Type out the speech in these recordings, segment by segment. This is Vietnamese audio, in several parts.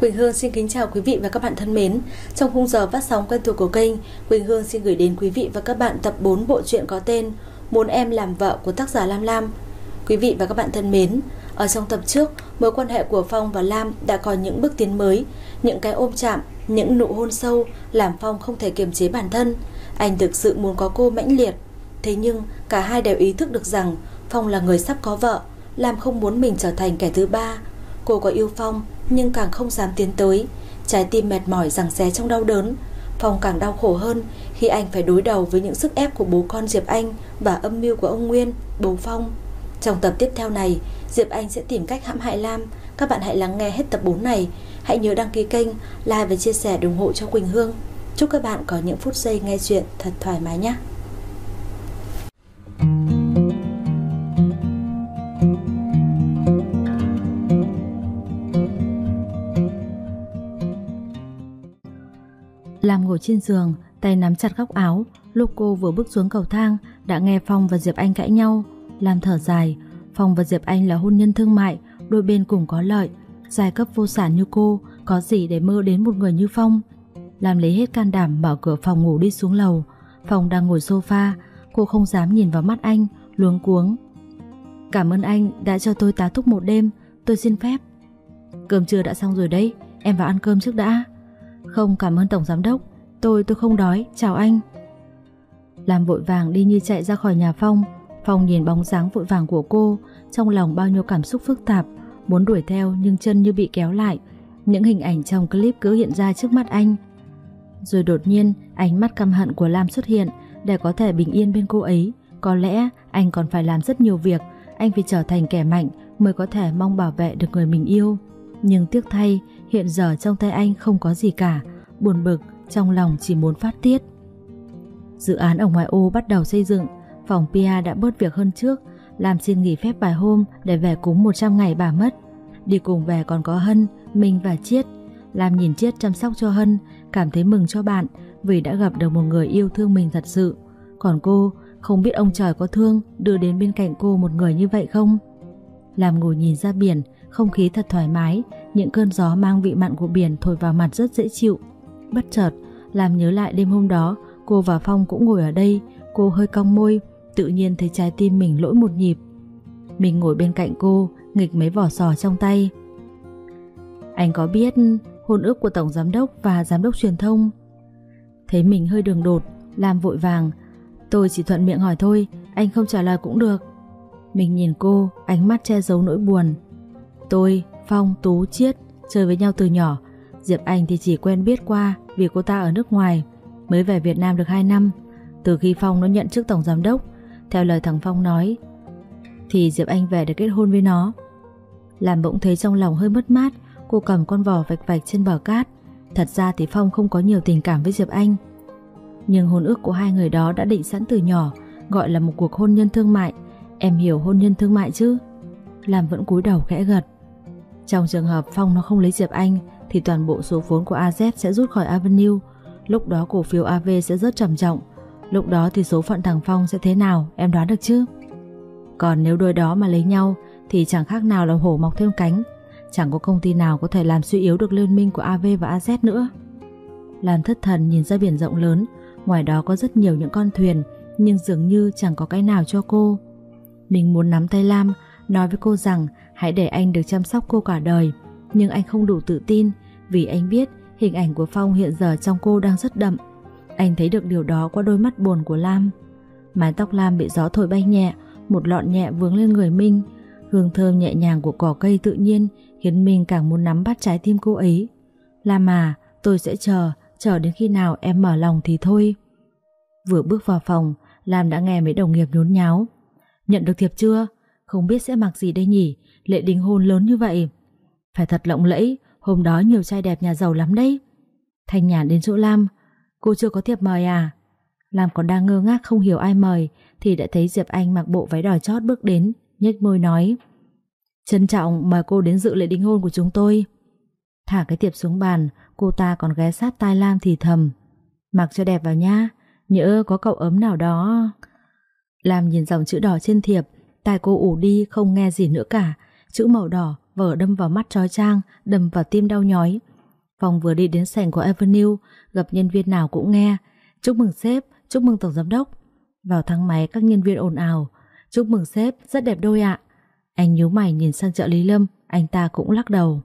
Quỳnh Hương xin kính chào quý vị và các bạn thân mến. Trong khung giờ phát sóng quen thuộc của kênh, Quỳnh Hương xin gửi đến quý vị và các bạn tập 4 bộ truyện có tên Muốn em làm vợ của tác giả Lam Lam. Quý vị và các bạn thân mến, ở trong tập trước, mối quan hệ của Phong và Lam đã có những bước tiến mới, những cái ôm chạm, những nụ hôn sâu làm Phong không thể kiềm chế bản thân. Anh thực sự muốn có cô mãnh liệt. Thế nhưng cả hai đều ý thức được rằng Phong là người sắp có vợ, Lam không muốn mình trở thành kẻ thứ ba. Cô có yêu Phong nhưng càng không dám tiến tới, trái tim mệt mỏi rằng xé trong đau đớn. Phong càng đau khổ hơn khi anh phải đối đầu với những sức ép của bố con Diệp Anh và âm mưu của ông Nguyên, bố Phong. Trong tập tiếp theo này, Diệp Anh sẽ tìm cách hãm hại Lam. Các bạn hãy lắng nghe hết tập 4 này. Hãy nhớ đăng ký kênh, like và chia sẻ ủng hộ cho Quỳnh Hương. Chúc các bạn có những phút giây nghe chuyện thật thoải mái nhé. Lam ngồi trên giường, tay nắm chặt góc áo. Lúc cô vừa bước xuống cầu thang, đã nghe Phong và Diệp Anh cãi nhau. Lam thở dài, Phong và Diệp Anh là hôn nhân thương mại, đôi bên cùng có lợi. Giai cấp vô sản như cô, có gì để mơ đến một người như Phong. Lam lấy hết can đảm mở cửa phòng ngủ đi xuống lầu. Phong đang ngồi sofa, cô không dám nhìn vào mắt anh, luống cuống. Cảm ơn anh đã cho tôi tá túc một đêm, tôi xin phép. Cơm trưa đã xong rồi đấy, em vào ăn cơm trước đã. Không cảm ơn Tổng Giám Đốc. Tôi tôi không đói, chào anh. Làm vội vàng đi như chạy ra khỏi nhà Phong. Phong nhìn bóng dáng vội vàng của cô. Trong lòng bao nhiêu cảm xúc phức tạp Muốn đuổi theo nhưng chân như bị kéo lại. Những hình ảnh trong clip cứ hiện ra trước mắt anh. Rồi đột nhiên Ánh mắt căm hận của Lam xuất hiện Để có thể bình yên bên cô ấy. Có lẽ anh còn phải làm rất nhiều việc. Anh phải trở thành kẻ mạnh Mới có thể mong bảo vệ được người mình yêu. Nhưng tiếc thay Hiện giờ trong tay anh không có gì cả, buồn bực, trong lòng chỉ muốn phát tiết. Dự án ở ngoại ô bắt đầu xây dựng, phòng Pia đã bớt việc hơn trước, làm xin nghỉ phép vài hôm để về cúng 100 ngày bà mất. Đi cùng về còn có Hân, Minh và Chiết. Làm nhìn Chiết chăm sóc cho Hân, cảm thấy mừng cho bạn vì đã gặp được một người yêu thương mình thật sự. Còn cô, không biết ông trời có thương đưa đến bên cạnh cô một người như vậy không? Làm ngồi nhìn ra biển, không khí thật thoải mái, những cơn gió mang vị mặn của biển thổi vào mặt rất dễ chịu. Bất chợt, làm nhớ lại đêm hôm đó, cô và Phong cũng ngồi ở đây, cô hơi cong môi, tự nhiên thấy trái tim mình lỗi một nhịp. Mình ngồi bên cạnh cô, nghịch mấy vỏ sò trong tay. Anh có biết hôn ước của Tổng Giám đốc và Giám đốc truyền thông? Thấy mình hơi đường đột, làm vội vàng. Tôi chỉ thuận miệng hỏi thôi, anh không trả lời cũng được. Mình nhìn cô, ánh mắt che giấu nỗi buồn. Tôi, Phong, Tú, Chiết chơi với nhau từ nhỏ. Diệp Anh thì chỉ quen biết qua vì cô ta ở nước ngoài, mới về Việt Nam được 2 năm. Từ khi Phong nó nhận chức tổng giám đốc, theo lời thằng Phong nói, thì Diệp Anh về để kết hôn với nó. Làm bỗng thấy trong lòng hơi mất mát, cô cầm con vò vạch vạch trên bờ cát. Thật ra thì Phong không có nhiều tình cảm với Diệp Anh. Nhưng hôn ước của hai người đó đã định sẵn từ nhỏ, gọi là một cuộc hôn nhân thương mại. Em hiểu hôn nhân thương mại chứ? Làm vẫn cúi đầu khẽ gật. Trong trường hợp Phong nó không lấy Diệp Anh thì toàn bộ số vốn của AZ sẽ rút khỏi Avenue. Lúc đó cổ phiếu AV sẽ rất trầm trọng. Lúc đó thì số phận thằng Phong sẽ thế nào em đoán được chứ? Còn nếu đôi đó mà lấy nhau thì chẳng khác nào là hổ mọc thêm cánh. Chẳng có công ty nào có thể làm suy yếu được liên minh của AV và AZ nữa. Lan thất thần nhìn ra biển rộng lớn, ngoài đó có rất nhiều những con thuyền, nhưng dường như chẳng có cái nào cho cô. Mình muốn nắm tay Lam, nói với cô rằng hãy để anh được chăm sóc cô cả đời. Nhưng anh không đủ tự tin vì anh biết hình ảnh của Phong hiện giờ trong cô đang rất đậm. Anh thấy được điều đó qua đôi mắt buồn của Lam. Mái tóc Lam bị gió thổi bay nhẹ, một lọn nhẹ vướng lên người Minh. Hương thơm nhẹ nhàng của cỏ cây tự nhiên khiến Minh càng muốn nắm bắt trái tim cô ấy. Lam à, tôi sẽ chờ, chờ đến khi nào em mở lòng thì thôi. Vừa bước vào phòng, Lam đã nghe mấy đồng nghiệp nhốn nháo. Nhận được thiệp chưa? Không biết sẽ mặc gì đây nhỉ Lễ đính hôn lớn như vậy. Phải thật lộng lẫy, Hôm đó nhiều trai đẹp nhà giàu lắm đấy. Thanh nhàn đến chỗ Lam, Cô chưa có thiệp mời à? Lam còn đang ngơ ngác không hiểu ai mời, Thì đã thấy Diệp Anh mặc bộ váy đỏ chót bước đến, nhếch môi nói, Trân trọng mời cô đến dự lễ đính hôn của chúng tôi. Thả cái tiệp xuống bàn, Cô ta còn ghé sát tai Lam thì thầm, Mặc cho đẹp vào nha, Nhỡ có cậu ấm nào đó. Lam nhìn dòng chữ đỏ trên thiệp, Tai cô ủ đi, không nghe gì nữa cả. Chữ màu đỏ vở đâm vào mắt trói trang, đâm vào tim đau nhói. Phong vừa đi đến sảnh của Avenue, gặp nhân viên nào cũng nghe. Chúc mừng sếp, chúc mừng tổng giám đốc. Vào thang máy các nhân viên ồn ào. Chúc mừng sếp, rất đẹp đôi ạ. Anh nhíu mày nhìn sang trợ lý Lâm, anh ta cũng lắc đầu.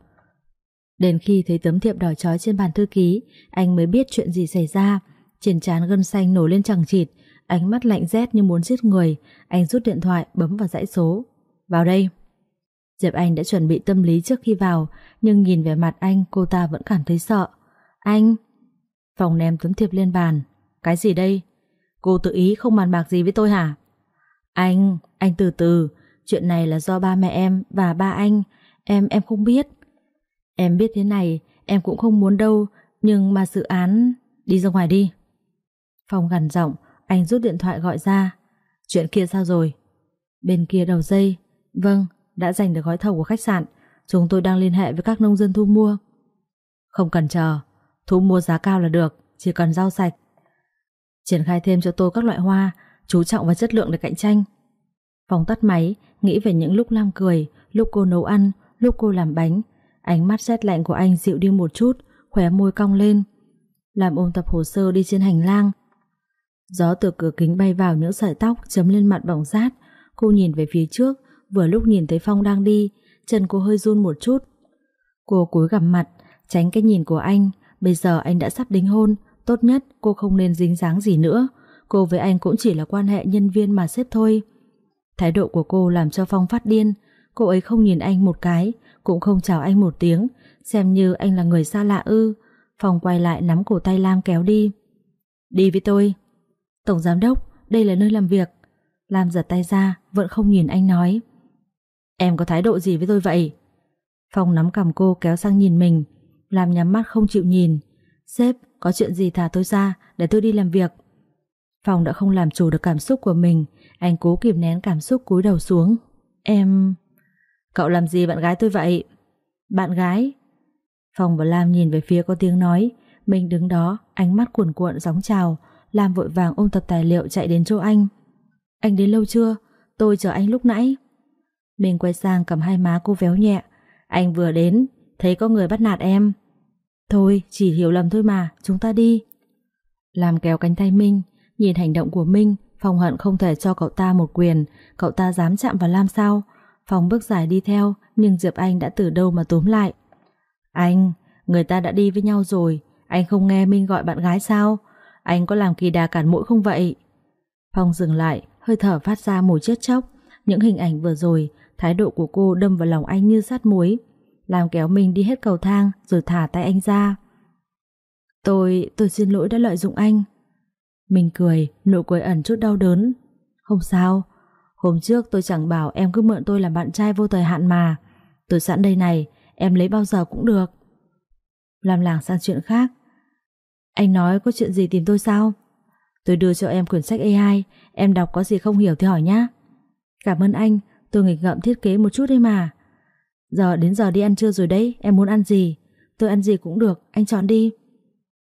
Đến khi thấy tấm thiệp đỏ chói trên bàn thư ký, anh mới biết chuyện gì xảy ra. Trên trán gân xanh nổi lên chẳng chịt, ánh mắt lạnh rét như muốn giết người. Anh rút điện thoại bấm vào dãy số. Vào đây. Diệp Anh đã chuẩn bị tâm lý trước khi vào, nhưng nhìn về mặt anh cô ta vẫn cảm thấy sợ. Anh... Phòng ném tấm thiệp lên bàn. Cái gì đây? Cô tự ý không bàn bạc gì với tôi hả? Anh, anh từ từ, chuyện này là do ba mẹ em và ba anh, em em không biết. Em biết thế này, em cũng không muốn đâu, nhưng mà dự án... Đi ra ngoài đi. Phòng gằn giọng, anh rút điện thoại gọi ra. Chuyện kia sao rồi? Bên kia đầu dây. Vâng, đã giành được gói thầu của khách sạn. Chúng tôi đang liên hệ với các nông dân thu mua. Không cần chờ, thu mua giá cao là được, chỉ cần rau sạch. Triển khai thêm cho tôi các loại hoa, chú trọng vào chất lượng để cạnh tranh. Phòng tắt máy, nghĩ về những lúc Lam cười, lúc cô nấu ăn, lúc cô làm bánh. Ánh mắt rét lạnh của anh dịu đi một chút, khóe môi cong lên. Làm ôn tập hồ sơ đi trên hành lang. Gió từ cửa kính bay vào những sợi tóc chấm lên mặt bỏng rát. Cô nhìn về phía trước, vừa lúc nhìn thấy Phong đang đi, chân cô hơi run một chút. Cô cúi gằm mặt, tránh cái nhìn của anh. Bây giờ anh đã sắp đính hôn, tốt nhất cô không nên dính dáng gì nữa. Cô với anh cũng chỉ là quan hệ nhân viên mà xếp thôi. Thái độ của cô làm cho Phong phát điên. Cô ấy không nhìn anh một cái, cũng không chào anh một tiếng, xem như anh là người xa lạ ư. Phong quay lại nắm cổ tay Lam kéo đi. Đi với tôi. Tổng giám đốc, đây là nơi làm việc. Lam giật tay ra, vẫn không nhìn anh nói. Em có thái độ gì với tôi vậy? Phong nắm cầm cô kéo sang nhìn mình, làm nhắm mắt không chịu nhìn. Sếp, có chuyện gì thả tôi ra để tôi đi làm việc. Phong đã không làm chủ được cảm xúc của mình, anh cố kìm nén cảm xúc cúi đầu xuống. Em... Cậu làm gì bạn gái tôi vậy? Bạn gái? Phong và Lam nhìn về phía có tiếng nói, mình đứng đó, ánh mắt cuồn cuộn gióng trào, Lam vội vàng ôm tập tài liệu chạy đến chỗ anh. Anh đến lâu chưa? Tôi chờ anh lúc nãy. Mình quay sang cầm hai má cô véo nhẹ. Anh vừa đến, thấy có người bắt nạt em. Thôi, chỉ hiểu lầm thôi mà, chúng ta đi. Làm kéo cánh tay Minh, nhìn hành động của Minh, Phong hận không thể cho cậu ta một quyền, cậu ta dám chạm vào Lam sao? Phong bước dài đi theo, nhưng Diệp Anh đã từ đâu mà túm lại. Anh, người ta đã đi với nhau rồi, anh không nghe Minh gọi bạn gái sao? Anh có làm kỳ đà cản mũi không vậy? Phong dừng lại, hơi thở phát ra mùi chết chóc. Những hình ảnh vừa rồi, thái độ của cô đâm vào lòng anh như sát muối. Làm kéo mình đi hết cầu thang rồi thả tay anh ra. Tôi, tôi xin lỗi đã lợi dụng anh. Mình cười, nụ cười ẩn chút đau đớn. Không sao, hôm trước tôi chẳng bảo em cứ mượn tôi làm bạn trai vô thời hạn mà. Tôi sẵn đây này, em lấy bao giờ cũng được. Làm làng sang chuyện khác. Anh nói có chuyện gì tìm tôi sao? Tôi đưa cho em quyển sách AI, em đọc có gì không hiểu thì hỏi nhá. Cảm ơn anh, tôi nghịch ngợm thiết kế một chút đấy mà. Giờ đến giờ đi ăn trưa rồi đấy, em muốn ăn gì? Tôi ăn gì cũng được, anh chọn đi.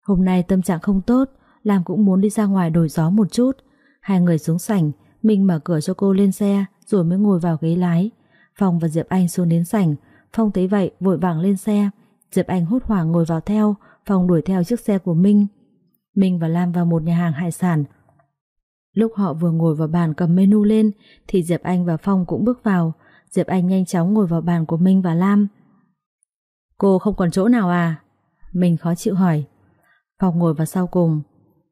Hôm nay tâm trạng không tốt, làm cũng muốn đi ra ngoài đổi gió một chút. Hai người xuống sảnh, Minh mở cửa cho cô lên xe, rồi mới ngồi vào ghế lái. Phong và Diệp Anh xuống đến sảnh, Phong thấy vậy vội vàng lên xe. Diệp Anh hốt hoảng ngồi vào theo, Phong đuổi theo chiếc xe của Minh. Minh và Lam vào một nhà hàng hải sản. Lúc họ vừa ngồi vào bàn cầm menu lên thì Diệp Anh và Phong cũng bước vào. Diệp Anh nhanh chóng ngồi vào bàn của Minh và Lam. Cô không còn chỗ nào à? Minh khó chịu hỏi. Phong ngồi vào sau cùng.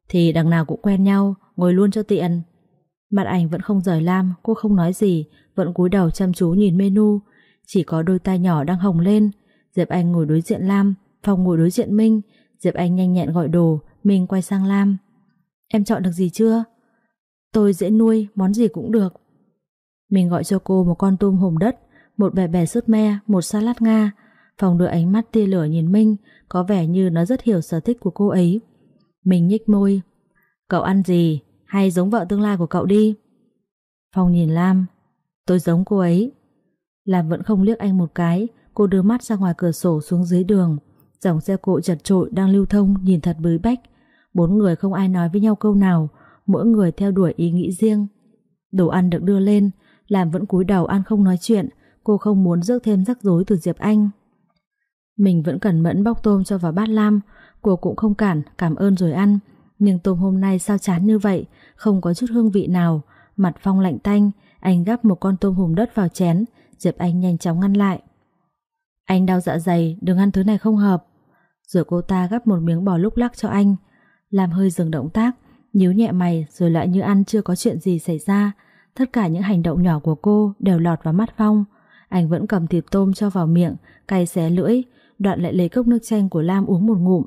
Thì đằng nào cũng quen nhau, ngồi luôn cho tiện. Mặt ảnh vẫn không rời Lam, cô không nói gì, vẫn cúi đầu chăm chú nhìn menu. Chỉ có đôi tai nhỏ đang hồng lên. Diệp Anh ngồi đối diện Lam, Phong ngồi đối diện Minh. Diệp Anh nhanh nhẹn gọi đồ, Minh quay sang Lam. Em chọn được gì chưa? Tôi dễ nuôi, món gì cũng được. Mình gọi cho cô một con tôm hùm đất, một bè bè sốt me, một salad Nga. Phòng đưa ánh mắt tia lửa nhìn Minh, có vẻ như nó rất hiểu sở thích của cô ấy. Mình nhích môi. Cậu ăn gì? Hay giống vợ tương lai của cậu đi? Phong nhìn Lam. Tôi giống cô ấy. Lam vẫn không liếc anh một cái, cô đưa mắt ra ngoài cửa sổ xuống dưới đường. Dòng xe cộ chật trội đang lưu thông nhìn thật bới bách. Bốn người không ai nói với nhau câu nào, mỗi người theo đuổi ý nghĩ riêng. Đồ ăn được đưa lên, làm vẫn cúi đầu ăn không nói chuyện, Cô không muốn rước thêm rắc rối từ Diệp Anh. Mình vẫn cẩn mẫn bóc tôm cho vào bát lam Cô cũng không cản, cảm ơn rồi ăn. Nhưng tôm hôm nay sao chán như vậy Không có chút hương vị nào. Mặt Phong lạnh tanh Anh gắp một con tôm hùm đất vào chén Diệp Anh nhanh chóng ngăn lại. Anh đau dạ dày, đừng ăn thứ này không hợp. Rồi cô ta gắp một miếng bò lúc lắc cho anh Làm hơi dừng động tác nhíu nhẹ mày rồi lại như ăn chưa có chuyện gì xảy ra. Tất cả những hành động nhỏ của cô đều lọt vào mắt Phong. Anh vẫn cầm thịt tôm cho vào miệng, cay xé lưỡi, đoạn lại lấy cốc nước chanh của Lam uống một ngụm.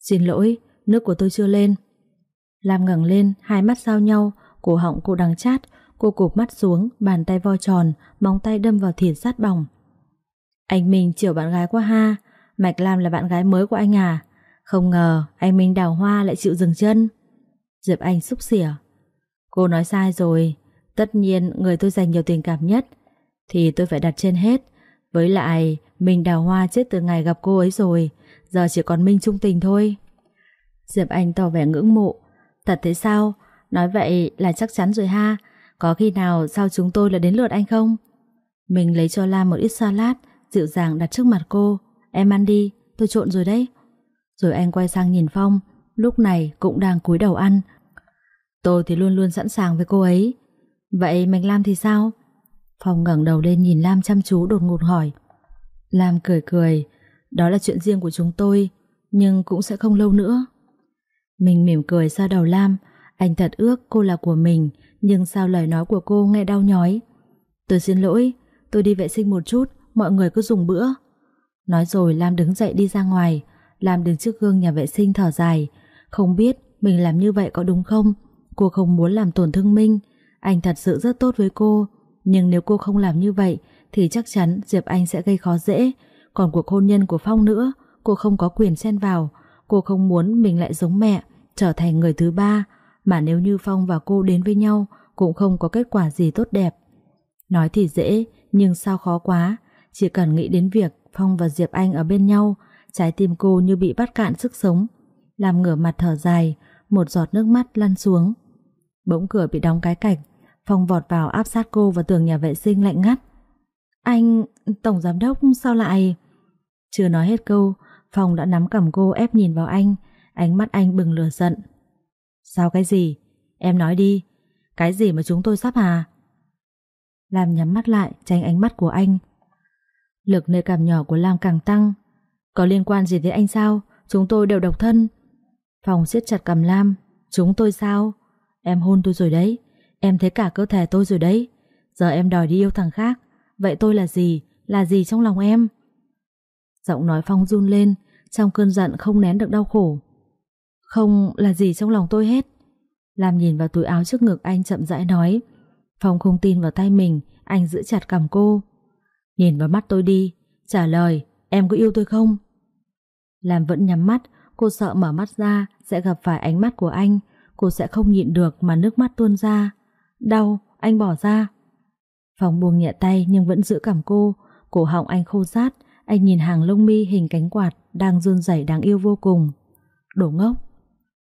Xin lỗi, nước của tôi chưa lên. Lam ngẩng lên, hai mắt giao nhau, cổ họng cô đắng chát, cô cụp mắt xuống, bàn tay vo tròn, móng tay đâm vào thịt sát bỏng. Anh mình chiều bạn gái quá ha, Mạch Lam là bạn gái mới của anh à? Không ngờ anh Minh đào hoa lại chịu dừng chân. Diệp Anh xúc xỉa. Cô nói sai rồi. Tất nhiên người tôi dành nhiều tình cảm nhất thì tôi phải đặt trên hết. Với lại Minh đào hoa chết từ ngày gặp cô ấy rồi. Giờ chỉ còn Minh trung tình thôi. Diệp Anh tỏ vẻ ngưỡng mộ. Thật thế sao? Nói vậy là chắc chắn rồi ha. Có khi nào sau chúng tôi là đến lượt anh không? Mình lấy cho Lam một ít salad, dịu dàng đặt trước mặt cô. Em ăn đi, tôi trộn rồi đấy. Rồi anh quay sang nhìn Phong, Lúc này cũng đang cúi đầu ăn. Tôi thì luôn luôn sẵn sàng với cô ấy. Vậy Mạnh Lam thì sao? Phong ngẩng đầu lên nhìn Lam chăm chú đột ngột hỏi. Lam cười cười, Đó là chuyện riêng của chúng tôi, Nhưng cũng sẽ không lâu nữa. Mình mỉm cười xa đầu Lam, Anh thật ước cô là của mình, Nhưng sao lời nói của cô nghe đau nhói. Tôi xin lỗi, Tôi đi vệ sinh một chút, Mọi người cứ dùng bữa. Nói rồi Lam đứng dậy đi ra ngoài làm đứng trước gương nhà vệ sinh thở dài. Không biết mình làm như vậy có đúng không? Cô không muốn làm tổn thương Minh. Anh thật sự rất tốt với cô. Nhưng nếu cô không làm như vậy, Thì chắc chắn Diệp Anh sẽ gây khó dễ. Còn cuộc hôn nhân của Phong nữa, Cô không có quyền xen vào. Cô không muốn mình lại giống mẹ, Trở thành người thứ ba. Mà nếu như Phong và cô đến với nhau, Cũng không có kết quả gì tốt đẹp. Nói thì dễ, Nhưng sao khó quá. Chỉ cần nghĩ đến việc Phong và Diệp Anh ở bên nhau Trái tim cô như bị bắt cạn sức sống. Làm ngửa mặt thở dài, Một giọt nước mắt lăn xuống. Bỗng cửa bị đóng cái cạch Phong vọt vào áp sát cô vào tường nhà vệ sinh lạnh ngắt. Anh... Tổng giám đốc, sao lại... Chưa nói hết câu, Phong đã nắm cầm cô ép nhìn vào anh, Ánh mắt anh bừng lửa giận. Sao cái gì? Em nói đi. Cái gì mà chúng tôi sắp hà? Lam nhắm mắt lại, tránh ánh mắt của anh. Lực nơi cảm nhỏ của Lam càng tăng có liên quan gì đến anh sao? Chúng tôi đều độc thân. Phòng siết chặt cầm Lam. Chúng tôi sao? Em hôn tôi rồi đấy. Em thấy cả cơ thể tôi rồi đấy. Giờ em đòi đi yêu thằng khác. Vậy tôi là gì? Là gì trong lòng em? Giọng nói Phong run lên, trong cơn giận không nén được đau khổ. Không là gì trong lòng tôi hết. Lam nhìn vào túi áo trước ngực anh chậm rãi nói. Phong không tin vào tay mình, anh giữ chặt cầm cô. Nhìn vào mắt tôi đi, trả lời, em có yêu tôi không? Lam vẫn nhắm mắt, cô sợ mở mắt ra sẽ gặp phải ánh mắt của anh, cô sẽ không nhịn được mà nước mắt tuôn ra. Đau, anh bỏ ra. Phòng buông nhẹ tay nhưng vẫn giữ cảm cô, cổ họng anh khô rát, anh nhìn hàng lông mi hình cánh quạt đang run rẩy đáng yêu vô cùng. Đổ ngốc.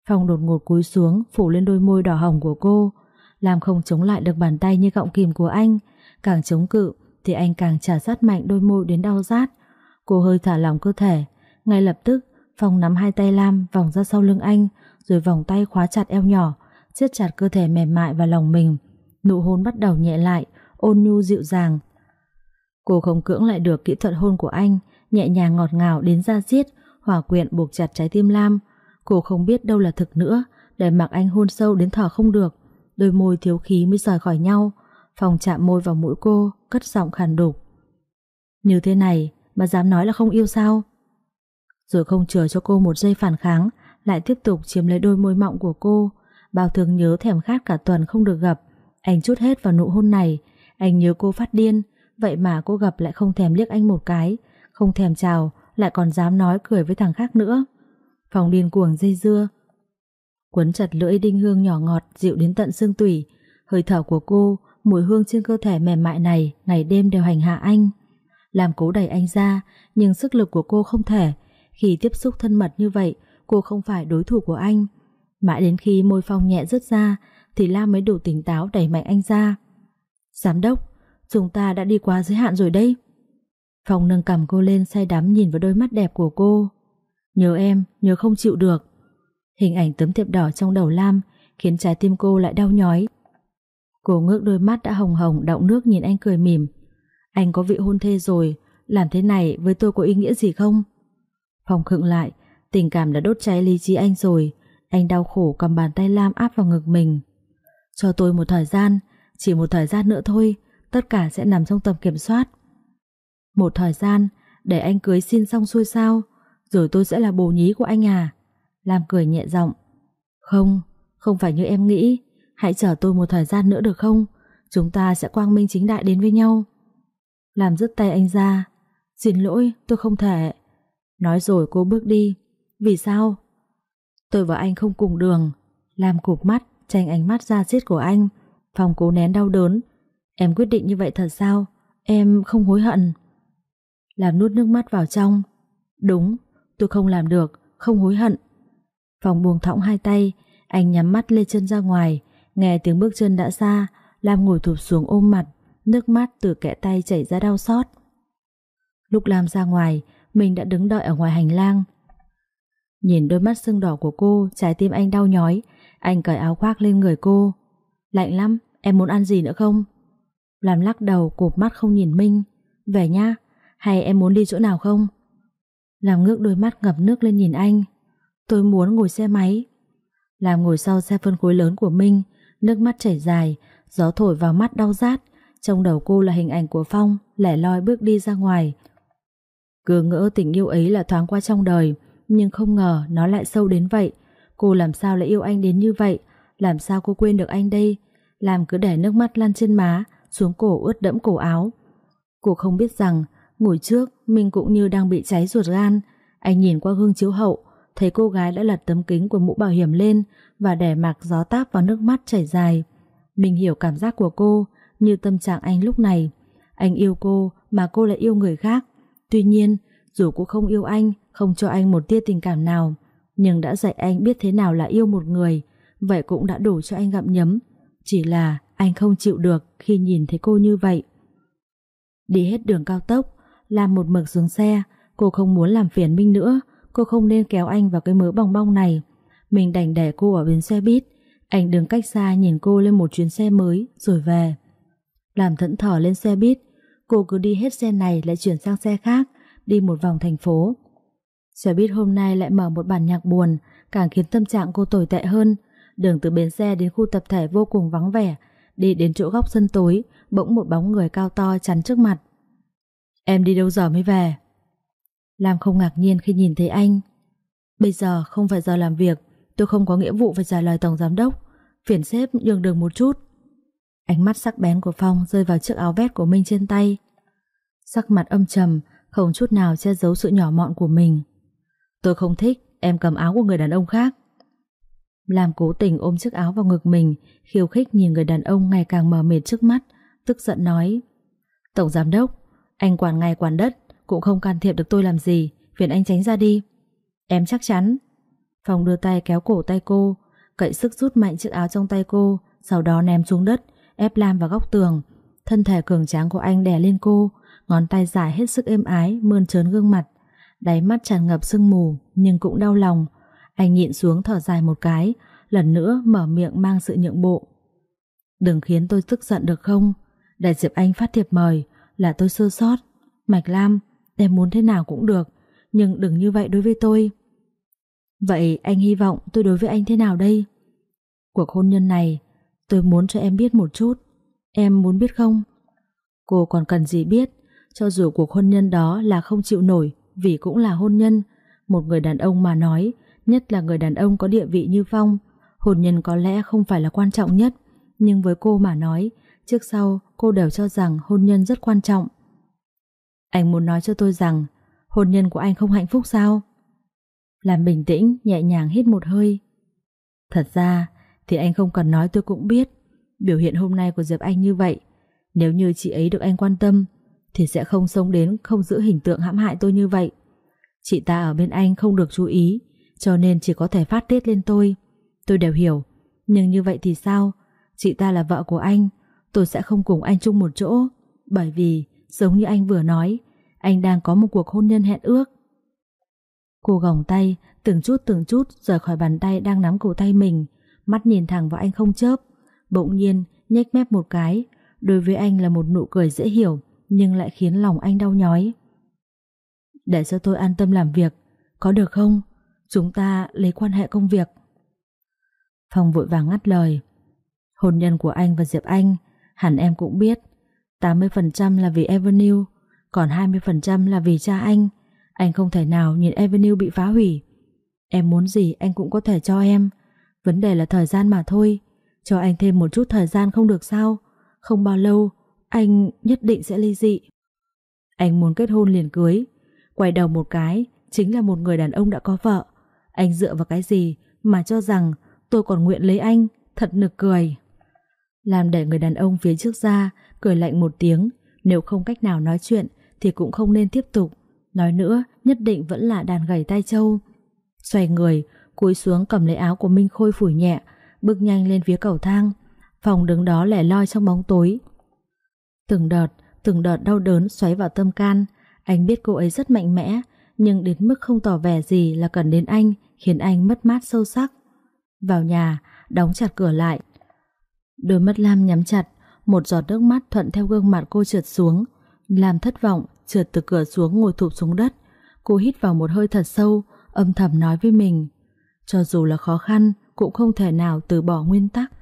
Phong đột ngột cúi xuống, phủ lên đôi môi đỏ hồng của cô. Làm không chống lại được bàn tay như gọng kìm của anh. Càng chống cự thì anh càng trả sát mạnh đôi môi đến đau rát. Cô hơi thả lỏng cơ thể, ngay lập tức, Phong nắm hai tay Lam vòng ra sau lưng anh, rồi vòng tay khóa chặt eo nhỏ, siết chặt cơ thể mềm mại vào lòng mình. Nụ hôn bắt đầu nhẹ lại, ôn nhu dịu dàng. Cô không cưỡng lại được kỹ thuật hôn của anh, nhẹ nhàng ngọt ngào đến ra diết, hỏa quyện buộc chặt trái tim Lam. Cô không biết đâu là thực nữa, để mặc anh hôn sâu đến thở không được. Đôi môi thiếu khí mới rời khỏi nhau. Phòng chạm môi vào mũi cô, cất giọng khàn đục. Như thế này mà dám nói là không yêu sao? Rồi không chờ cho cô một giây phản kháng, lại tiếp tục chiếm lấy đôi môi mọng của cô. Bao thương nhớ thèm khát cả tuần không được gặp, anh chút hết vào nụ hôn này, anh nhớ cô phát điên, vậy mà cô gặp lại không thèm liếc anh một cái, không thèm chào, lại còn dám nói cười với thằng khác nữa. Phòng điên cuồng dây dưa, quấn chặt lưỡi đinh hương nhỏ ngọt dịu đến tận xương tủy, hơi thở của cô, mùi hương trên cơ thể mềm mại này ngày đêm đều hành hạ anh. Làm cố đẩy anh ra, nhưng sức lực của cô không thể, khi tiếp xúc thân mật như vậy, cô không phải đối thủ của anh. Mãi đến khi môi phong nhẹ rớt ra, thì Lam mới đủ tỉnh táo đẩy mạnh anh ra. Giám đốc, Chúng ta đã đi quá giới hạn rồi đây. Phong nâng cầm cô lên say đắm nhìn vào đôi mắt đẹp của cô. Nhớ em, nhớ không chịu được. Hình ảnh tấm thiệp đỏ trong đầu Lam khiến trái tim cô lại đau nhói. Cô ngước đôi mắt đã hồng hồng đọng nước nhìn anh cười mỉm. Anh có vị hôn thê rồi, làm thế này với tôi có ý nghĩa gì không? Phong khựng lại, tình cảm đã đốt cháy lý trí anh rồi. Anh đau khổ cầm bàn tay Lam áp vào ngực mình. Cho tôi một thời gian, chỉ một thời gian nữa thôi, tất cả sẽ nằm trong tầm kiểm soát. Một thời gian, để anh cưới xin xong xuôi sao, rồi tôi sẽ là bồ nhí của anh à? Lam cười nhẹ giọng. Không, không phải như em nghĩ, hãy chờ tôi một thời gian nữa được không? Chúng ta sẽ quang minh chính đại đến với nhau. Làm dứt tay anh ra. Xin lỗi, tôi không thể. Nói rồi cô bước đi. Vì sao? Tôi và anh không cùng đường. Lam cụp mắt, tranh ánh mắt ra giết của anh. Phòng cố nén đau đớn. Em quyết định như vậy thật sao? Em không hối hận. Làm nuốt nước mắt vào trong. Đúng, tôi không làm được, không hối hận. Phòng buông thõng hai tay, anh nhắm mắt lê chân ra ngoài, nghe tiếng bước chân đã xa, Lam ngồi thụp xuống ôm mặt, nước mắt từ kẽ tay chảy ra đau xót. Lúc Lam ra ngoài, mình đã đứng đợi ở ngoài hành lang. Nhìn đôi mắt sưng đỏ của cô, trái tim anh đau nhói, anh cởi áo khoác lên người cô. Lạnh lắm, em muốn ăn gì nữa không? Làm lắc đầu, cụp mắt không nhìn Minh. Về nha, hay em muốn đi chỗ nào không? Làm ngước đôi mắt ngập nước lên nhìn anh. Tôi muốn ngồi xe máy. Làm ngồi sau xe phân khối lớn của Minh, nước mắt chảy dài, gió thổi vào mắt đau rát. Trong đầu cô là hình ảnh của Phong, lẻ loi bước đi ra ngoài. Cứ ngỡ tình yêu ấy là thoáng qua trong đời, nhưng không ngờ nó lại sâu đến vậy. Cô làm sao lại yêu anh đến như vậy? Làm sao cô quên được anh đây? Làm cứ để nước mắt lăn trên má, xuống cổ ướt đẫm cổ áo. Cô không biết rằng, ngồi trước, mình cũng như đang bị cháy ruột gan. Anh nhìn qua gương chiếu hậu, thấy cô gái đã lật tấm kính của mũ bảo hiểm lên và để mặc gió táp vào nước mắt chảy dài. Mình hiểu cảm giác của cô, như tâm trạng anh lúc này. Anh yêu cô mà cô lại yêu người khác. Tuy nhiên, dù cô không yêu anh, không cho anh một tia tình cảm nào, nhưng đã dạy anh biết thế nào là yêu một người, vậy cũng đã đủ cho anh gặm nhấm. Chỉ là anh không chịu được khi nhìn thấy cô như vậy. Đi hết đường cao tốc, làm một mực xuống xe, cô không muốn làm phiền Minh nữa, cô không nên kéo anh vào cái mớ bong bong này. Mình đành để cô ở bến xe buýt, anh đứng cách xa nhìn cô lên một chuyến xe mới rồi về. Làm thẫn thở lên xe buýt, cô cứ đi hết xe này lại chuyển sang xe khác, đi một vòng thành phố. Xe buýt hôm nay lại mở một bản nhạc buồn, càng khiến tâm trạng cô tồi tệ hơn. Đường từ bến xe đến khu tập thể vô cùng vắng vẻ, đi đến chỗ góc sân tối, bỗng một bóng người cao to chắn trước mặt. Em đi đâu giờ mới về? Lam không ngạc nhiên khi nhìn thấy anh. Bây giờ không phải giờ làm việc, tôi không có nghĩa vụ phải trả lời tổng giám đốc. Phiền sếp nhường đường một chút. Ánh mắt sắc bén của Phong rơi vào chiếc áo vest của Minh trên tay. Sắc mặt âm trầm, không chút nào che giấu sự nhỏ mọn của mình. Tôi không thích em cầm áo của người đàn ông khác. Làm cố tình ôm chiếc áo vào ngực mình, khiêu khích nhìn người đàn ông ngày càng mờ mịt trước mắt, tức giận nói. Tổng giám đốc, anh quản ngày quản đất, cũng không can thiệp được tôi làm gì, phiền anh tránh ra đi. Em chắc chắn. Phong đưa tay kéo cổ tay cô, cậy sức rút mạnh chiếc áo trong tay cô, sau đó ném xuống đất, ép Lam vào góc tường. Thân thể cường tráng của anh đè lên cô, ngón tay dài hết sức êm ái, mơn trớn gương mặt. Đáy mắt tràn ngập sương mù, nhưng cũng đau lòng. Anh nhịn xuống thở dài một cái, lần nữa mở miệng mang sự nhượng bộ. Đừng khiến tôi tức giận được không? Đại Diệp Anh phát thiệp mời là tôi sơ sót. Mạch Lam, em muốn thế nào cũng được, nhưng đừng như vậy đối với tôi. Vậy anh hy vọng tôi đối với anh thế nào đây? Cuộc hôn nhân này, tôi muốn cho em biết một chút. Em muốn biết không? Cô còn cần gì biết, cho dù cuộc hôn nhân đó là không chịu nổi vì cũng là hôn nhân. Một người đàn ông mà nói, nhất là người đàn ông có địa vị như Phong, hôn nhân có lẽ không phải là quan trọng nhất, nhưng với cô mà nói, trước sau cô đều cho rằng hôn nhân rất quan trọng. Anh muốn nói cho tôi rằng hôn nhân của anh không hạnh phúc sao? Làm bình tĩnh, nhẹ nhàng hít một hơi. Thật ra thì anh không cần nói tôi cũng biết biểu hiện hôm nay của Diệp Anh như vậy. Nếu như chị ấy được anh quan tâm thì sẽ không sống đến không giữ hình tượng hãm hại tôi như vậy. Chị ta ở bên anh không được chú ý cho nên chỉ có thể phát tiết lên tôi. Tôi đều hiểu. Nhưng như vậy thì sao? Chị ta là vợ của anh tôi sẽ không cùng anh chung một chỗ Bởi vì, giống như anh vừa nói, anh đang có một cuộc hôn nhân hẹn ước. Cô gồng tay, từng chút từng chút rời khỏi bàn tay đang nắm cổ tay mình, mắt nhìn thẳng vào anh không chớp. Bỗng nhiên, nhếch mép một cái, đối với anh là một nụ cười dễ hiểu, nhưng lại khiến lòng anh đau nhói. Để cho tôi an tâm làm việc, có được không? Chúng ta lấy quan hệ công việc. Phong vội vàng ngắt lời. Hôn nhân của anh và Diệp Anh, hẳn em cũng biết. 80% là vì Avenue, còn 20% là vì cha anh. Anh không thể nào nhìn Avenue bị phá hủy. Em muốn gì anh cũng có thể cho em. Vấn đề là thời gian mà thôi. Cho anh thêm một chút thời gian không được sao? Không bao lâu, anh nhất định sẽ ly dị. Anh muốn kết hôn liền cưới. Quay đầu một cái, chính là một người đàn ông đã có vợ. Anh dựa vào cái gì mà cho rằng tôi còn nguyện lấy anh, thật nực cười. Làm để người đàn ông phía trước ra, cười lạnh một tiếng, nếu không cách nào nói chuyện thì cũng không nên tiếp tục. Nói nữa, nhất định vẫn là đàn gầy tay châu. Xoay người, cúi xuống cầm lấy áo của Minh Khôi phủi nhẹ, bước nhanh lên phía cầu thang. Phòng đứng đó lẻ loi trong bóng tối. Từng đợt, từng đợt đau đớn xoáy vào tâm can. Anh biết cô ấy rất mạnh mẽ, nhưng đến mức không tỏ vẻ gì là cần đến anh, khiến anh mất mát sâu sắc. Vào nhà, đóng chặt cửa lại. Đôi mắt Lam nhắm chặt, một giọt nước mắt thuận theo gương mặt cô trượt xuống. Lam thất vọng, trượt từ cửa xuống ngồi thụp xuống đất. Cô hít vào một hơi thật sâu, âm thầm nói với mình. Cho dù là khó khăn, cũng không thể nào từ bỏ nguyên tắc.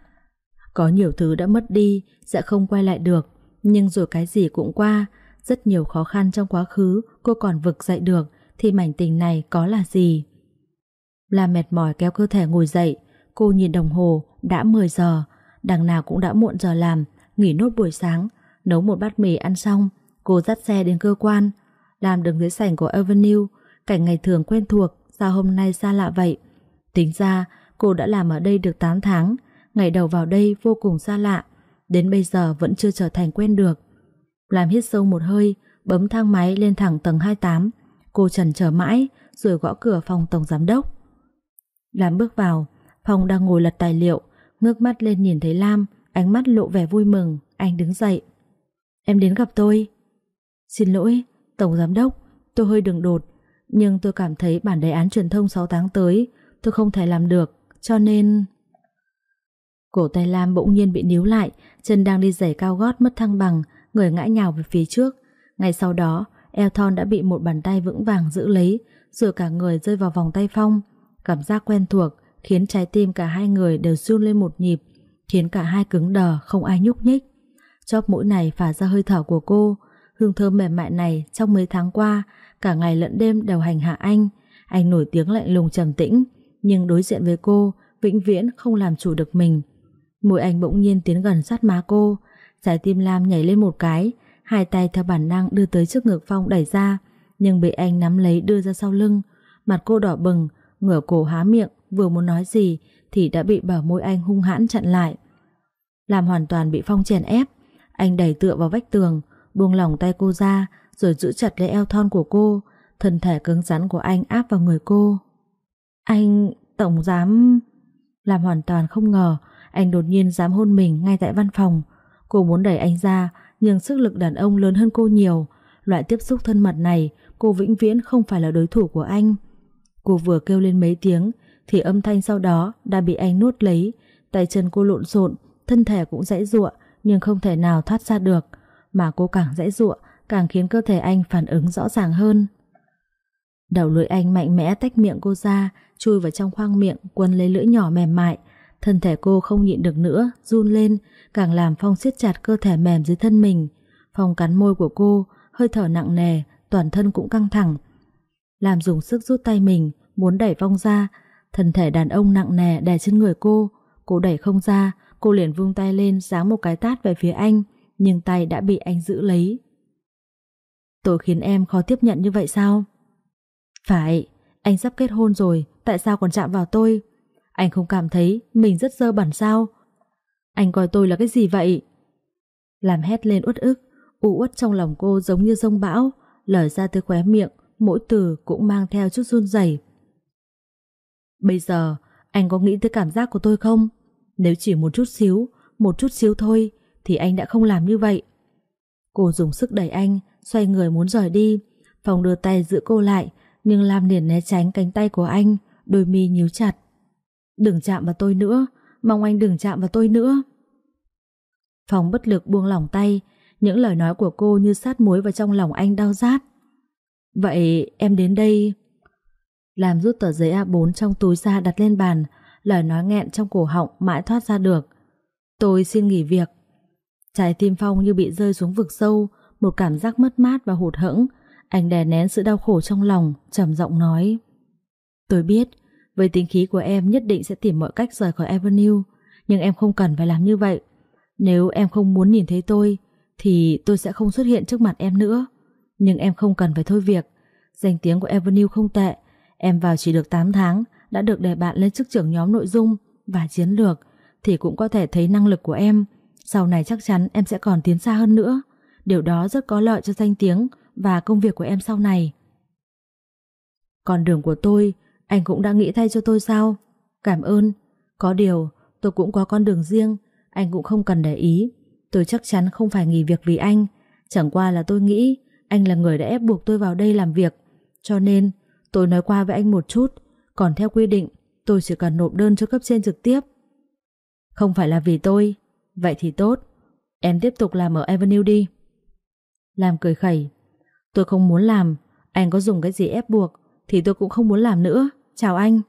Có nhiều thứ đã mất đi, sẽ không quay lại được. Nhưng rồi cái gì cũng qua, rất nhiều khó khăn trong quá khứ cô còn vực dậy được, thì mảnh tình này có là gì? Là mệt mỏi kéo cơ thể ngồi dậy, cô nhìn đồng hồ, đã 10 giờ, đằng nào cũng đã muộn giờ làm, nghỉ nốt buổi sáng, nấu một bát mì ăn xong, cô dắt xe đến cơ quan, làm đứng dưới sảnh của Avenue, cảnh ngày thường quen thuộc, sao hôm nay xa lạ vậy? Tính ra, cô đã làm ở đây được 8 tháng, ngày đầu vào đây vô cùng xa lạ, đến bây giờ vẫn chưa trở thành quen được. Làm hít sâu một hơi, bấm thang máy lên thẳng tầng 28, cô trần chờ mãi, rồi gõ cửa phòng tổng giám đốc. làm bước vào, phòng đang ngồi lật tài liệu, ngước mắt lên nhìn thấy Lam, ánh mắt lộ vẻ vui mừng, anh đứng dậy. Em đến gặp tôi. Xin lỗi, tổng giám đốc, tôi hơi đường đột, nhưng tôi cảm thấy bản đề án truyền thông 6 tháng tới, tôi không thể làm được, cho nên... Cổ tay Lam bỗng nhiên bị níu lại, chân đang đi giày cao gót mất thăng bằng, người ngã nhào về phía trước. Ngay sau đó, Elton đã bị một bàn tay vững vàng giữ lấy, rồi cả người rơi vào vòng tay Phong. Cảm giác quen thuộc khiến trái tim cả hai người đều run lên một nhịp, khiến cả hai cứng đờ, không ai nhúc nhích. Chóp mũi này phả ra hơi thở của cô, hương thơm mềm mại này trong mấy tháng qua, cả ngày lẫn đêm đều hành hạ anh. Anh nổi tiếng lạnh lùng trầm tĩnh, nhưng đối diện với cô, vĩnh viễn không làm chủ được mình. Môi anh bỗng nhiên tiến gần sát má cô, trái tim Lam nhảy lên một cái, hai tay theo bản năng đưa tới trước ngực Phong đẩy ra, nhưng bị anh nắm lấy đưa ra sau lưng. Mặt cô đỏ bừng, ngửa cổ há miệng, vừa muốn nói gì thì đã bị bờ môi anh hung hãn chặn lại. Làm hoàn toàn bị Phong chèn ép, anh đẩy tựa vào vách tường, buông lỏng tay cô ra, rồi giữ chặt lấy eo thon của cô, thân thể cứng rắn của anh áp vào người cô. Anh, tổng giám... Làm hoàn toàn không ngờ, anh đột nhiên dám hôn mình ngay tại văn phòng. Cô muốn đẩy anh ra, nhưng sức lực đàn ông lớn hơn cô nhiều. Loại tiếp xúc thân mật này, cô vĩnh viễn không phải là đối thủ của anh. Cô vừa kêu lên mấy tiếng, thì âm thanh sau đó đã bị anh nuốt lấy. Tay chân cô lộn xộn, thân thể cũng dãy ruộng, nhưng không thể nào thoát ra được. Mà cô càng dãy ruộng, càng khiến cơ thể anh phản ứng rõ ràng hơn. Đầu lưỡi anh mạnh mẽ tách miệng cô ra, chui vào trong khoang miệng, quấn lấy lưỡi nhỏ mềm mại. Thân thể cô không nhịn được nữa, run lên, càng làm Phong siết chặt cơ thể mềm dưới thân mình. Phong cắn môi của cô, hơi thở nặng nề, toàn thân cũng căng thẳng. Làm dùng sức rút tay mình, muốn đẩy Phong ra, thân thể đàn ông nặng nề đè trên người cô. Cô đẩy không ra, cô liền vung tay lên giáng một cái tát về phía anh, nhưng tay đã bị anh giữ lấy. Tôi khiến em khó tiếp nhận như vậy sao? Phải, anh sắp kết hôn rồi, tại sao còn chạm vào tôi? Anh không cảm thấy mình rất dơ bẩn sao? Anh coi tôi là cái gì vậy? Làm hét lên uất ức, u uất trong lòng cô giống như rông bão, lời ra từ khóe miệng, mỗi từ cũng mang theo chút run rẩy. Bây giờ, anh có nghĩ tới cảm giác của tôi không? Nếu chỉ một chút xíu, một chút xíu thôi, thì anh đã không làm như vậy. Cô dùng sức đẩy anh, xoay người muốn rời đi. Phong đưa tay giữ cô lại, nhưng Lam liền né tránh cánh tay của anh, đôi mi nhíu chặt. Đừng chạm vào tôi nữa, mong anh đừng chạm vào tôi nữa. Phong bất lực buông lỏng tay, những lời nói của cô như sát muối vào trong lòng anh đau rát. Vậy em đến đây... Làm rút tờ giấy A4 trong túi ra đặt lên bàn, lời nói nghẹn trong cổ họng mãi thoát ra được. Tôi xin nghỉ việc. Trái tim Phong như bị rơi xuống vực sâu, một cảm giác mất mát và hụt hẫng. Anh đè nén sự đau khổ trong lòng, trầm giọng nói. Tôi biết, với tính khí của em nhất định sẽ tìm mọi cách rời khỏi Avenue, nhưng em không cần phải làm như vậy. Nếu em không muốn nhìn thấy tôi, thì tôi sẽ không xuất hiện trước mặt em nữa. Nhưng em không cần phải thôi việc. Danh tiếng của Avenue không tệ. Em vào chỉ được 8 tháng, đã được đề bạn lên chức trưởng nhóm nội dung và chiến lược, thì cũng có thể thấy năng lực của em. Sau này chắc chắn em sẽ còn tiến xa hơn nữa. Điều đó rất có lợi cho danh tiếng và công việc của em sau này. Còn đường của tôi, anh cũng đã nghĩ thay cho tôi sao? Cảm ơn. Có điều, tôi cũng có con đường riêng, anh cũng không cần để ý. Tôi chắc chắn không phải nghỉ việc vì anh. Chẳng qua là tôi nghĩ anh là người đã ép buộc tôi vào đây làm việc. Cho nên, tôi nói qua với anh một chút. Còn theo quy định, tôi chỉ cần nộp đơn cho cấp trên trực tiếp. Không phải là vì tôi. Vậy thì tốt. Em tiếp tục làm ở Avenue đi. Làm cười khẩy. Tôi không muốn làm. Anh có dùng cái gì ép buộc thì tôi cũng không muốn làm nữa. Chào anh.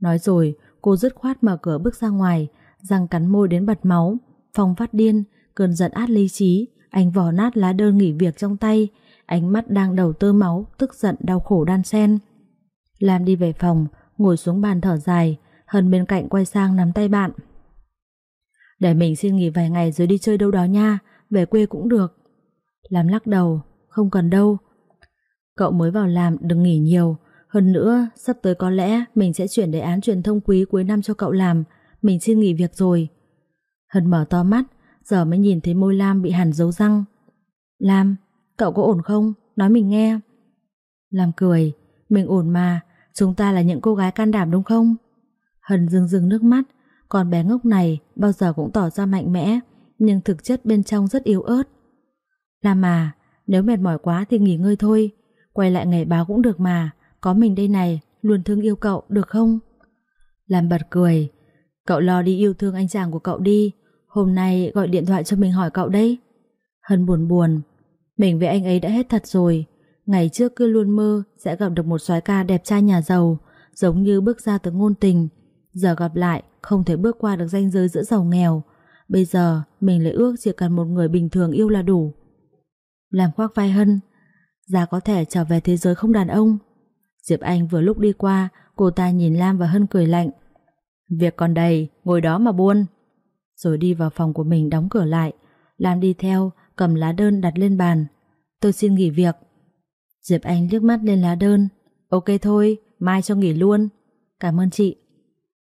Nói rồi, cô dứt khoát mở cửa bước ra ngoài, răng cắn môi đến bật máu. Phong phát điên, cơn giận át lý trí, anh vò nát lá đơn nghỉ việc trong tay, ánh mắt đang đầu tơ máu, tức giận đau khổ đan xen. Lam đi về phòng, ngồi xuống bàn thở dài, Hân bên cạnh quay sang nắm tay bạn. Để mình xin nghỉ vài ngày rồi đi chơi đâu đó nha, về quê cũng được. Lam lắc đầu, không cần đâu. Cậu mới vào làm đừng nghỉ nhiều, hơn nữa sắp tới có lẽ mình sẽ chuyển đề án truyền thông quý cuối năm cho cậu làm, mình xin nghỉ việc rồi. Hân mở to mắt, giờ mới nhìn thấy môi Lam bị hẳn dấu răng. Lam, cậu có ổn không? Nói mình nghe. Lam cười, mình ổn mà, chúng ta là những cô gái can đảm đúng không? Hân rưng rưng nước mắt, con bé ngốc này bao giờ cũng tỏ ra mạnh mẽ, nhưng thực chất bên trong rất yếu ớt. Lam à, nếu mệt mỏi quá thì nghỉ ngơi thôi, quay lại ngày báo cũng được mà, có mình đây này, luôn thương yêu cậu, được không? làm bật cười, cậu lo đi yêu thương anh chàng của cậu đi, Hôm nay gọi điện thoại cho mình hỏi cậu đấy. Hân buồn buồn. Mình với anh ấy đã hết thật rồi. Ngày trước cứ luôn mơ sẽ gặp được một soái ca đẹp trai nhà giàu, giống như bước ra từ ngôn tình. Giờ gặp lại, không thể bước qua được ranh giới giữa giàu nghèo. Bây giờ, mình lại ước chỉ cần một người bình thường yêu là đủ. Làm khoác vai Hân, Già có thể trở về thế giới không đàn ông. Diệp Anh vừa lúc đi qua, cô ta nhìn Lam và Hân cười lạnh. Việc còn đầy, ngồi đó mà buôn rồi đi vào phòng của mình đóng cửa lại. Lam đi theo, cầm lá đơn đặt lên bàn. Tôi xin nghỉ việc. Diệp Anh liếc mắt lên lá đơn. Ok thôi, mai cho nghỉ luôn. Cảm ơn chị.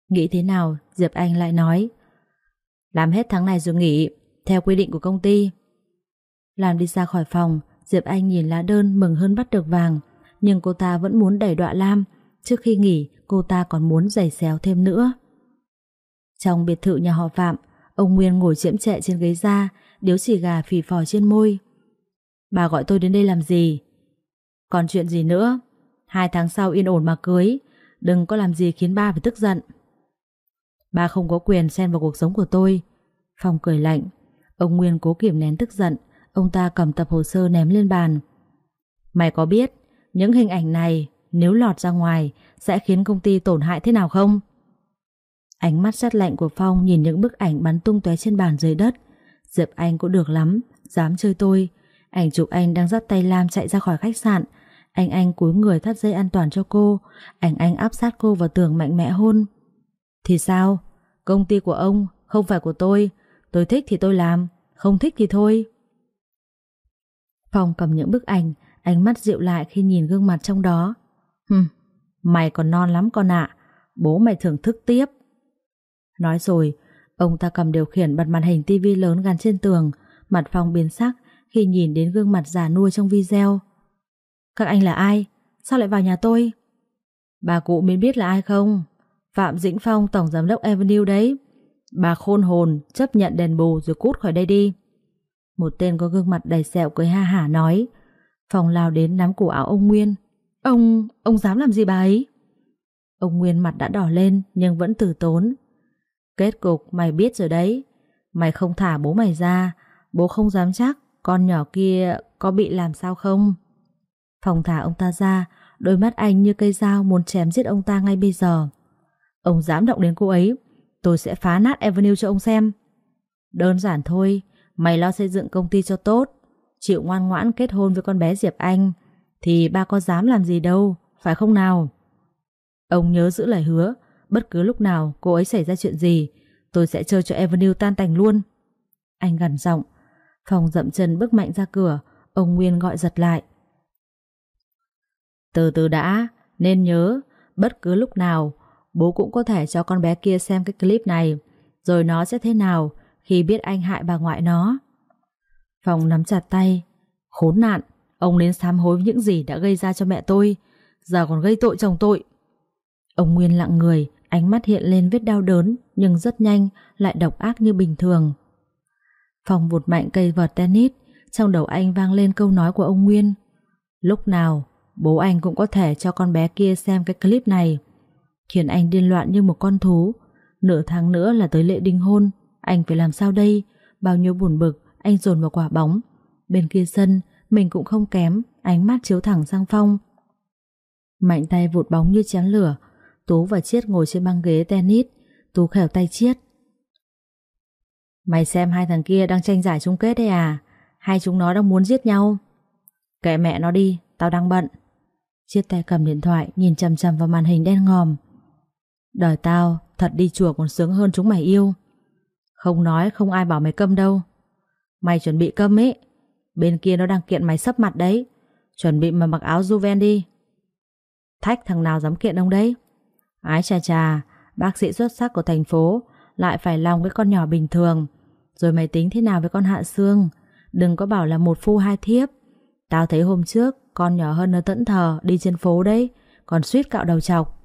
Nghĩ thế nào, Diệp Anh lại nói. Làm hết tháng này rồi nghỉ, theo quy định của công ty. Lam đi ra khỏi phòng, Diệp Anh nhìn lá đơn mừng hơn bắt được vàng. Nhưng cô ta vẫn muốn đẩy đọa Lam. Trước khi nghỉ, cô ta còn muốn giày xéo thêm nữa. Trong biệt thự nhà họ Phạm, Ông Nguyên ngồi chiếm trệ trên ghế da, điếu xì gà phì phò trên môi. Bà gọi tôi đến đây làm gì? Còn chuyện gì nữa? Hai tháng sau yên ổn mà cưới, đừng có làm gì khiến ba phải tức giận. Ba không có quyền xen vào cuộc sống của tôi. Phong cười lạnh. Ông Nguyên cố kiểm nén tức giận, ông ta cầm tập hồ sơ ném lên bàn. Mày có biết, những hình ảnh này nếu lọt ra ngoài sẽ khiến công ty tổn hại thế nào không? Ánh mắt sát lạnh của Phong nhìn những bức ảnh bắn tung tóe trên bàn dưới đất. Diệp Anh cũng được lắm, dám chơi tôi. Ảnh chụp anh đang dắt tay Lam chạy ra khỏi khách sạn. Anh anh cúi người thắt dây an toàn cho cô. Ảnh anh áp sát cô vào tường mạnh mẽ hôn. Thì sao? Công ty của ông không phải của tôi. Tôi thích thì tôi làm, không thích thì thôi. Phong cầm những bức ảnh, ánh mắt dịu lại khi nhìn gương mặt trong đó. Hừm, mày còn non lắm con ạ. Bố mày thưởng thức tiếp. Nói rồi, ông ta cầm điều khiển bật màn hình tivi lớn gắn trên tường, mặt Phong biến sắc khi nhìn đến gương mặt già nua trong video. Các anh là ai? Sao lại vào nhà tôi? Bà cụ mới biết là ai không? Phạm Dĩnh Phong, Tổng Giám đốc Avenue đấy. Bà khôn hồn, chấp nhận đền bù rồi cút khỏi đây đi. Một tên có gương mặt đầy sẹo cười ha hả nói. Phòng lao đến nắm cổ áo ông Nguyên. Ông, ông dám làm gì bà ấy? Ông Nguyên mặt đã đỏ lên nhưng vẫn từ tốn. Kết cục mày biết rồi đấy. Mày không thả bố mày ra, bố không dám chắc con nhỏ kia có bị làm sao không. Phòng thả ông ta ra, đôi mắt anh như cây dao muốn chém giết ông ta ngay bây giờ. Ông dám động đến cô ấy, tôi sẽ phá nát Avenue cho ông xem. Đơn giản thôi, mày lo xây dựng công ty cho tốt, chịu ngoan ngoãn kết hôn với con bé Diệp Anh, thì ba có dám làm gì đâu, phải không nào? Ông nhớ giữ lời hứa, bất cứ lúc nào cô ấy xảy ra chuyện gì, tôi sẽ chơi cho Avenue tan tành luôn. Anh gần giọng, phòng dậm chân bước mạnh ra cửa, ông Nguyên gọi giật lại. Từ từ đã, nên nhớ, bất cứ lúc nào, bố cũng có thể cho con bé kia xem cái clip này, rồi nó sẽ thế nào khi biết anh hại bà ngoại nó. Phong nắm chặt tay, khốn nạn, ông nên sám hối những gì đã gây ra cho mẹ tôi, giờ còn gây tội chồng tội. Ông Nguyên lặng người, ánh mắt hiện lên vết đau đớn, nhưng rất nhanh, lại độc ác như bình thường. Phong vụt mạnh cây vợt tennis, trong đầu anh vang lên câu nói của ông Nguyên. Lúc nào, bố anh cũng có thể cho con bé kia xem cái clip này, khiến anh điên loạn như một con thú. Nửa tháng nữa là tới lễ đính hôn, anh phải làm sao đây? Bao nhiêu buồn bực, anh dồn vào quả bóng. Bên kia sân, mình cũng không kém, ánh mắt chiếu thẳng sang Phong. Mạnh tay vụt bóng như chém lửa, Tú và Chiết ngồi trên băng ghế tennis, Tú khẻo tay Chiết. Mày xem hai thằng kia đang tranh giải chung kết đấy à? Hai chúng nó đang muốn giết nhau. Kệ mẹ nó đi, tao đang bận. Chiết tay cầm điện thoại, nhìn chầm chầm vào màn hình đen ngòm. Đời tao thật đi chùa còn sướng hơn chúng mày yêu. Không nói không ai bảo mày câm đâu. Mày chuẩn bị cơm ấy. Bên kia nó đang kiện mày sấp mặt đấy. Chuẩn bị mà mặc áo Juven đi. Thách thằng nào dám kiện ông đấy? Ái chà chà, bác sĩ xuất sắc của thành phố lại phải lòng cái con nhỏ bình thường. Rồi mày tính thế nào với con Hạ Sương? Đừng có bảo là một phu hai thiếp. Tao thấy hôm trước con nhỏ hơn nó tẫn thờ đi trên phố đấy, còn suýt cạo đầu chọc.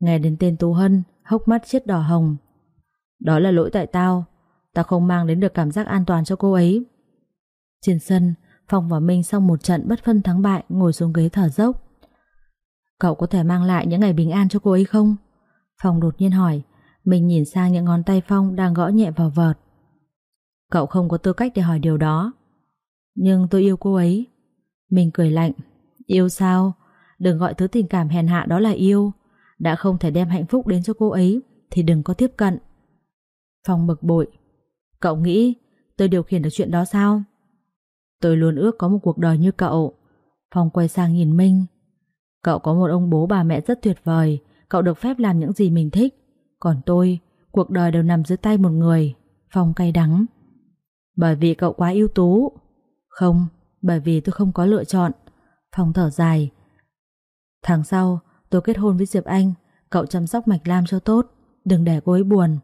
Nghe đến tên Tú Hân, hốc mắt chết đỏ hồng. Đó là lỗi tại tao, ta không mang đến được cảm giác an toàn cho cô ấy. Trên sân, Phong và Minh sau một trận bất phân thắng bại ngồi xuống ghế thở dốc. Cậu có thể mang lại những ngày bình an cho cô ấy không? Phong đột nhiên hỏi, mình nhìn sang những ngón tay Phong đang gõ nhẹ vào vợt. Cậu không có tư cách để hỏi điều đó. Nhưng tôi yêu cô ấy. Mình cười lạnh. Yêu sao? Đừng gọi thứ tình cảm hèn hạ đó là yêu. Đã không thể đem hạnh phúc đến cho cô ấy thì đừng có tiếp cận. Phong bực bội. Cậu nghĩ tôi điều khiển được chuyện đó sao? Tôi luôn ước có một cuộc đời như cậu. Phong quay sang nhìn Minh. Cậu có một ông bố bà mẹ rất tuyệt vời. Cậu được phép làm những gì mình thích. Còn tôi, cuộc đời đều nằm dưới tay một người. Phong cay đắng. Bởi vì cậu quá ưu tú. Không, bởi vì tôi không có lựa chọn. Phong thở dài. Tháng sau, tôi kết hôn với Diệp Anh. Cậu chăm sóc Mạch Lam cho tốt. Đừng để cô ấy buồn.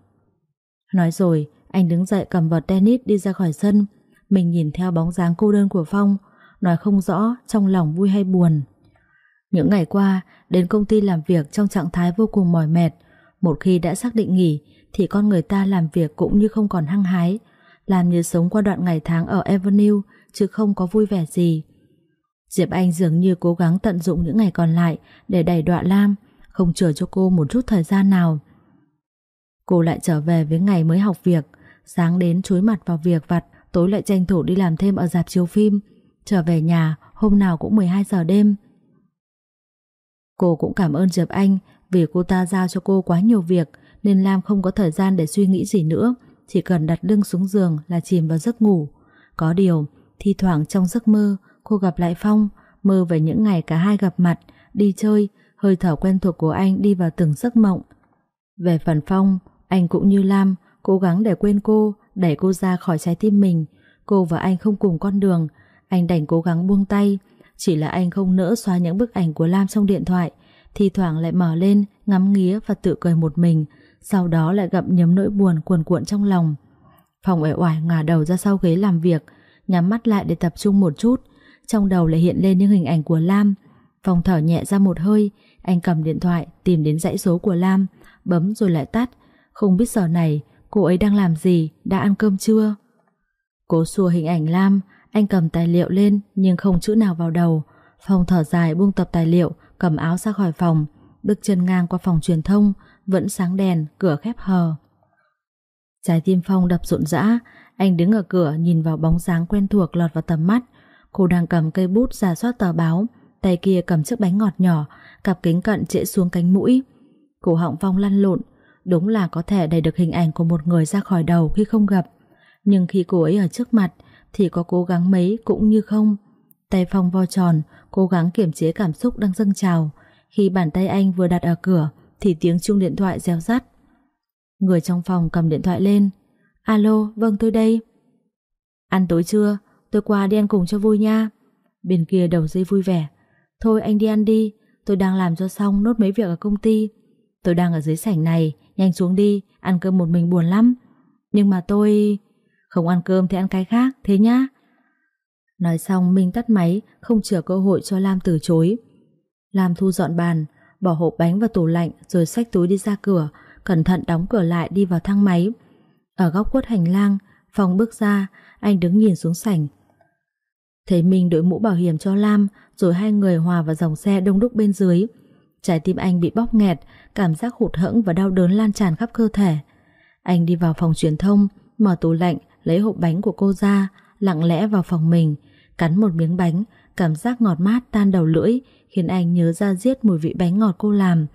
Nói rồi, anh đứng dậy cầm vợt tennis đi ra khỏi sân. Mình nhìn theo bóng dáng cô đơn của Phong, nói không rõ trong lòng vui hay buồn. Những ngày qua, đến công ty làm việc trong trạng thái vô cùng mỏi mệt. Một khi đã xác định nghỉ, thì con người ta làm việc cũng như không còn hăng hái, làm như sống qua đoạn ngày tháng ở Avenue, chứ không có vui vẻ gì. Diệp Anh dường như cố gắng tận dụng những ngày còn lại để đẩy đọa Lam, không chờ cho cô một chút thời gian nào. Cô lại trở về với ngày mới học việc, sáng đến chúi mặt vào việc vặt, tối lại tranh thủ đi làm thêm ở dạp chiếu phim. Trở về nhà, hôm nào cũng 12 giờ đêm. Cô cũng cảm ơn Diệp Anh vì cô ta giao cho cô quá nhiều việc nên Lam không có thời gian để suy nghĩ gì nữa, chỉ cần đặt lưng xuống giường là chìm vào giấc ngủ. Có điều, thi thoảng trong giấc mơ, cô gặp lại Phong, mơ về những ngày cả hai gặp mặt, đi chơi, hơi thở quen thuộc của anh đi vào từng giấc mộng. Về phần Phong, anh cũng như Lam, cố gắng để quên cô, đẩy cô ra khỏi trái tim mình. Cô và anh không cùng con đường, anh đành cố gắng buông tay. Chỉ là anh không nỡ xóa những bức ảnh của Lam trong điện thoại, thì thoảng lại mở lên, ngắm nghía và tự cười một mình, sau đó lại gặm nhấm nỗi buồn cuồn cuộn trong lòng. Phòng uể oải ngả đầu ra sau ghế làm việc, nhắm mắt lại để tập trung một chút, trong đầu lại hiện lên những hình ảnh của Lam. Phòng thở nhẹ ra một hơi, anh cầm điện thoại tìm đến dãy số của Lam, bấm rồi lại tắt, không biết giờ này cô ấy đang làm gì, đã ăn cơm chưa? Cố xua hình ảnh Lam, anh cầm tài liệu lên nhưng không chữ nào vào đầu. Phong thở dài buông tập tài liệu, cầm áo ra khỏi phòng, bước chân ngang qua phòng truyền thông, vẫn sáng đèn, cửa khép hờ. Trái tim Phong đập rộn rã, anh đứng ở cửa nhìn vào bóng dáng quen thuộc lọt vào tầm mắt. Cô đang cầm cây bút giả soát tờ báo, tay kia cầm chiếc bánh ngọt nhỏ, cặp kính cận trễ xuống cánh mũi. Cổ họng Phong lăn lộn, đúng là có thể đẩy được hình ảnh của một người ra khỏi đầu khi không gặp. Nhưng khi cô ấy ở trước mặt thì có cố gắng mấy cũng như không. Tay Phong vo tròn, cố gắng kiềm chế cảm xúc đang dâng trào. Khi bàn tay anh vừa đặt ở cửa thì tiếng chuông điện thoại reo rắt. Người trong phòng cầm điện thoại lên. Alo, vâng tôi đây. Ăn tối chưa? Tôi qua đi ăn cùng cho vui nha. Bên kia đầu dây vui vẻ. Thôi anh đi ăn đi, tôi đang làm cho xong nốt mấy việc ở công ty. Tôi đang ở dưới sảnh này, nhanh xuống đi, ăn cơm một mình buồn lắm. Nhưng mà tôi... Không ăn cơm thì ăn cái khác, thế nhá. Nói xong Minh tắt máy, không chờ cơ hội cho Lam từ chối. Lam thu dọn bàn, bỏ hộp bánh vào tủ lạnh rồi xách túi đi ra cửa, cẩn thận đóng cửa lại đi vào thang máy. Ở góc quất hành lang, Phong bước ra, anh đứng nhìn xuống sảnh. Thấy Minh đội mũ bảo hiểm cho Lam, rồi hai người hòa vào dòng xe đông đúc bên dưới. Trái tim anh bị bóp nghẹt, cảm giác hụt hẫng và đau đớn lan tràn khắp cơ thể. Anh đi vào phòng truyền thông, mở tủ lạnh, lấy hộp bánh của cô ra, lặng lẽ vào phòng mình, cắn một miếng bánh, cảm giác ngọt mát tan đầu lưỡi, khiến anh nhớ ra giết mùi vị bánh ngọt cô làm.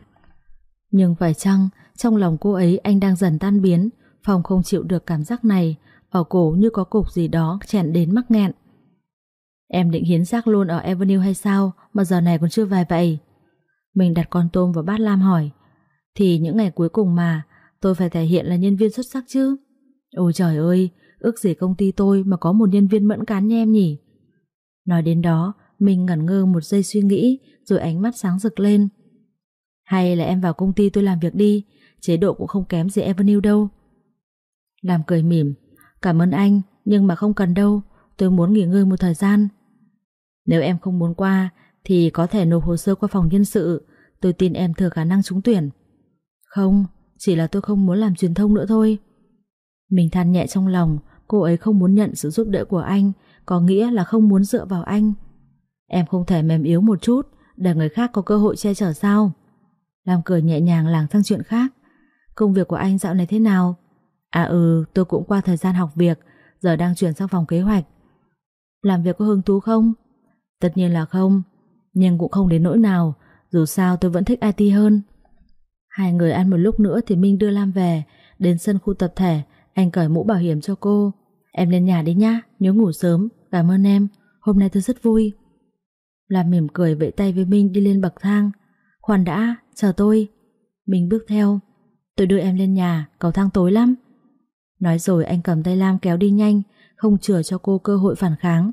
Nhưng phải chăng, trong lòng cô ấy anh đang dần tan biến, phòng không chịu được cảm giác này, ở cổ như có cục gì đó chèn đến mắc nghẹn. Em định hiến xác luôn ở Avenue hay sao mà giờ này còn chưa về vậy? Mình đặt con tôm vào bát Lam hỏi. Thì những ngày cuối cùng mà, tôi phải thể hiện là nhân viên xuất sắc chứ. Ôi trời ơi, ước gì công ty tôi mà có một nhân viên mẫn cán như em nhỉ. Nói đến đó, mình ngẩn ngơ một giây suy nghĩ, rồi ánh mắt sáng rực lên. Hay là em vào công ty tôi làm việc đi, chế độ cũng không kém gì Avenue đâu. Làm cười mỉm, cảm ơn anh, nhưng mà không cần đâu, tôi muốn nghỉ ngơi một thời gian. Nếu em không muốn qua, thì có thể nộp hồ sơ qua phòng nhân sự, tôi tin em thừa khả năng trúng tuyển. Không, chỉ là tôi không muốn làm truyền thông nữa thôi. Mình than nhẹ trong lòng, cô ấy không muốn nhận sự giúp đỡ của anh, có nghĩa là không muốn dựa vào anh. Em không thể mềm yếu một chút, để người khác có cơ hội che chở sao? Làm cười nhẹ nhàng làng sang chuyện khác. Công việc của anh dạo này thế nào? À ừ, tôi cũng qua thời gian học việc, giờ đang chuyển sang phòng kế hoạch. Làm việc có hứng thú không? Tất nhiên là không, nhưng cũng không đến nỗi nào, dù sao tôi vẫn thích IT hơn. Hai người ăn một lúc nữa thì Minh đưa Lam về, đến sân khu tập thể, anh cởi mũ bảo hiểm cho cô. Em lên nhà đi nhá, nhớ ngủ sớm, cảm ơn em, hôm nay tôi rất vui. Lam mỉm cười vẫy tay với Minh đi lên bậc thang. Khoan đã, chờ tôi. Minh bước theo. Tôi đưa em lên nhà, cầu thang tối lắm. Nói rồi anh cầm tay Lam kéo đi nhanh, không chừa cho cô cơ hội phản kháng.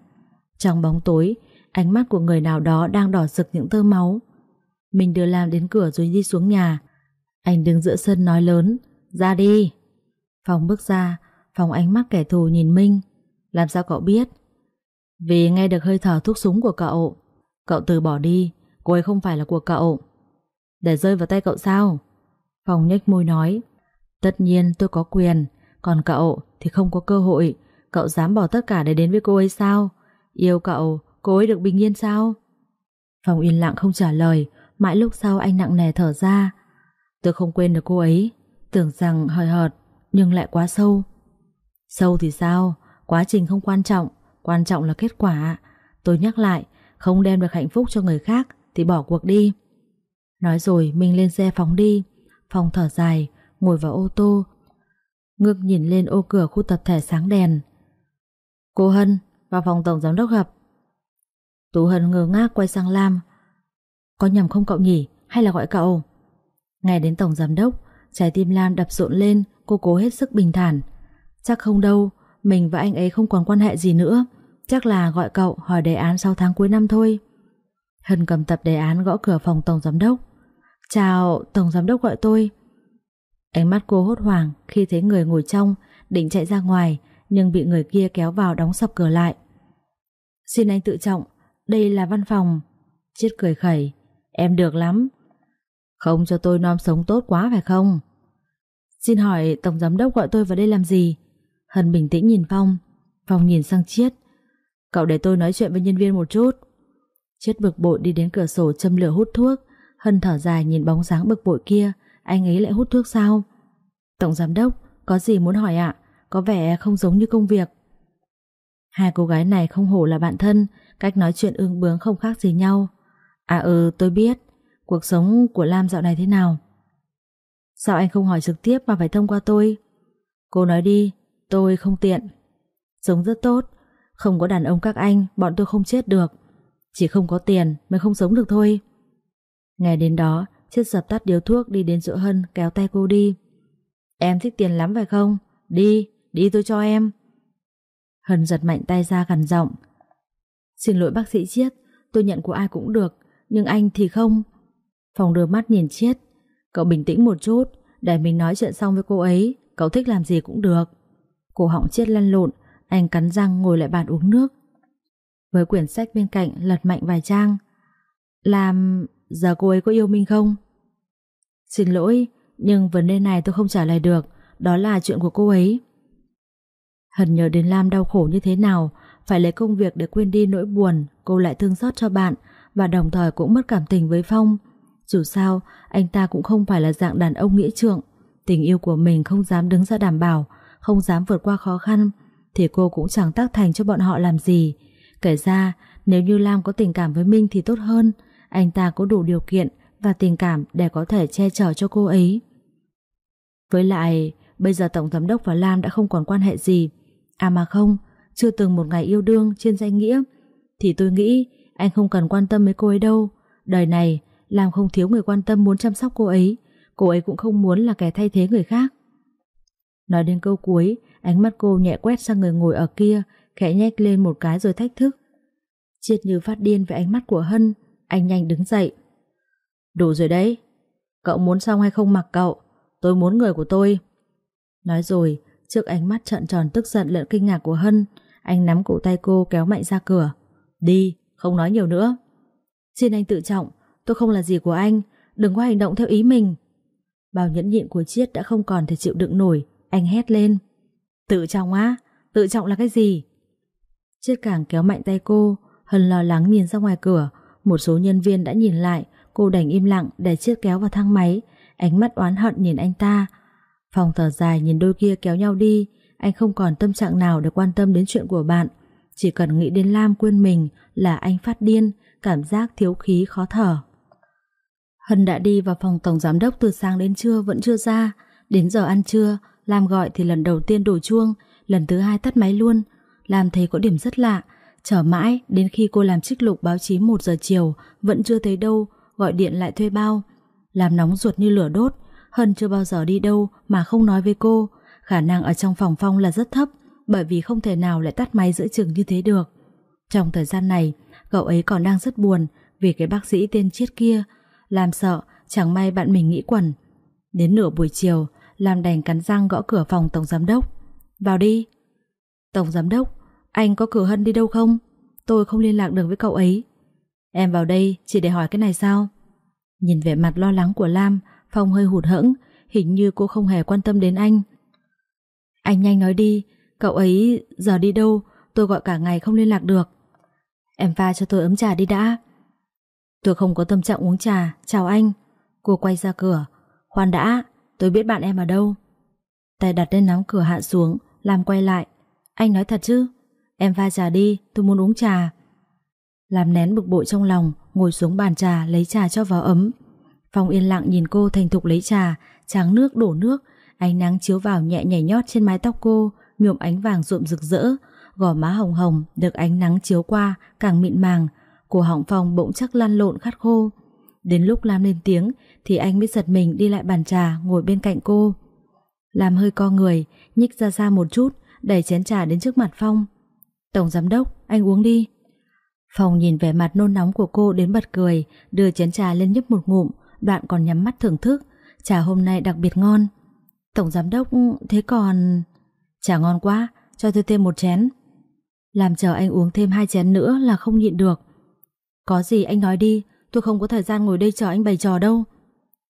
Trong bóng tối, ánh mắt của người nào đó đang đỏ rực những tơ máu. Mình đưa Lam đến cửa rồi đi xuống nhà. Anh đứng giữa sân nói lớn, ra đi. Phòng bước ra, phòng ánh mắt kẻ thù nhìn Minh. Làm sao cậu biết? Vì nghe được hơi thở thuốc súng của cậu. Cậu từ bỏ đi, cô ấy không phải là của cậu. Để rơi vào tay cậu sao? Phòng nhếch môi nói, tất nhiên tôi có quyền, còn cậu thì không có cơ hội. Cậu dám bỏ tất cả để đến với cô ấy sao? Yêu cậu, cô ấy được bình yên sao? Phòng yên lặng không trả lời, mãi lúc sau anh nặng nề thở ra. Tôi không quên được cô ấy, tưởng rằng hời hợt, nhưng lại quá sâu. Sâu thì sao? Quá trình không quan trọng, quan trọng là kết quả. Tôi nhắc lại, không đem được hạnh phúc cho người khác thì bỏ cuộc đi. Nói rồi mình lên xe phóng đi, phòng thở dài, ngồi vào ô tô, ngước nhìn lên ô cửa khu tập thể sáng đèn. Cô Hân, vào phòng tổng giám đốc gặp. Tú Hân ngơ ngác quay sang Lam. Có nhầm không cậu nhỉ, hay là gọi cậu? Nghe đến tổng giám đốc, trái tim Lan đập rộn lên, cô cố hết sức bình thản. Chắc không đâu, mình và anh ấy không còn quan hệ gì nữa. Chắc là gọi cậu hỏi đề án sau tháng cuối năm thôi. Hân cầm tập đề án gõ cửa phòng tổng giám đốc. Chào, tổng giám đốc gọi tôi. Ánh mắt cô hốt hoảng khi thấy người ngồi trong, định chạy ra ngoài, nhưng bị người kia kéo vào đóng sập cửa lại. Xin anh tự trọng, đây là văn phòng. Chết cười khẩy, em được lắm. Không cho tôi nom sống tốt quá phải không? Xin hỏi Tổng Giám Đốc gọi tôi vào đây làm gì? Hân bình tĩnh nhìn Phong. Phong nhìn sang Chiết. Cậu để tôi nói chuyện với nhân viên một chút. Chiết bực bội đi đến cửa sổ châm lửa hút thuốc. Hân thở dài nhìn bóng dáng bực bội kia. Anh ấy lại hút thuốc sao? Tổng giám đốc, có gì muốn hỏi ạ? Có vẻ không giống như công việc. Hai cô gái này không hổ là bạn thân, cách nói chuyện ương bướng không khác gì nhau. À ừ, tôi biết. Cuộc sống của Lam dạo này thế nào? Sao anh không hỏi trực tiếp mà phải thông qua tôi? Cô nói đi, tôi không tiện. Sống rất tốt, không có đàn ông các anh, bọn tôi không chết được. Chỉ không có tiền mới không sống được thôi. Nghe đến đó, chiết dập tắt điếu thuốc đi đến chỗ Hân kéo tay cô đi. Em thích tiền lắm phải không? Đi, đi tôi cho em. Hân giật mạnh tay ra gần giọng. Xin lỗi bác sĩ Chiết, tôi nhận của ai cũng được, nhưng anh thì không. Phòng đưa mắt nhìn Chiết. Cậu bình tĩnh một chút, để mình nói chuyện xong với cô ấy, cậu thích làm gì cũng được. Cổ họng Chiết lăn lộn, anh cắn răng ngồi lại bàn uống nước. Với quyển sách bên cạnh lật mạnh vài trang. Làm... giờ cô ấy có yêu mình không? Xin lỗi, nhưng vấn đề này tôi không trả lời được, đó là chuyện của cô ấy. Hân nhớ đến Lam đau khổ như thế nào, phải lấy công việc để quên đi nỗi buồn, cô lại thương xót cho bạn và đồng thời cũng mất cảm tình với Phong. Dù sao, anh ta cũng không phải là dạng đàn ông nghĩa trượng, tình yêu của mình không dám đứng ra đảm bảo, không dám vượt qua khó khăn, thì cô cũng chẳng tác thành cho bọn họ làm gì. Kể ra, nếu như Lam có tình cảm với Minh thì tốt hơn, anh ta có đủ điều kiện và tình cảm để có thể che chở cho cô ấy. Với lại, bây giờ Tổng Giám đốc và Lam đã không còn quan hệ gì. À mà không, chưa từng một ngày yêu đương trên danh nghĩa, thì tôi nghĩ anh không cần quan tâm với cô ấy đâu. Đời này, làm không thiếu người quan tâm muốn chăm sóc cô ấy, cô ấy cũng không muốn là kẻ thay thế người khác. Nói đến câu cuối, ánh mắt cô nhẹ quét sang người ngồi ở kia, khẽ nhếch lên một cái rồi thách thức. Triệt như phát điên với ánh mắt của Hân, anh nhanh đứng dậy. Đủ rồi đấy. Cậu muốn xong hay không mặc cậu? Tôi muốn người của tôi. Nói rồi, trước ánh mắt trợn tròn tức giận lẫn kinh ngạc của Hân, anh nắm cổ tay cô kéo mạnh ra cửa. Đi, không nói nhiều nữa. Xin anh tự trọng, tôi không là gì của anh, đừng có hành động theo ý mình. Bao nhẫn nhịn của Chiết đã không còn thể chịu đựng nổi, anh hét lên. Tự trọng á, tự trọng là cái gì? Chiết càng kéo mạnh tay cô, Hân lo lắng nhìn ra ngoài cửa, một số nhân viên đã nhìn lại, Cô đành im lặng để chiết kéo vào thang máy Ánh mắt oán hận nhìn anh ta Phòng thở dài nhìn đôi kia kéo nhau đi Anh không còn tâm trạng nào để quan tâm đến chuyện của bạn Chỉ cần nghĩ đến Lam quên mình Là anh phát điên Cảm giác thiếu khí khó thở Hân đã đi vào phòng tổng giám đốc từ sáng đến trưa vẫn chưa ra Đến giờ ăn trưa Lam gọi thì lần đầu tiên đổ chuông Lần thứ hai tắt máy luôn Lam thấy có điểm rất lạ Chờ mãi đến khi cô làm trích lục báo chí 1 giờ chiều Vẫn chưa thấy đâu gọi điện lại thuê bao. Làm nóng ruột như lửa đốt, Hân chưa bao giờ đi đâu mà không nói với cô. Khả năng ở trong phòng phong là rất thấp, bởi vì không thể nào lại tắt máy giữa chừng như thế được. Trong thời gian này, cậu ấy còn đang rất buồn vì cái bác sĩ tên Chiết kia. Làm sợ, chẳng may bạn mình nghĩ quẩn. Đến nửa buổi chiều, làm đành cắn răng gõ cửa phòng tổng giám đốc. Vào đi. Tổng giám đốc, anh có cử Hân đi đâu không? Tôi không liên lạc được với cậu ấy. Em vào đây chỉ để hỏi cái này sao? Nhìn vẻ mặt lo lắng của Lam, Phong hơi hụt hẫng, hình như cô không hề quan tâm đến anh. Anh nhanh nói đi, cậu ấy giờ đi đâu, tôi gọi cả ngày không liên lạc được. Em pha cho tôi ấm trà đi đã. Tôi không có tâm trạng uống trà, chào anh. Cô quay ra cửa. Khoan đã, tôi biết bạn em ở đâu. Tay đặt lên nắm cửa hạ xuống, làm quay lại. Anh nói thật chứ? Em pha trà đi, tôi muốn uống trà. Làm nén bực bội trong lòng Ngồi xuống bàn trà lấy trà cho vào ấm Phong yên lặng nhìn cô thành thục lấy trà Tráng nước đổ nước Ánh nắng chiếu vào nhẹ nhảy nhót trên mái tóc cô Nhuộm ánh vàng rộm rực rỡ Gò má hồng hồng được ánh nắng chiếu qua Càng mịn màng Cổ họng Phong bỗng chắc lăn lộn khát khô Đến lúc Lam lên tiếng Thì anh mới giật mình đi lại bàn trà Ngồi bên cạnh cô Lam hơi co người Nhích ra xa một chút Đẩy chén trà đến trước mặt Phong Tổng giám đốc anh uống đi Phong nhìn vẻ mặt nôn nóng của cô đến bật cười, đưa chén trà lên nhấp một ngụm, đoạn còn nhắm mắt thưởng thức. Trà hôm nay đặc biệt ngon. Tổng giám đốc, thế còn... Trà ngon quá, cho tôi thêm một chén. Làm chờ anh uống thêm hai chén nữa là không nhịn được. Có gì anh nói đi, tôi không có thời gian ngồi đây chờ anh bày trò đâu.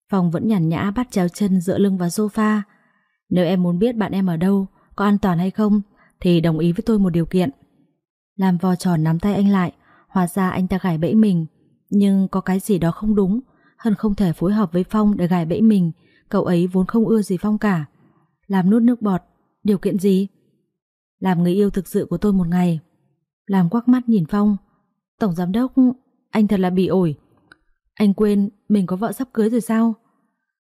Phong vẫn nhàn nhã bắt chéo chân dựa lưng vào sofa. Nếu em muốn biết bạn em ở đâu, có an toàn hay không, thì đồng ý với tôi một điều kiện. Làm vò tròn nắm tay anh lại, hóa ra anh ta gài bẫy mình. Nhưng có cái gì đó không đúng, Hân không thể phối hợp với Phong để gài bẫy mình, cậu ấy vốn không ưa gì Phong cả. Làm nuốt nước bọt, điều kiện gì? Làm người yêu thực sự của tôi một ngày. Làm quắc mắt nhìn Phong. Tổng giám đốc, anh thật là bị ổi. Anh quên mình có vợ sắp cưới rồi sao?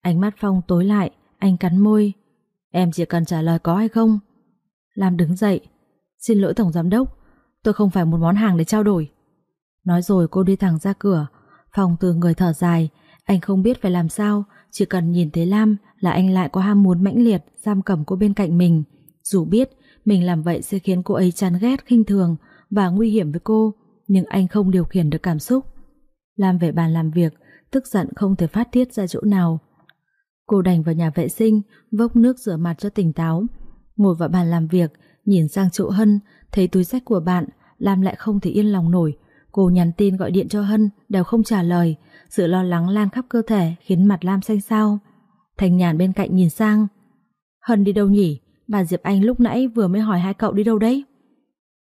Ánh mắt Phong tối lại, anh cắn môi. Em chỉ cần trả lời có hay không. Làm đứng dậy. Xin lỗi Tổng Giám Đốc, tôi không phải một món hàng để trao đổi. Nói rồi cô đi thẳng ra cửa. Phong từ người thở dài, anh không biết phải làm sao, chỉ cần nhìn thấy Lam là anh lại có ham muốn mãnh liệt giam cầm cô bên cạnh mình. Dù biết mình làm vậy sẽ khiến cô ấy chán ghét, khinh thường và nguy hiểm với cô, nhưng anh không điều khiển được cảm xúc. Lam về bàn làm việc, tức giận không thể phát tiết ra chỗ nào. Cô đành vào nhà vệ sinh, vốc nước rửa mặt cho tỉnh táo. Ngồi vào bàn làm việc, nhìn sang chỗ Hân, thấy túi sách của bạn, Lam lại không thể yên lòng nổi. Cô nhắn tin gọi điện cho Hân, đều không trả lời. Sự lo lắng lan khắp cơ thể khiến mặt Lam xanh xao. Thành nhàn bên cạnh nhìn sang. Hân đi đâu nhỉ? Bà Diệp Anh lúc nãy vừa mới hỏi hai cậu đi đâu đấy?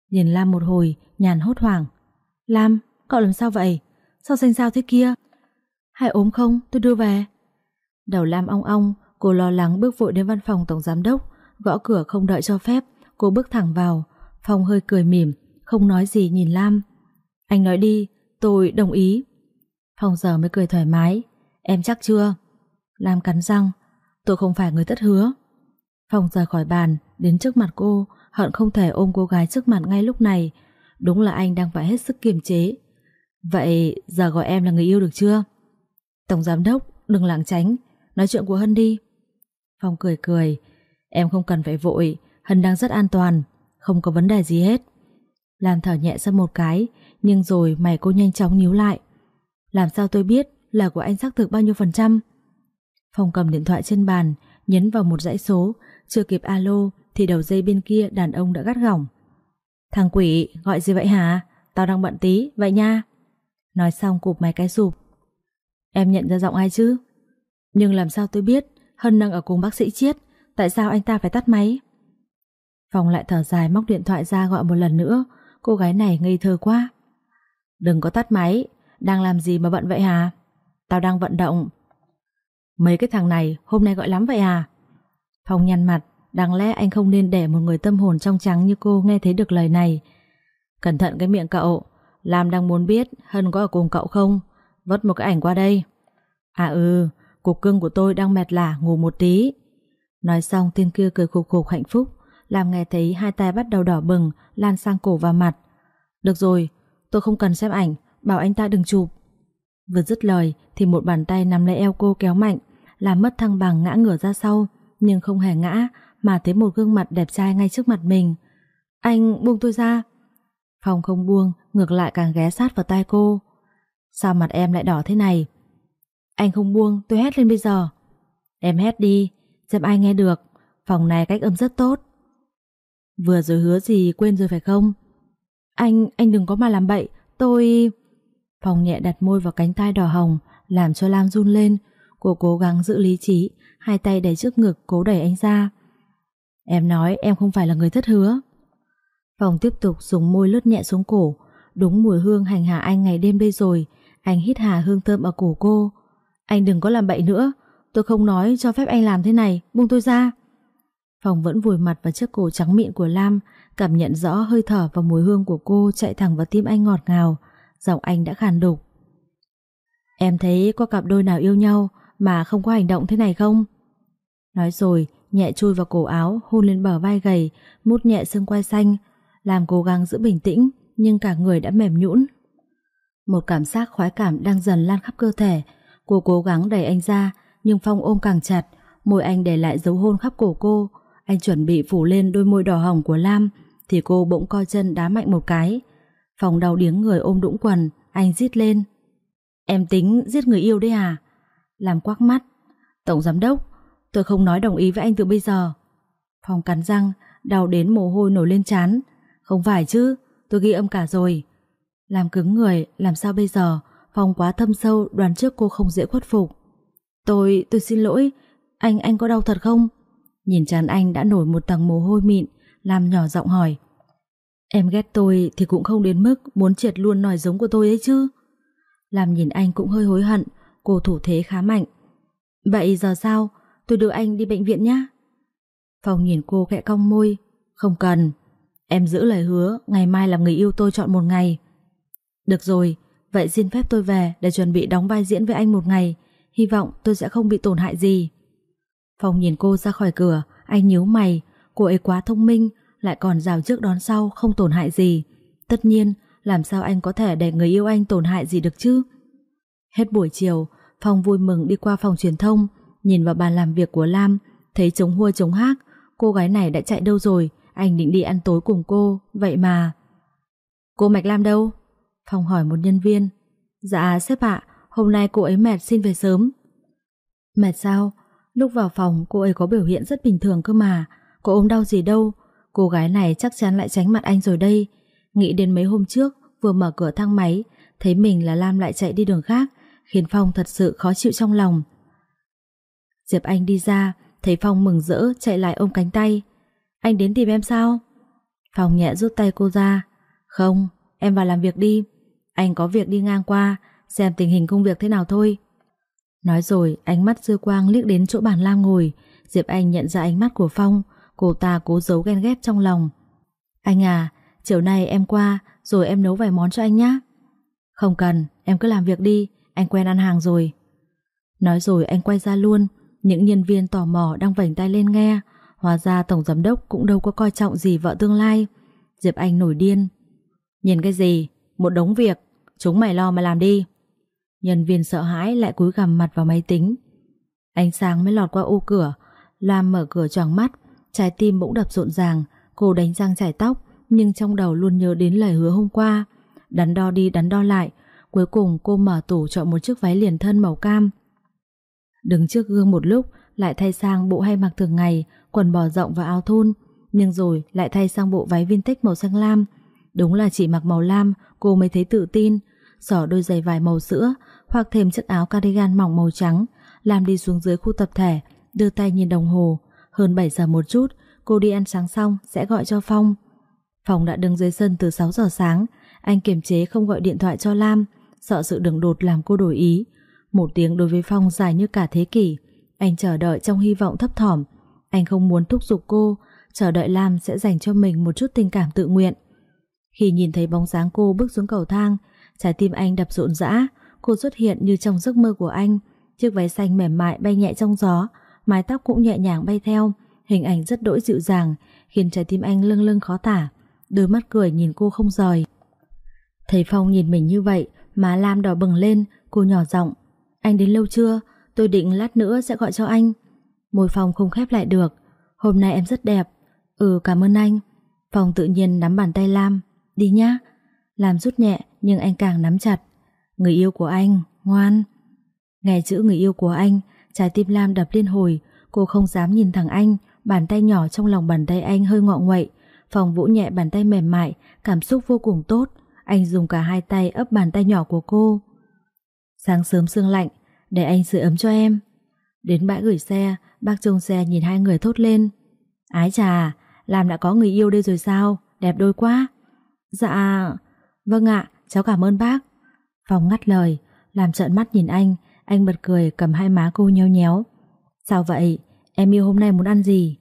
Nhìn Lam một hồi, nhàn hốt hoảng. Lam, cậu làm sao vậy? Sao xanh sao thế kia? Hai ốm không? Tôi đưa về. Đầu Lam ong ong, cô lo lắng bước vội đến văn phòng tổng giám đốc, gõ cửa không đợi cho phép, cô bước thẳng vào. Phong hơi cười mỉm, không nói gì nhìn Lam. Anh nói đi, tôi đồng ý. Phong giờ mới cười thoải mái. Em chắc chưa? Lam cắn răng. Tôi không phải người thất hứa. Phong rời khỏi bàn, đến trước mặt cô, hận không thể ôm cô gái trước mặt ngay lúc này. Đúng là anh đang phải hết sức kiềm chế. Vậy giờ gọi em là người yêu được chưa? Tổng giám đốc, đừng lảng tránh, nói chuyện của Hân đi. Phong cười cười, em không cần phải vội, Hân đang rất an toàn, không có vấn đề gì hết. Làm thở nhẹ ra một cái, nhưng rồi mày cô nhanh chóng nhíu lại. Làm sao tôi biết là của anh xác thực bao nhiêu phần trăm? Phong cầm điện thoại trên bàn, nhấn vào một dãy số, chưa kịp alo thì đầu dây bên kia đàn ông đã gắt gỏng. Thằng quỷ, gọi gì vậy hả? Tao đang bận tí, vậy nha. Nói xong cụp máy cái sụp. Em nhận ra giọng ai chứ? Nhưng làm sao tôi biết Hân đang ở cùng bác sĩ Chiết? Tại sao anh ta phải tắt máy? Phòng lại thở dài móc điện thoại ra gọi một lần nữa. Cô gái này ngây thơ quá. Đừng có tắt máy. Đang làm gì mà bận vậy hả? Tao đang vận động. Mấy cái thằng này hôm nay gọi lắm vậy à Phong nhăn mặt. Đáng lẽ anh không nên để một người tâm hồn trong trắng như cô nghe thấy được lời này. Cẩn thận cái miệng cậu. Lam đang muốn biết Hân có ở cùng cậu không? Vất một cái ảnh qua đây. À ừ Cục cưng của tôi đang mệt lả ngủ một tí. Nói xong tên kia cười khục khục hạnh phúc. Làm nghe thấy hai tay bắt đầu đỏ bừng Lan sang cổ và mặt. Được rồi, tôi không cần xem ảnh Bảo anh ta đừng chụp. Vừa dứt lời thì một bàn tay nắm lấy eo cô kéo mạnh. Làm mất thăng bằng ngã ngửa ra sau Nhưng không hề ngã mà thấy một gương mặt đẹp trai ngay trước mặt mình Anh buông tôi ra Phong không buông Ngược lại càng ghé sát vào tai cô Sao mặt em lại đỏ thế này anh không buông, tôi hét lên bây giờ. Em hét đi, xem ai nghe được. Phòng này cách âm rất tốt. Vừa rồi hứa gì quên rồi phải không? Anh, anh đừng có mà làm bậy, tôi... Phòng nhẹ đặt môi vào cánh tay đỏ hồng, làm cho Lam run lên. Cô cố gắng giữ lý trí, hai tay đẩy trước ngực cố đẩy anh ra. Em nói em không phải là người thất hứa. Phòng tiếp tục dùng môi lướt nhẹ xuống cổ. Đúng mùi hương hành hạ anh ngày đêm đây rồi. Anh hít hà hương thơm ở cổ cô. Anh đừng có làm bậy nữa Tôi không nói cho phép anh làm thế này Buông tôi ra Phòng vẫn vùi mặt vào chiếc cổ trắng mịn của Lam, Cảm nhận rõ hơi thở và mùi hương của cô Chạy thẳng vào tim anh ngọt ngào Giọng anh đã khàn đục Em thấy có cặp đôi nào yêu nhau Mà không có hành động thế này không Nói rồi Nhẹ chui vào cổ áo, Hôn lên bờ vai gầy, Mút nhẹ xương quai xanh, Làm cố gắng giữ bình tĩnh, Nhưng cả người đã mềm nhũn. Một cảm giác khoái cảm đang dần lan khắp cơ thể. Cô cố gắng đẩy anh ra, Nhưng Phong ôm càng chặt, Môi anh để lại dấu hôn khắp cổ cô. Anh chuẩn bị phủ lên đôi môi đỏ hồng của Lam, Thì cô bỗng co chân đá mạnh một cái. Phong đau điếng người ôm đũng quần, Anh rít lên. Em tính giết người yêu đấy à? Làm quắc mắt. Tổng giám đốc Tôi không nói đồng ý với anh từ bây giờ Phong cắn răng Đau đến mồ hôi nổi lên chán Không phải chứ Tôi ghi âm cả rồi Làm cứng người Làm sao bây giờ Phong quá thâm sâu đoán trước cô không dễ khuất phục Tôi, tôi xin lỗi Anh, anh có đau thật không? Nhìn chán anh đã nổi một tầng mồ hôi mịn làm nhỏ giọng hỏi. Em ghét tôi thì cũng không đến mức muốn triệt luôn nòi giống của tôi ấy chứ. làm nhìn anh cũng hơi hối hận, cô thủ thế khá mạnh. Vậy giờ sao? Tôi đưa anh đi bệnh viện nhé. Phong nhìn cô khẽ cong môi. Không cần. Em giữ lời hứa ngày mai làm người yêu tôi chọn một ngày. Được rồi, vậy xin phép tôi về để chuẩn bị đóng vai diễn với anh một ngày. Hy vọng tôi sẽ không bị tổn hại gì. Phong nhìn cô ra khỏi cửa, anh nhíu mày. Cô ấy quá thông minh, lại còn rào trước đón sau không tổn hại gì. Tất nhiên, làm sao anh có thể để người yêu anh tổn hại gì được chứ? Hết buổi chiều, Phong vui mừng đi qua phòng truyền thông, nhìn vào bàn làm việc của Lam, thấy chống hua chống hát, cô gái này đã chạy đâu rồi, anh định đi ăn tối cùng cô, vậy mà... Cô Mạch Lam đâu? Phong hỏi một nhân viên. Dạ sếp ạ, hôm nay cô ấy mệt xin về sớm. Mệt sao? Lúc vào phòng cô ấy có biểu hiện rất bình thường cơ mà, có ốm đau gì đâu. Cô gái này chắc chắn lại tránh mặt anh rồi đây. Nghĩ đến mấy hôm trước, vừa mở cửa thang máy, thấy mình là Lam lại chạy đi đường khác, khiến Phong thật sự khó chịu trong lòng. Diệp Anh đi ra, thấy Phong mừng rỡ chạy lại ôm cánh tay. Anh đến tìm em sao? Phong nhẹ rút tay cô ra. Không, em vào làm việc đi. Anh có việc đi ngang qua, xem tình hình công việc thế nào thôi. Nói rồi, ánh mắt dư quang liếc đến chỗ bàn Lam ngồi. Diệp Anh nhận ra ánh mắt của Phong, cô ta cố giấu ghen ghét trong lòng. Anh à, chiều nay em qua, rồi em nấu vài món cho anh nhé. Không cần, em cứ làm việc đi, anh quen ăn hàng rồi. Nói rồi anh quay ra luôn, những nhân viên tò mò đang vảnh tay lên nghe, hóa ra tổng giám đốc cũng đâu có coi trọng gì vợ tương lai. Diệp Anh nổi điên. Nhìn cái gì? Một đống việc, chúng mày lo mà làm đi. Nhân viên sợ hãi lại cúi gằm mặt vào máy tính. Ánh sáng mới lọt qua ô cửa, Lam mở cửa choàng mắt, trái tim bỗng đập rộn ràng, cô đánh răng chải tóc, nhưng trong đầu luôn nhớ đến lời hứa hôm qua. Đắn đo đi đắn đo lại, cuối cùng cô mở tủ chọn một chiếc váy liền thân màu cam. Đứng trước gương một lúc, lại thay sang bộ hay mặc thường ngày, quần bò rộng và áo thun, nhưng rồi lại thay sang bộ váy vintage màu xanh lam. Đúng là chỉ mặc màu lam, cô mới thấy tự tin, xỏ đôi giày vải màu sữa, hoặc thêm chiếc áo cardigan mỏng màu trắng, làm đi xuống dưới khu tập thể, đưa tay nhìn đồng hồ. Hơn 7 giờ một chút, cô đi ăn sáng xong sẽ gọi cho Phong. Phong đã đứng dưới sân từ 6 giờ sáng, anh kiềm chế không gọi điện thoại cho Lam, sợ sự đường đột làm cô đổi ý. Một tiếng đối với Phong dài như cả thế kỷ, anh chờ đợi trong hy vọng thấp thỏm. Anh không muốn thúc giục cô, chờ đợi Lam sẽ dành cho mình một chút tình cảm tự nguyện. Khi nhìn thấy bóng dáng cô bước xuống cầu thang, trái tim anh đập rộn rã, cô xuất hiện như trong giấc mơ của anh. Chiếc váy xanh mềm mại bay nhẹ trong gió, mái tóc cũng nhẹ nhàng bay theo, hình ảnh rất đỗi dịu dàng, khiến trái tim anh lưng lưng khó tả. Đôi mắt cười nhìn cô không rời. Thấy Phong nhìn mình như vậy, má Lam đỏ bừng lên, cô nhỏ giọng. Anh đến lâu chưa? Tôi định lát nữa sẽ gọi cho anh. Môi Phong không khép lại được. Hôm nay em rất đẹp. Ừ cảm ơn anh. Phong tự nhiên nắm bàn tay Lam. Đi nhá. Lam rút nhẹ nhưng anh càng nắm chặt. Người yêu của anh, ngoan. Nghe chữ người yêu của anh, trái tim Lam đập liên hồi. Cô không dám nhìn thẳng anh, bàn tay nhỏ trong lòng bàn tay anh hơi ngọ nguậy. Phong vũ nhẹ bàn tay mềm mại, cảm xúc vô cùng tốt. Anh dùng cả hai tay ấp bàn tay nhỏ của cô. Sáng sớm sương lạnh, để anh sửa ấm cho em. Đến bãi gửi xe, bác trông xe nhìn hai người thốt lên. Ái chà, làm đã có người yêu đây rồi sao? Đẹp đôi quá. Dạ, vâng ạ, cháu cảm ơn bác. Phong ngắt lời, làm trợn mắt nhìn anh, anh bật cười cầm hai má cô nhéo nhéo. Sao vậy? Em yêu hôm nay muốn ăn gì?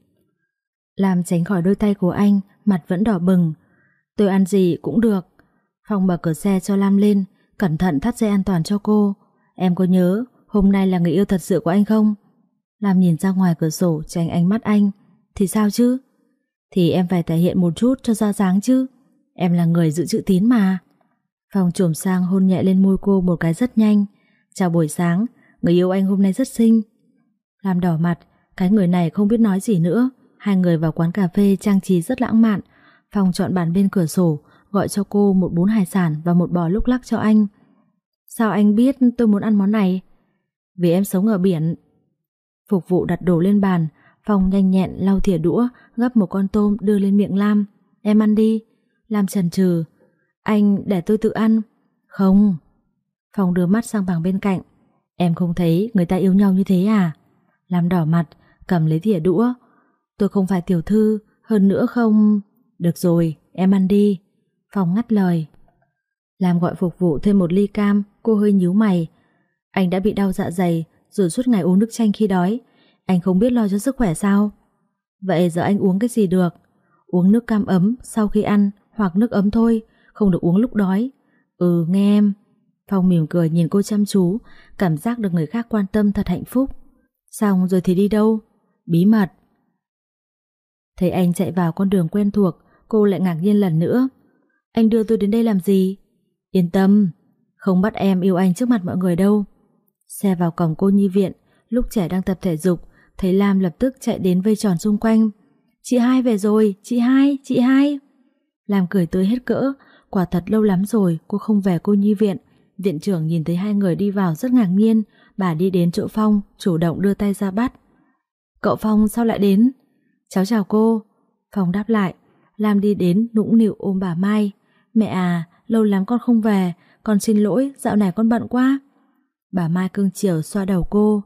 Làm tránh khỏi đôi tay của anh, mặt vẫn đỏ bừng. Tôi ăn gì cũng được. Phong mở cửa xe cho Lam lên, cẩn thận thắt dây an toàn cho cô. Em có nhớ hôm nay là người yêu thật sự của anh không? Lam nhìn ra ngoài cửa sổ tránh ánh mắt anh. Thì sao chứ? Thì em phải thể hiện một chút cho ra dáng chứ. Em là người giữ chữ tín mà. phòng trồm sang hôn nhẹ lên môi cô một cái rất nhanh. Chào buổi sáng, người yêu anh hôm nay rất xinh. Lam đỏ mặt, cái người này không biết nói gì nữa. Hai người vào quán cà phê trang trí rất lãng mạn. phòng chọn bàn bên cửa sổ, gọi cho cô một bún hải sản và một bò lúc lắc cho anh. Sao anh biết tôi muốn ăn món này? Vì em sống ở biển. Phục vụ đặt đồ lên bàn, Phong nhanh nhẹn lau thìa đũa, gấp một con tôm đưa lên miệng Lam. Em ăn đi. Lam chần chừ. Anh để tôi tự ăn. Không. Phong đưa mắt sang bằng bên cạnh. Em không thấy người ta yêu nhau như thế à? Lam đỏ mặt, cầm lấy thìa đũa. Tôi không phải tiểu thư, Hơn nữa không... Được rồi, em ăn đi. Phong ngắt lời. Làm gọi phục vụ thêm một ly cam, cô hơi nhíu mày. Anh đã bị đau dạ dày, rồi suốt ngày uống nước chanh khi đói. Anh không biết lo cho sức khỏe sao? Vậy giờ anh uống cái gì được? Uống nước cam ấm sau khi ăn hoặc nước ấm thôi, không được uống lúc đói. Ừ, nghe em. Phong mỉm cười nhìn cô chăm chú, cảm giác được người khác quan tâm thật hạnh phúc. Xong rồi thì đi đâu? Bí mật. Thấy anh chạy vào con đường quen thuộc, cô lại ngạc nhiên lần nữa. Anh đưa tôi đến đây làm gì? Yên tâm, không bắt em yêu anh trước mặt mọi người đâu. Xe vào cổng cô nhi viện, lúc trẻ đang tập thể dục, thấy Lam lập tức chạy đến vây tròn xung quanh. Chị hai về rồi, chị hai, chị hai. Lam cười tươi hết cỡ, quả thật lâu lắm rồi cô không về cô nhi viện. Viện trưởng nhìn thấy hai người đi vào rất ngạc nhiên, bà đi đến chỗ Phong, chủ động đưa tay ra bắt. Cậu Phong sao lại đến? Cháu chào cô. Phong đáp lại, Lam đi đến nũng nịu ôm bà Mai. Mẹ à, lâu lắm con không về, con xin lỗi, dạo này con bận quá. Bà Mai cưng chiều xoa đầu cô.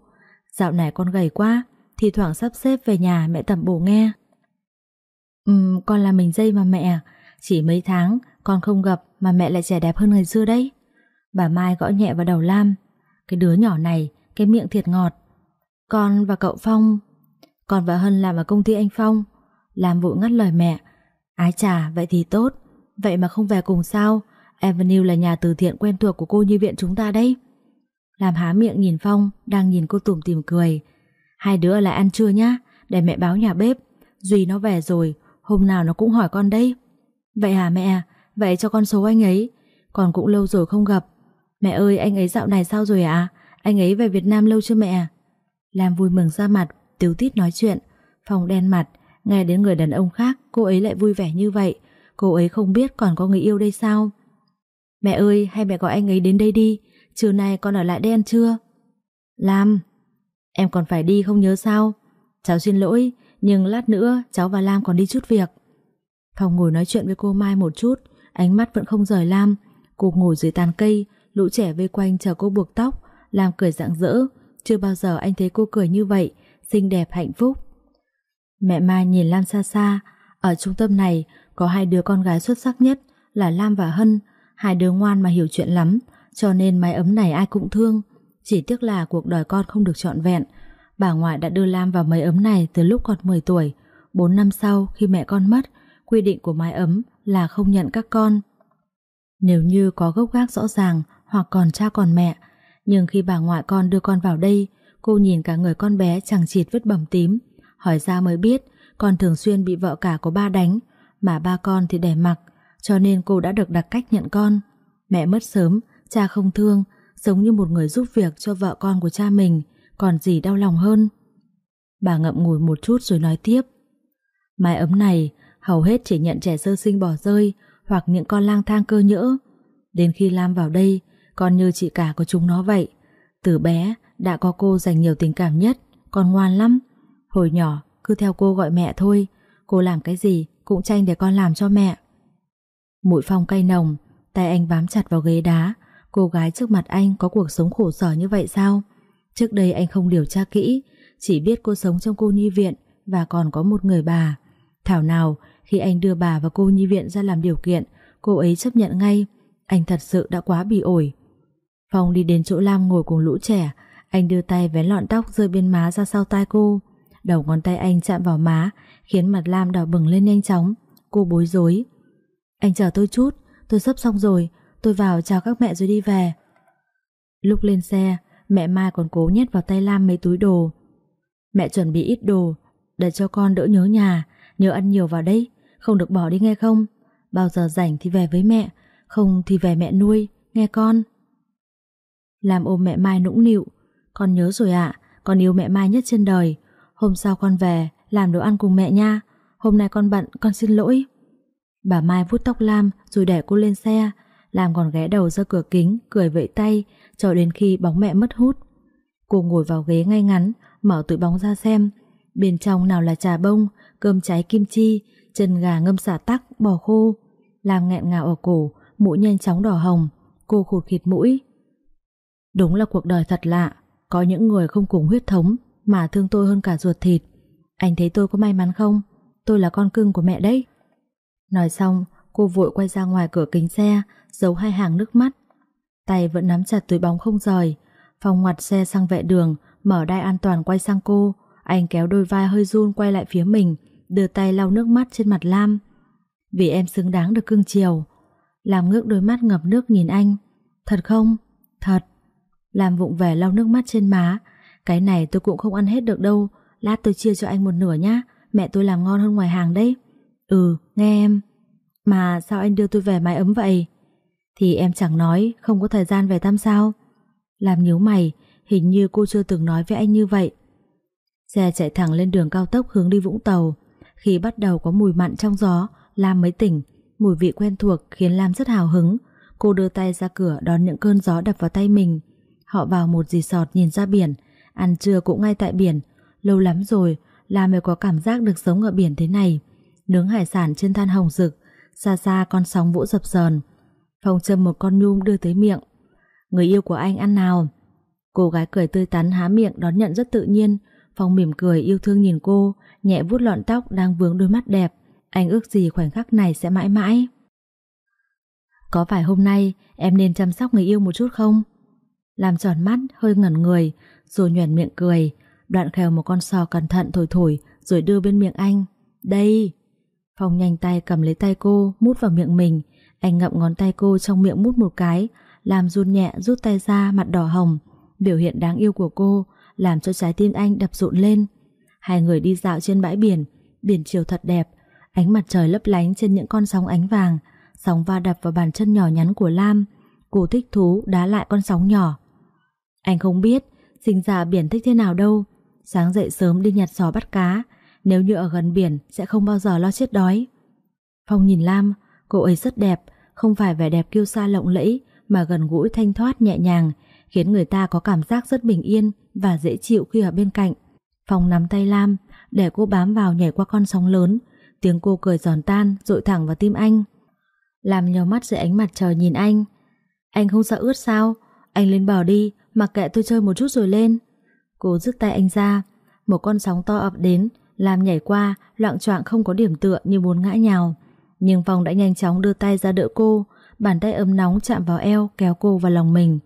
Dạo này con gầy quá, thì thoảng sắp xếp về nhà mẹ tẩm bổ nghe. Ừm, con là mình dây mà mẹ, chỉ mấy tháng con không gặp mà mẹ lại trẻ đẹp hơn ngày xưa đấy. Bà Mai gõ nhẹ vào đầu Lam. Cái đứa nhỏ này, cái miệng thiệt ngọt. Con và cậu Phong, con và Hân làm ở công ty anh Phong. Lam vội ngắt lời mẹ. Ái chà, vậy thì tốt. Vậy mà không về cùng sao? Avenue là nhà từ thiện quen thuộc của cô như viện chúng ta đấy. Làm há miệng nhìn Phong, đang nhìn cô tủm tìm cười. Hai đứa lại ăn trưa nhá, để mẹ báo nhà bếp. Duy nó về rồi, hôm nào nó cũng hỏi con đấy. Vậy hả mẹ? Vậy cho con số anh ấy. Còn cũng lâu rồi không gặp. Mẹ ơi, anh ấy dạo này sao rồi ạ? À? Anh ấy về Việt Nam lâu chưa mẹ? Làm vui mừng ra mặt, tiếu tít nói chuyện. Phong đen mặt, nghe đến người đàn ông khác, cô ấy lại vui vẻ như vậy. Cô ấy không biết còn có người yêu đây sao? Mẹ ơi, hay mẹ gọi anh ấy đến đây đi. Trưa nay con ở lại đây ăn trưa. Lam, em còn phải đi không nhớ sao? Cháu xin lỗi, nhưng lát nữa cháu và Lam còn đi chút việc. phòng ngồi nói chuyện với cô Mai một chút, ánh mắt vẫn không rời Lam. Cô ngồi dưới tàn cây, lũ trẻ vây quanh chờ cô buộc tóc, Lam cười rạng rỡ. Chưa bao giờ anh thấy cô cười như vậy, xinh đẹp hạnh phúc. Mẹ Mai nhìn Lam xa xa, ở trung tâm này có hai đứa con gái xuất sắc nhất là Lam và Hân, hai đứa ngoan mà hiểu chuyện lắm, cho nên mái ấm này ai cũng thương. Chỉ tiếc là cuộc đời con không được trọn vẹn. Bà ngoại đã đưa Lam vào mái ấm này từ lúc còn 10 tuổi. 4 năm sau khi mẹ con mất, quy định của mái ấm là không nhận các con. Nếu như có gốc gác rõ ràng hoặc còn cha còn mẹ, nhưng khi bà ngoại con đưa con vào đây, cô nhìn cả người con bé chẳng chịt vết bầm tím, hỏi ra mới biết con thường xuyên bị vợ cả của ba đánh, mà ba con thì để mặc, cho nên cô đã được đặt cách nhận con. Mẹ mất sớm, cha không thương, giống như một người giúp việc cho vợ con của cha mình, còn gì đau lòng hơn. Bà ngậm ngùi một chút rồi nói tiếp. Mái ấm này hầu hết chỉ nhận trẻ sơ sinh bỏ rơi hoặc những con lang thang cơ nhỡ. Đến khi Lam vào đây, con như chị cả của chúng nó vậy. Từ bé đã có cô dành nhiều tình cảm nhất, con ngoan lắm. Hồi nhỏ cứ theo cô gọi mẹ thôi, cô làm cái gì cũng tranh để con làm cho mẹ. Mũi phong cay nồng, tay anh bám chặt vào ghế đá, cô gái trước mặt anh có cuộc sống khổ sở như vậy sao? Trước đây anh không điều tra kỹ, chỉ biết cô sống trong cô nhi viện và còn có một người bà. Thảo nào, khi anh đưa bà và cô nhi viện ra làm điều kiện, cô ấy chấp nhận ngay. Anh thật sự đã quá bị ổi. Phong đi đến chỗ Lam ngồi cùng lũ trẻ, anh đưa tay vén lọn tóc rơi bên má ra sau tai cô. Đầu ngón tay anh chạm vào má, khiến mặt Lam đỏ bừng lên nhanh chóng. Cô bối rối. Anh chờ tôi chút, tôi sắp xong rồi, tôi vào chào các mẹ rồi đi về. Lúc lên xe, mẹ Mai còn cố nhét vào tay Lam mấy túi đồ. Mẹ chuẩn bị ít đồ, để cho con đỡ nhớ nhà, nhớ ăn nhiều vào đây, không được bỏ đi nghe không? Bao giờ rảnh thì về với mẹ, không thì về mẹ nuôi, nghe con. Làm ôm mẹ Mai nũng nịu, con nhớ rồi ạ, con yêu mẹ Mai nhất trên đời. Hôm sau con về, làm đồ ăn cùng mẹ nha. Hôm nay con bận, con xin lỗi. Bà Mai vuốt tóc Lam rồi để cô lên xe. Lam còn ghé đầu ra cửa kính, cười vẫy tay, cho đến khi bóng mẹ mất hút. Cô ngồi vào ghế ngay ngắn, mở túi bóng ra xem. Bên trong nào là trà bông, cơm cháy kim chi, chân gà ngâm xả tắc, bò khô. Lam nghẹn ngào ở cổ, mũi nhanh chóng đỏ hồng. Cô khụt khịt mũi. Đúng là cuộc đời thật lạ, có những người không cùng huyết thống mà thương tôi hơn cả ruột thịt. Anh thấy tôi có may mắn không? tôi là con cưng của mẹ đấy. Nói xong, cô vội quay ra ngoài cửa kính xe, giấu hai hàng nước mắt. Tay vẫn nắm chặt túi bóng không rời. Phong ngoặt xe sang vệ đường, mở đai an toàn quay sang cô. Anh kéo đôi vai hơi run quay lại phía mình, đưa tay lau nước mắt trên mặt Lam. Vì em xứng đáng được cưng chiều. Lam ngước đôi mắt ngập nước nhìn anh. Thật không? Thật. Lam vụng vẻ lau nước mắt trên má. Cái này tôi cũng không ăn hết được đâu. Lát tôi chia cho anh một nửa nhá. Mẹ tôi làm ngon hơn ngoài hàng đấy. Ừ, nghe em. Mà sao anh đưa tôi về mái ấm vậy? Thì em chẳng nói, không có thời gian về thăm sao. Làm nhíu mày, hình như cô chưa từng nói với anh như vậy. Xe chạy thẳng lên đường cao tốc hướng đi Vũng Tàu. Khi bắt đầu có mùi mặn trong gió, Lam mới tỉnh. Mùi vị quen thuộc khiến Lam rất hào hứng. Cô đưa tay ra cửa đón những cơn gió đập vào tay mình. Họ vào một resort nhìn ra biển, ăn trưa cũng ngay tại biển. Lâu lắm rồi, là mới có cảm giác được sống ở biển thế này. Nướng hải sản trên than hồng rực, xa xa con sóng vỗ dập dờn. Phong châm một con nhum đưa tới miệng. Người yêu của anh ăn nào? Cô gái cười tươi tắn há miệng đón nhận rất tự nhiên. Phong mỉm cười yêu thương nhìn cô, nhẹ vuốt lọn tóc đang vướng đôi mắt đẹp. Anh ước gì khoảnh khắc này sẽ mãi mãi. Có phải hôm nay em nên chăm sóc người yêu một chút không? Làm tròn mắt, hơi ngẩn người, rồi nhoẻn miệng cười. Đoạn khèo một con sò cẩn thận thổi thổi, rồi đưa bên miệng anh. Đây! Phong nhanh tay cầm lấy tay cô, mút vào miệng mình. Anh ngậm ngón tay cô trong miệng mút một cái, làm run nhẹ rút tay ra mặt đỏ hồng. Biểu hiện đáng yêu của cô làm cho trái tim anh đập rộn lên. Hai người đi dạo trên bãi biển, biển chiều thật đẹp, ánh mặt trời lấp lánh trên những con sóng ánh vàng, sóng va đập vào bàn chân nhỏ nhắn của Lam. Cô thích thú đá lại con sóng nhỏ. Anh không biết, sinh ra biển thích thế nào đâu. Sáng dậy sớm đi nhặt sò bắt cá, nếu như ở gần biển sẽ không bao giờ lo chết đói. Phong nhìn Lam, cô ấy rất đẹp, không phải vẻ đẹp kiêu sa lộng lẫy mà gần gũi thanh thoát nhẹ nhàng, khiến người ta có cảm giác rất bình yên và dễ chịu khi ở bên cạnh. Phong nắm tay Lam, để cô bám vào nhảy qua con sóng lớn, tiếng cô cười giòn tan dội thẳng vào tim anh. Lam nhào mắt dưới ánh mặt trời nhìn anh. Anh không sợ ướt sao? Anh lên bờ đi, mặc kệ tôi chơi một chút rồi lên. Cô rứt tay anh ra, một con sóng to ập đến, làm nhảy qua, loạn choạng không có điểm tựa như muốn ngã nhào. Nhưng Phong đã nhanh chóng đưa tay ra đỡ cô, bàn tay ấm nóng chạm vào eo kéo cô vào lòng mình.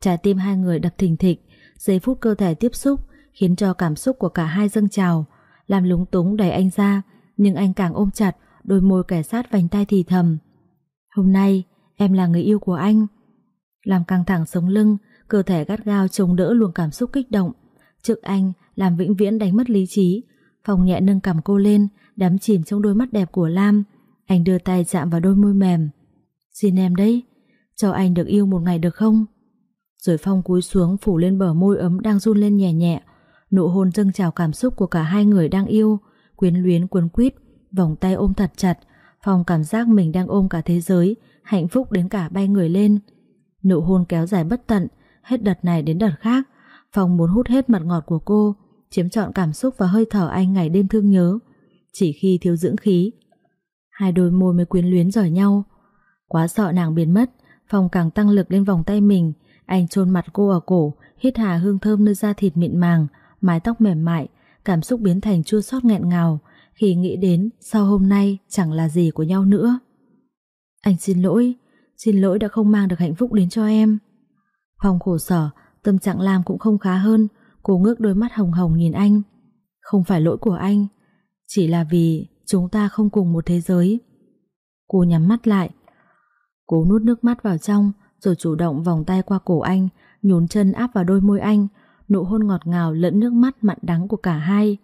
Trái tim hai người đập thình thịch, giây phút cơ thể tiếp xúc khiến cho cảm xúc của cả hai dâng trào, làm lúng túng đẩy anh ra, nhưng anh càng ôm chặt, đôi môi kẻ sát vành tay thì thầm. Hôm nay, em là người yêu của anh. Làm căng thẳng sống lưng, cơ thể gắt gao chống đỡ luồng cảm xúc kích động. Trước anh, làm vĩnh viễn đánh mất lý trí. Phòng nhẹ nâng cầm cô lên, đắm chìm trong đôi mắt đẹp của Lam. Anh đưa tay chạm vào đôi môi mềm. Xin em đấy, cho anh được yêu một ngày được không? Rồi Phong cúi xuống phủ lên bờ môi ấm đang run lên nhẹ nhẹ. Nụ hôn dâng trào cảm xúc của cả hai người đang yêu, quyến luyến cuốn quýt, vòng tay ôm thật chặt. Phong cảm giác mình đang ôm cả thế giới, hạnh phúc đến cả bay người lên. Nụ hôn kéo dài bất tận, hết đợt này đến đợt khác. Phong muốn hút hết mặt ngọt của cô, chiếm trọn cảm xúc và hơi thở anh ngày đêm thương nhớ. Chỉ khi thiếu dưỡng khí, hai đôi môi mới quyến luyến rời nhau. Quá sợ nàng biến mất, Phong càng tăng lực lên vòng tay mình, anh chôn mặt cô ở cổ, hít hà hương thơm nơi da thịt mịn màng, mái tóc mềm mại, cảm xúc biến thành chua xót nghẹn ngào khi nghĩ đến sau hôm nay chẳng là gì của nhau nữa. Anh xin lỗi, xin lỗi đã không mang được hạnh phúc đến cho em. Phong khổ sở, tâm trạng Lam cũng không khá hơn, cô ngước đôi mắt hồng hồng nhìn anh. Không phải lỗi của anh, chỉ là vì chúng ta không cùng một thế giới. Cô nhắm mắt lại, cố nuốt nước mắt vào trong, rồi chủ động vòng tay qua cổ anh, nhún chân áp vào đôi môi anh, nụ hôn ngọt ngào lẫn nước mắt mặn đắng của cả hai.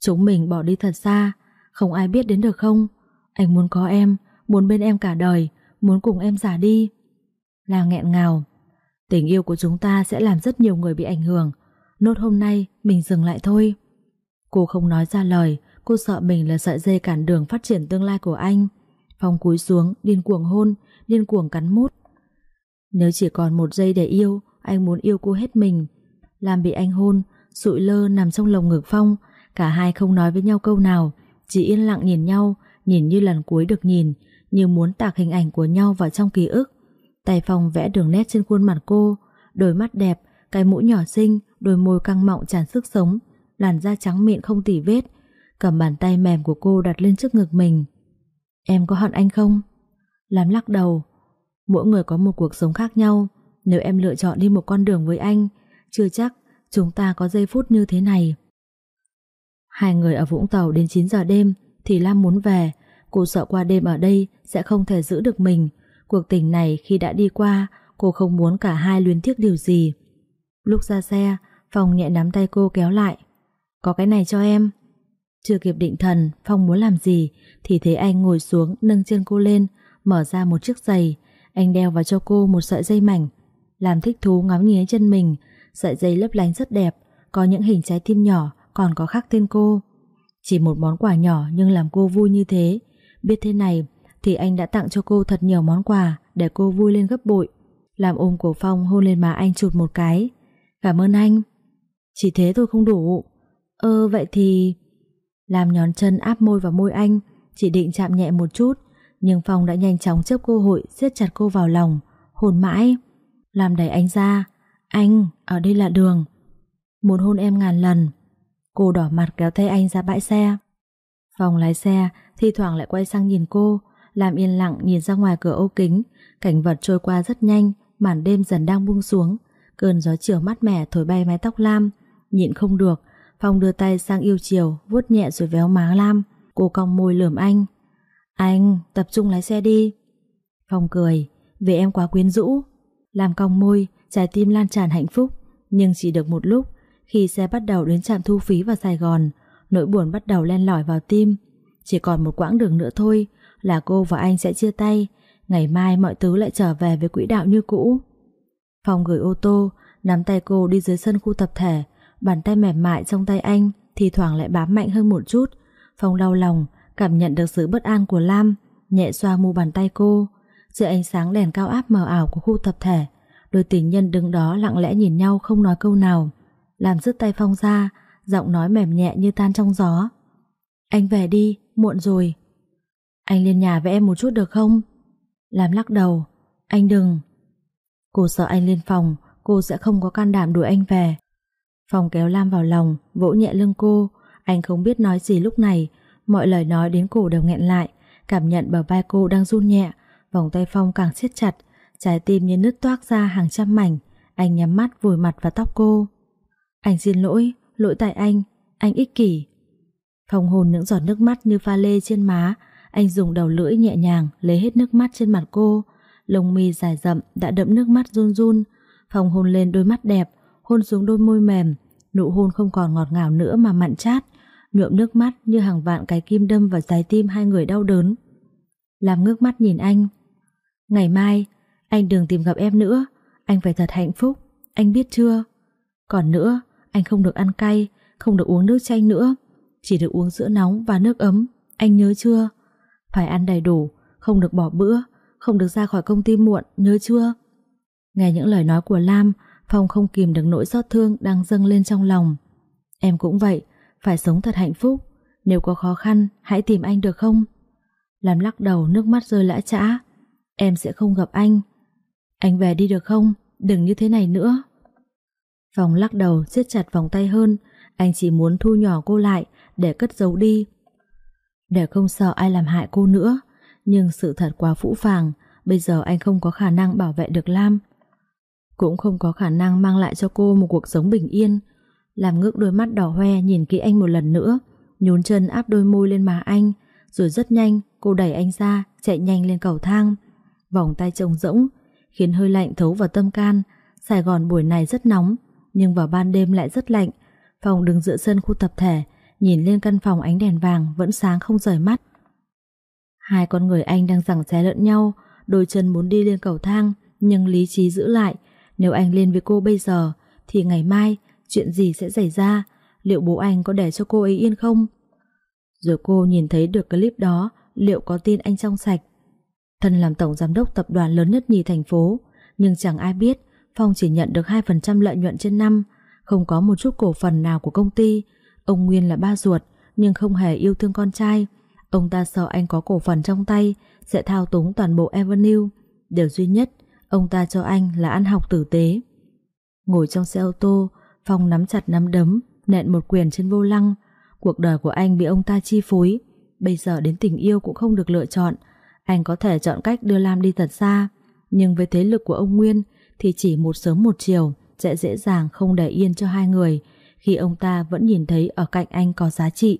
Chúng mình bỏ đi thật xa, không ai biết đến được không? Anh muốn có em, muốn bên em cả đời, muốn cùng em giả đi. Là nghẹn ngào. Tình yêu của chúng ta sẽ làm rất nhiều người bị ảnh hưởng. Nốt hôm nay mình dừng lại thôi. Cô không nói ra lời, cô sợ mình là sợi dây cản đường phát triển tương lai của anh. Phong cúi xuống, điên cuồng hôn, điên cuồng cắn mút. Nếu chỉ còn một giây để yêu, anh muốn yêu cô hết mình. Làm bị anh hôn, sụi lơ nằm trong lồng ngực Phong, cả hai không nói với nhau câu nào, chỉ yên lặng nhìn nhau, nhìn như lần cuối được nhìn, như muốn tạc hình ảnh của nhau vào trong ký ức. Tay Phong vẽ đường nét trên khuôn mặt cô, đôi mắt đẹp, cái mũi nhỏ xinh, đôi môi căng mọng tràn sức sống, làn da trắng mịn không tỉ vết. cầm bàn tay mềm của cô đặt lên trước ngực mình. Em có hận anh không? Làm lắc đầu. Mỗi người có một cuộc sống khác nhau. Nếu em lựa chọn đi một con đường với anh, chưa chắc chúng ta có giây phút như thế này. Hai người ở Vũng Tàu đến 9 giờ đêm thì Lam muốn về. Cô sợ qua đêm ở đây sẽ không thể giữ được mình. Cuộc tình này khi đã đi qua, cô không muốn cả hai luyến tiếc điều gì. Lúc ra xe, Phong nhẹ nắm tay cô kéo lại. Có cái này cho em. Chưa kịp định thần, Phong muốn làm gì, thì thấy anh ngồi xuống nâng chân cô lên, mở ra một chiếc giày. Anh đeo vào cho cô một sợi dây mảnh. Làm thích thú ngắm nghía chân mình, sợi dây lấp lánh rất đẹp, có những hình trái tim nhỏ, còn có khắc tên cô. Chỉ một món quà nhỏ nhưng làm cô vui như thế. Biết thế này, thì anh đã tặng cho cô thật nhiều món quà để cô vui lên gấp bội. Làm ôm cổ Phong hôn lên má anh chụt một cái. Cảm ơn anh. Chỉ thế thôi không đủ. Ơ vậy thì... Làm nhón chân áp môi vào môi anh, chỉ định chạm nhẹ một chút, nhưng Phong đã nhanh chóng chấp cơ hội siết chặt cô vào lòng, hôn mãi. Làm đẩy anh ra. Anh, ở đây là đường. Muốn hôn em ngàn lần. Cô đỏ mặt kéo tay anh ra bãi xe. Phong lái xe, thi thoảng lại quay sang nhìn cô, làm yên lặng nhìn ra ngoài cửa ô kính, cảnh vật trôi qua rất nhanh, màn đêm dần đang buông xuống, cơn gió chiều mát mẻ thổi bay mái tóc Lam, nhịn không được, Phong đưa tay sang yêu chiều, vuốt nhẹ rồi véo má Lam, cô cong môi lườm anh. Anh, tập trung lái xe đi. Phong cười, vì em quá quyến rũ. Lam cong môi, trái tim lan tràn hạnh phúc, nhưng chỉ được một lúc, khi xe bắt đầu đến trạm thu phí vào Sài Gòn, nỗi buồn bắt đầu len lỏi vào tim. Chỉ còn một quãng đường nữa thôi là cô và anh sẽ chia tay, ngày mai mọi thứ lại trở về với quỹ đạo như cũ. Phong gửi ô tô, nắm tay cô đi dưới sân khu tập thể, bàn tay mềm mại trong tay anh thì thoảng lại bám mạnh hơn một chút. Phong đau lòng, cảm nhận được sự bất an của Lam, nhẹ xoa mu bàn tay cô. Dưới ánh sáng đèn cao áp mờ ảo của khu tập thể, đôi tình nhân đứng đó lặng lẽ nhìn nhau không nói câu nào. Làm rứt tay Phong ra, giọng nói mềm nhẹ như tan trong gió. Anh về đi, muộn rồi. Anh lên nhà với em một chút được không? Làm lắc đầu, anh đừng. Cô sợ anh lên phòng, cô sẽ không có can đảm đuổi anh về. Phòng kéo Lam vào lòng, vỗ nhẹ lưng cô. Anh không biết nói gì lúc này, mọi lời nói đến cổ đều nghẹn lại, cảm nhận bờ vai cô đang run nhẹ, vòng tay Phong càng siết chặt, trái tim như nứt toác ra hàng trăm mảnh. Anh nhắm mắt vùi mặt vào tóc cô. Anh xin lỗi, lỗi tại anh, anh ích kỷ. Phong hồn những giọt nước mắt như pha lê trên má, anh dùng đầu lưỡi nhẹ nhàng lấy hết nước mắt trên mặt cô, lông mi dài rậm đã đẫm nước mắt run run. Phòng hôn lên đôi mắt đẹp, hôn xuống đôi môi mềm, nụ hôn không còn ngọt ngào nữa mà mặn chát, nhuộm nước mắt như hàng vạn cái kim đâm vào trái tim hai người đau đớn. Làm ngước mắt nhìn anh. Ngày mai, anh đừng tìm gặp em nữa, anh phải thật hạnh phúc, anh biết chưa? Còn nữa, anh không được ăn cay, không được uống nước chanh nữa, chỉ được uống sữa nóng và nước ấm, anh nhớ chưa? Phải ăn đầy đủ, không được bỏ bữa, không được ra khỏi công ty muộn, nhớ chưa? Nghe những lời nói của Lam, Phong không kìm được nỗi xót thương đang dâng lên trong lòng. Em cũng vậy, phải sống thật hạnh phúc. Nếu có khó khăn, hãy tìm anh được không? Lam lắc đầu nước mắt rơi lã trã. Em sẽ không gặp anh. Anh về đi được không? Đừng như thế này nữa. Phong lắc đầu siết chặt vòng tay hơn. Anh chỉ muốn thu nhỏ cô lại để cất giấu đi. Để không sợ ai làm hại cô nữa. Nhưng sự thật quá phũ phàng. Bây giờ anh không có khả năng bảo vệ được Lam cũng không có khả năng mang lại cho cô một cuộc sống bình yên. Làm ngước đôi mắt đỏ hoe nhìn kỹ anh một lần nữa, nhún chân áp đôi môi lên má anh, rồi rất nhanh cô đẩy anh ra, chạy nhanh lên cầu thang. Vòng tay trông rỗng, khiến hơi lạnh thấu vào tâm can. Sài Gòn buổi này rất nóng, nhưng vào ban đêm lại rất lạnh. Phòng đứng giữa sân khu tập thể, nhìn lên căn phòng ánh đèn vàng vẫn sáng không rời mắt. Hai con người anh đang giằng xé lẫn nhau, đôi chân muốn đi lên cầu thang, nhưng lý trí giữ lại, nếu anh lên với cô bây giờ Thì ngày mai chuyện gì sẽ xảy ra? Liệu bố anh có để cho cô ấy yên không? Rồi cô nhìn thấy được clip đó Liệu có tin anh trong sạch? Thân làm tổng giám đốc tập đoàn lớn nhất nhì thành phố Nhưng chẳng ai biết Phong chỉ nhận được 2% lợi nhuận trên năm. Không có một chút cổ phần nào của công ty Ông Nguyên là ba ruột Nhưng không hề yêu thương con trai Ông ta sợ anh có cổ phần trong tay Sẽ thao túng toàn bộ Avenue Điều duy nhất Ông ta cho anh là ăn học tử tế. Ngồi trong xe ô tô, Phong nắm chặt nắm đấm, nện một quyền trên vô lăng. Cuộc đời của anh bị ông ta chi phối, bây giờ đến tình yêu cũng không được lựa chọn. Anh có thể chọn cách đưa Lam đi thật xa, nhưng với thế lực của ông Nguyên thì chỉ một sớm một chiều sẽ dễ dàng không để yên cho hai người khi ông ta vẫn nhìn thấy ở cạnh anh có giá trị.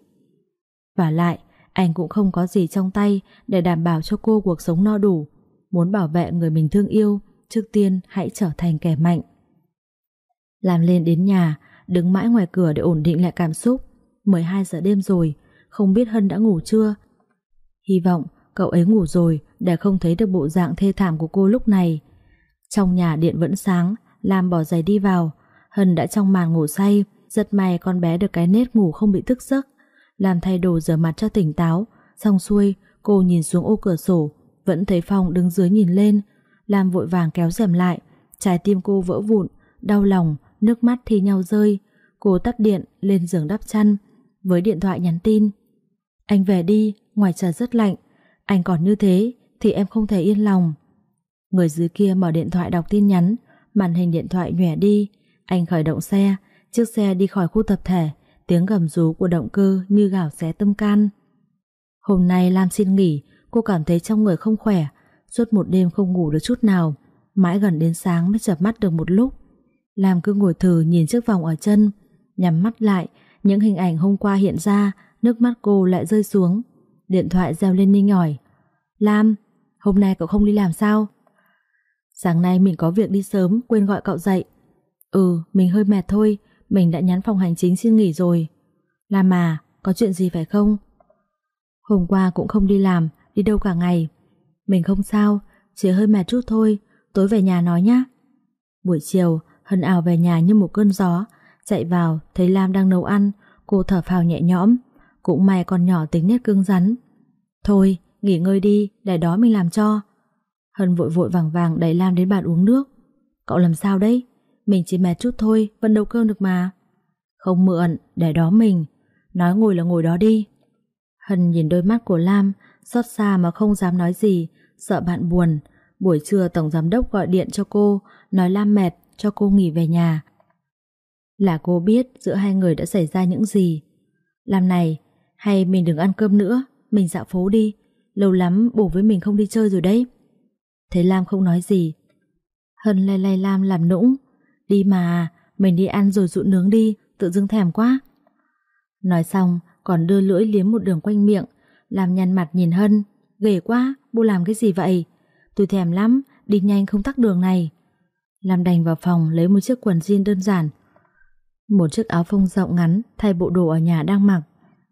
Và lại, anh cũng không có gì trong tay để đảm bảo cho cô cuộc sống no đủ. Muốn bảo vệ người mình thương yêu, trước tiên hãy trở thành kẻ mạnh. Làm lên đến nhà, đứng mãi ngoài cửa để ổn định lại cảm xúc. 12 giờ đêm rồi, không biết Hân đã ngủ chưa? Hy vọng cậu ấy ngủ rồi để không thấy được bộ dạng thê thảm của cô lúc này. Trong nhà điện vẫn sáng, Lam bỏ giày đi vào. Hân đã trong màn ngủ say, rất may con bé được cái nết ngủ không bị thức giấc. Làm thay đồ rửa mặt cho tỉnh táo, xong xuôi cô nhìn xuống ô cửa sổ, vẫn thấy Phong đứng dưới nhìn lên. Lam vội vàng kéo rèm lại, trái tim cô vỡ vụn, đau lòng, nước mắt thi nhau rơi. Cô tắt điện, lên giường đắp chăn, với điện thoại nhắn tin. Anh về đi, ngoài trời rất lạnh. Anh còn như thế thì em không thể yên lòng. Người dưới kia mở điện thoại đọc tin nhắn, màn hình điện thoại nhòe đi. Anh khởi động xe, chiếc xe đi khỏi khu tập thể, tiếng gầm rú của động cơ như gào xé tâm can. Hôm nay Lam xin nghỉ, cô cảm thấy trong người không khỏe, suốt một đêm không ngủ được chút nào, mãi gần đến sáng mới chập mắt được một lúc. Lam cứ ngồi thử nhìn chiếc vòng ở chân, nhắm mắt lại, những hình ảnh hôm qua hiện ra, nước mắt cô lại rơi xuống. Điện thoại reo lên ninh ỏi. Lam, hôm nay cậu không đi làm sao? Sáng nay mình có việc đi sớm, quên gọi cậu dậy. Ừ, mình hơi mệt thôi, mình đã nhắn phòng hành chính xin nghỉ rồi. Lam mà, có chuyện gì phải không? Hôm qua cũng không đi làm, đi đâu cả ngày. Mình không sao, chỉ hơi mệt chút thôi, tối về nhà nói nhá. Buổi chiều, Hân ảo về nhà như một cơn gió, chạy vào thấy Lam đang nấu ăn, cô thở phào nhẹ nhõm, cũng may con nhỏ tính nét cứng rắn. Thôi, nghỉ ngơi đi, để đó mình làm cho. Hân vội vội vàng vàng đẩy Lam đến bàn uống nước. Cậu làm sao đấy? Mình chỉ mệt chút thôi, vẫn nấu cơm được mà. Không mượn, để đó mình. Nói ngồi là ngồi đó đi. Hân nhìn đôi mắt của Lam, xót xa mà không dám nói gì, sợ bạn buồn. Buổi trưa Tổng Giám Đốc gọi điện cho cô, nói Lam mệt, cho cô nghỉ về nhà. Là cô biết giữa hai người đã xảy ra những gì. lam này, hay mình đừng ăn cơm nữa, mình dạo phố đi. Lâu lắm bổ với mình không đi chơi rồi đấy. Thấy Lam không nói gì. Hân lay lay Lam làm nũng. Đi mà, mình đi ăn rồi dụ nướng đi, tự dưng thèm quá. Nói xong, còn đưa lưỡi liếm một đường quanh miệng, làm nhăn mặt nhìn Hân. Ghê quá, bố làm cái gì vậy? Tôi thèm lắm, đi nhanh không tắc đường này. làm đành vào phòng lấy một chiếc quần jean đơn giản. Một chiếc áo phông rộng ngắn thay bộ đồ ở nhà đang mặc.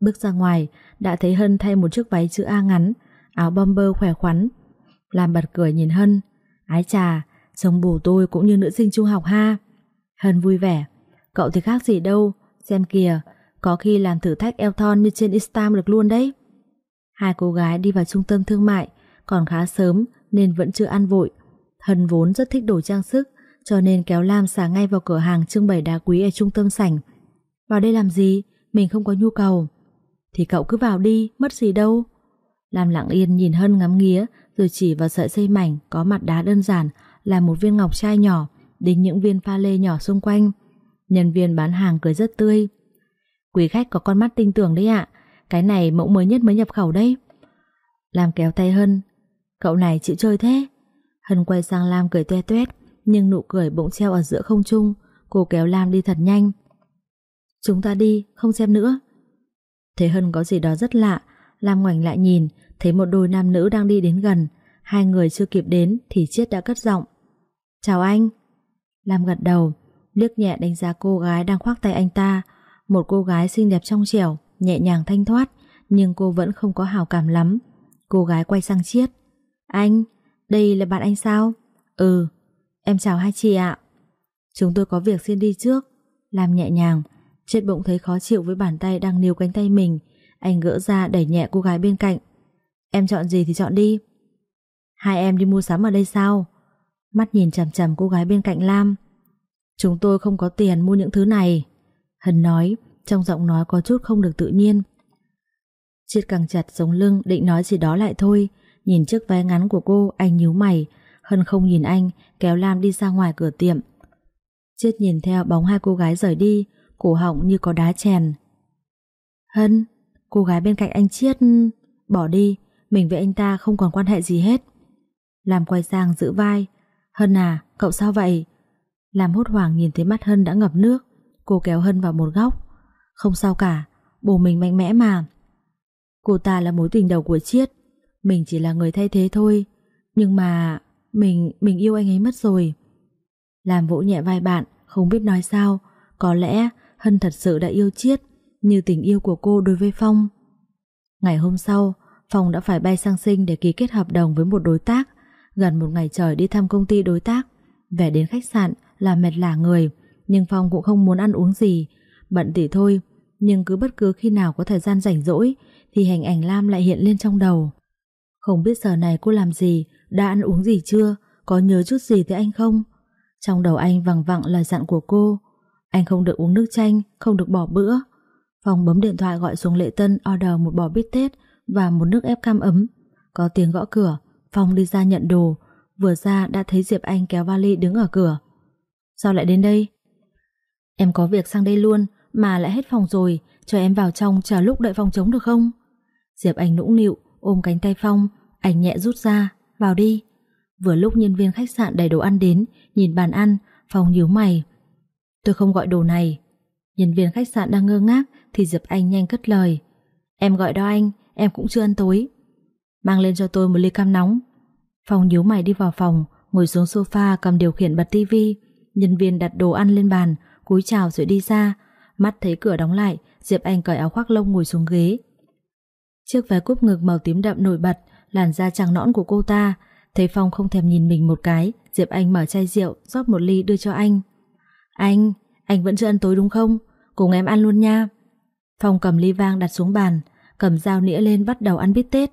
Bước ra ngoài, đã thấy Hân thay một chiếc váy chữ A ngắn, áo bomber khỏe khoắn. làm bật cười nhìn Hân. Ái trà, chồng bù tôi cũng như nữ sinh trung học ha. Hân vui vẻ. Cậu thì khác gì đâu, xem kìa, có khi làm thử thách eo thon như trên Instagram được luôn đấy. Hai cô gái đi vào trung tâm thương mại, còn khá sớm nên vẫn chưa ăn vội. Hân vốn rất thích đồ trang sức, cho nên kéo Lam xả ngay vào cửa hàng trưng bày đá quý ở trung tâm sảnh. Vào đây làm gì? Mình không có nhu cầu. Thì cậu cứ vào đi, mất gì đâu. Lam lặng yên nhìn Hân ngắm nghía, rồi chỉ vào sợi dây mảnh có mặt đá đơn giản là một viên ngọc trai nhỏ, đến những viên pha lê nhỏ xung quanh. Nhân viên bán hàng cười rất tươi. Quý khách có con mắt tinh tưởng đấy ạ, cái này mẫu mới nhất mới nhập khẩu đấy. Lam kéo tay Hân, cậu này chịu chơi thế. Hân quay sang Lam cười toe toét, nhưng nụ cười bỗng treo ở giữa không trung, cô kéo Lam đi thật nhanh. Chúng ta đi, không xem nữa. Thế Hân có gì đó rất lạ, Lam ngoảnh lại nhìn, thấy một đôi nam nữ đang đi đến gần, hai người chưa kịp đến thì Chiết đã cất giọng. Chào anh. Lam gật đầu, liếc nhẹ đánh giá cô gái đang khoác tay anh ta, một cô gái xinh đẹp trong trẻo, nhẹ nhàng thanh thoát, nhưng cô vẫn không có hào cảm lắm. Cô gái quay sang Chiết. Anh, đây là bạn anh sao? Ừ, em chào hai chị ạ. Chúng tôi có việc xin đi trước. Làm nhẹ nhàng, chiết bụng thấy khó chịu với bàn tay đang níu cánh tay mình. Anh gỡ ra đẩy nhẹ cô gái bên cạnh. Em chọn gì thì chọn đi. Hai em đi mua sắm ở đây sao? Mắt nhìn chằm chằm cô gái bên cạnh Lam. Chúng tôi không có tiền mua những thứ này. Hân nói, trong giọng nói có chút không được tự nhiên. Chiết càng chặt sống lưng định nói gì đó lại thôi. Nhìn chiếc váy ngắn của cô, anh nhíu mày. Hân không nhìn anh, kéo Lam đi ra ngoài cửa tiệm. Chiết nhìn theo bóng hai cô gái rời đi, cổ họng như có đá chèn. Hân, cô gái bên cạnh anh Chiết... Bỏ đi, mình với anh ta không còn quan hệ gì hết. Làm quay sang giữ vai. Hân à, cậu sao vậy? Làm hốt hoảng nhìn thấy mắt Hân đã ngập nước. Cô kéo Hân vào một góc. Không sao cả, bố mình mạnh mẽ mà. Cô ta là mối tình đầu của Chiết. Mình chỉ là người thay thế thôi. Nhưng mà... Mình... Mình yêu anh ấy mất rồi. Làm vỗ nhẹ vai bạn, không biết nói sao. Có lẽ Hân thật sự đã yêu Chiết như tình yêu của cô đối với Phong. Ngày hôm sau, Phong đã phải bay sang Sinh để ký kết hợp đồng với một đối tác. Gần một ngày trời đi thăm công ty đối tác. Về đến khách sạn là mệt lả người, nhưng Phong cũng không muốn ăn uống gì. Bận thì thôi, nhưng cứ bất cứ khi nào có thời gian rảnh rỗi thì hình ảnh Lam lại hiện lên trong đầu. Không biết giờ này cô làm gì, đã ăn uống gì chưa, có nhớ chút gì tới anh không? Trong đầu anh vằng vặng lời dặn của cô. Anh không được uống nước chanh, không được bỏ bữa. Phong bấm điện thoại gọi xuống Lệ Tân order một bò bít tết và một nước ép cam ấm. Có tiếng gõ cửa, Phong đi ra nhận đồ, vừa ra đã thấy Diệp Anh kéo vali đứng ở cửa. Sao lại đến đây? Em có việc sang đây luôn, mà lại hết phòng rồi, cho em vào trong chờ lúc đợi phòng trống được không? Diệp Anh nũng nịu, ôm cánh tay Phong, anh nhẹ rút ra, vào đi. Vừa lúc nhân viên khách sạn đầy đồ ăn đến, nhìn bàn ăn, Phong nhíu mày. Tôi không gọi đồ này. Nhân viên khách sạn đang ngơ ngác thì Diệp Anh nhanh cất lời. Em gọi đó anh, em cũng chưa ăn tối. Mang lên cho tôi một ly cam nóng. Phong nhíu mày đi vào phòng, ngồi xuống sofa cầm điều khiển bật tivi. Nhân viên đặt đồ ăn lên bàn, cúi chào rồi đi ra. Mắt thấy cửa đóng lại, Diệp Anh cởi áo khoác lông ngồi xuống ghế. Chiếc váy cúp ngực màu tím đậm nổi bật, làn da trắng nõn của cô ta. Thấy Phong không thèm nhìn mình một cái, Diệp Anh mở chai rượu, rót một ly đưa cho anh. Anh, anh vẫn chưa ăn tối đúng không? Cùng em ăn luôn nha. Phong cầm ly vang đặt xuống bàn, cầm dao nĩa lên bắt đầu ăn bít tết.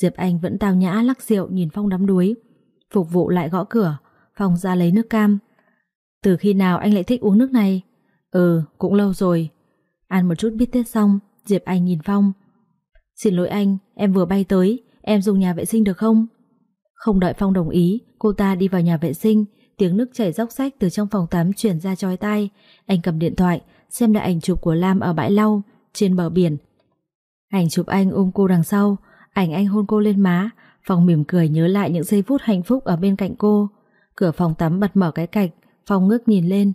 Diệp Anh vẫn tao nhã lắc rượu nhìn Phong đắm đuối. Phục vụ lại gõ cửa, Phong ra lấy nước cam. Từ khi nào anh lại thích uống nước này? Ừ, cũng lâu rồi. Ăn một chút bít tết xong, Diệp Anh nhìn Phong. Xin lỗi anh, em vừa bay tới, em dùng nhà vệ sinh được không? Không đợi Phong đồng ý, cô ta đi vào nhà vệ sinh, tiếng nước chảy róc rách từ trong phòng tắm chuyển ra chói tai. Anh cầm điện thoại, xem lại ảnh chụp của Lam ở bãi lau, trên bờ biển. Ảnh chụp anh ôm cô đằng sau, ảnh anh hôn cô lên má, Phong mỉm cười nhớ lại những giây phút hạnh phúc ở bên cạnh cô. Cửa phòng tắm bật mở cái cạch, Phong ngước nhìn lên.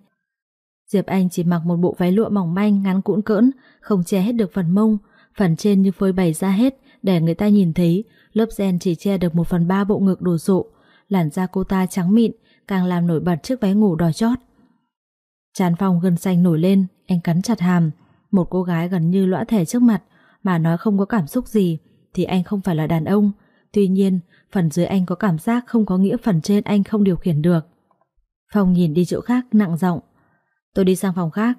Diệp Anh chỉ mặc một bộ váy lụa mỏng manh ngắn cũn cỡn, không che hết được phần mông, phần trên như phơi bày ra hết để người ta nhìn thấy, lớp gen chỉ che được một phần ba bộ ngực đồ sộ, làn da cô ta trắng mịn, càng làm nổi bật chiếc váy ngủ đỏ chót. Chán Phong gân xanh nổi lên, anh cắn chặt hàm, một cô gái gần như lõa thể trước mặt mà nói không có cảm xúc gì thì anh không phải là đàn ông. Tuy nhiên, phần dưới anh có cảm giác không có nghĩa phần trên anh không điều khiển được. Phong nhìn đi chỗ khác nặng giọng. Tôi đi sang phòng khác.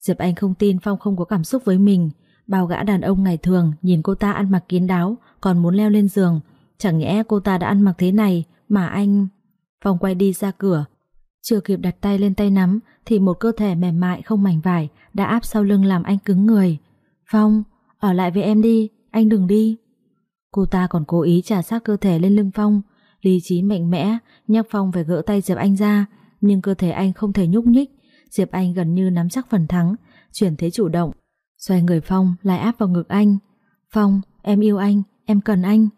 Diệp Anh không tin Phong không có cảm xúc với mình. Bao gã đàn ông ngày thường nhìn cô ta ăn mặc kín đáo còn muốn leo lên giường. Chẳng nhẽ cô ta đã ăn mặc thế này mà anh... Phong quay đi ra cửa. Chưa kịp đặt tay lên tay nắm thì một cơ thể mềm mại không mảnh vải đã áp sau lưng làm anh cứng người. Phong, ở lại với em đi, anh đừng đi. Cô ta còn cố ý trả sát cơ thể lên lưng Phong, lý trí mạnh mẽ, nhắc Phong phải gỡ tay Diệp Anh ra, nhưng cơ thể anh không thể nhúc nhích. Diệp Anh gần như nắm chắc phần thắng, chuyển thế chủ động. Xoay người Phong lại áp vào ngực anh. Phong, em yêu anh, em cần anh.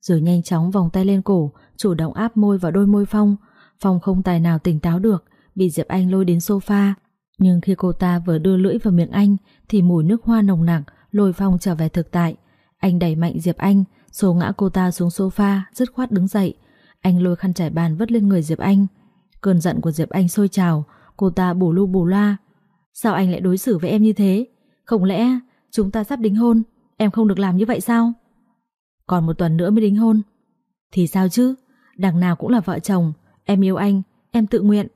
Rồi nhanh chóng vòng tay lên cổ, chủ động áp môi vào đôi môi Phong. Phong không tài nào tỉnh táo được, bị Diệp Anh lôi đến sofa. Nhưng khi cô ta vừa đưa lưỡi vào miệng anh thì mùi nước hoa nồng nặc lôi Phong trở về thực tại. Anh đẩy mạnh Diệp Anh, xô ngã cô ta xuống sofa, dứt khoát đứng dậy. Anh lôi khăn trải bàn vứt lên người Diệp Anh. Cơn giận của Diệp Anh sôi trào, cô ta bù lu bù la. Sao anh lại đối xử với em như thế? Không lẽ chúng ta sắp đính hôn, em không được làm như vậy sao? Còn một tuần nữa mới đính hôn. Thì sao chứ? Đằng nào cũng là vợ chồng, em yêu anh, em tự nguyện.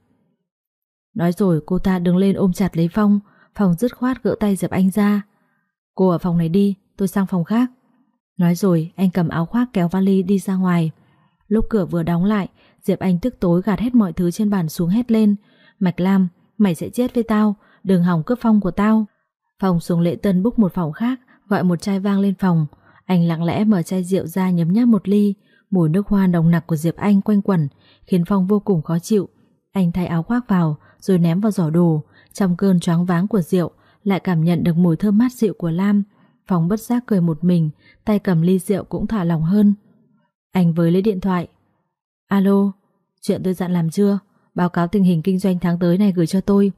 Nói rồi cô ta đứng lên ôm chặt lấy Phong, Phong dứt khoát gỡ tay Diệp Anh ra. Cô ở phòng này đi, tôi sang phòng khác. Nói rồi anh cầm áo khoác kéo vali đi ra ngoài. Lúc cửa vừa đóng lại, Diệp Anh tức tối gạt hết mọi thứ trên bàn xuống hét lên. Mạch Lam, mày sẽ chết với tao, đừng hỏng cướp phong của tao. Phòng xuống lễ tân búc một phòng khác, gọi một chai vang lên phòng. Anh lặng lẽ mở chai rượu ra nhấm nháp một ly. Mùi nước hoa nồng nặc của Diệp Anh quanh quẩn, khiến Phong vô cùng khó chịu. Anh thay áo khoác vào, rồi ném vào giỏ đồ. Trong cơn choáng váng của rượu, lại cảm nhận được mùi thơm mát rượu của Lam. Phong bất giác cười một mình, tay cầm ly rượu cũng thả lỏng hơn. Anh với lấy điện thoại. Alo, chuyện tôi dặn làm chưa? Báo cáo tình hình kinh doanh tháng tới này gửi cho tôi.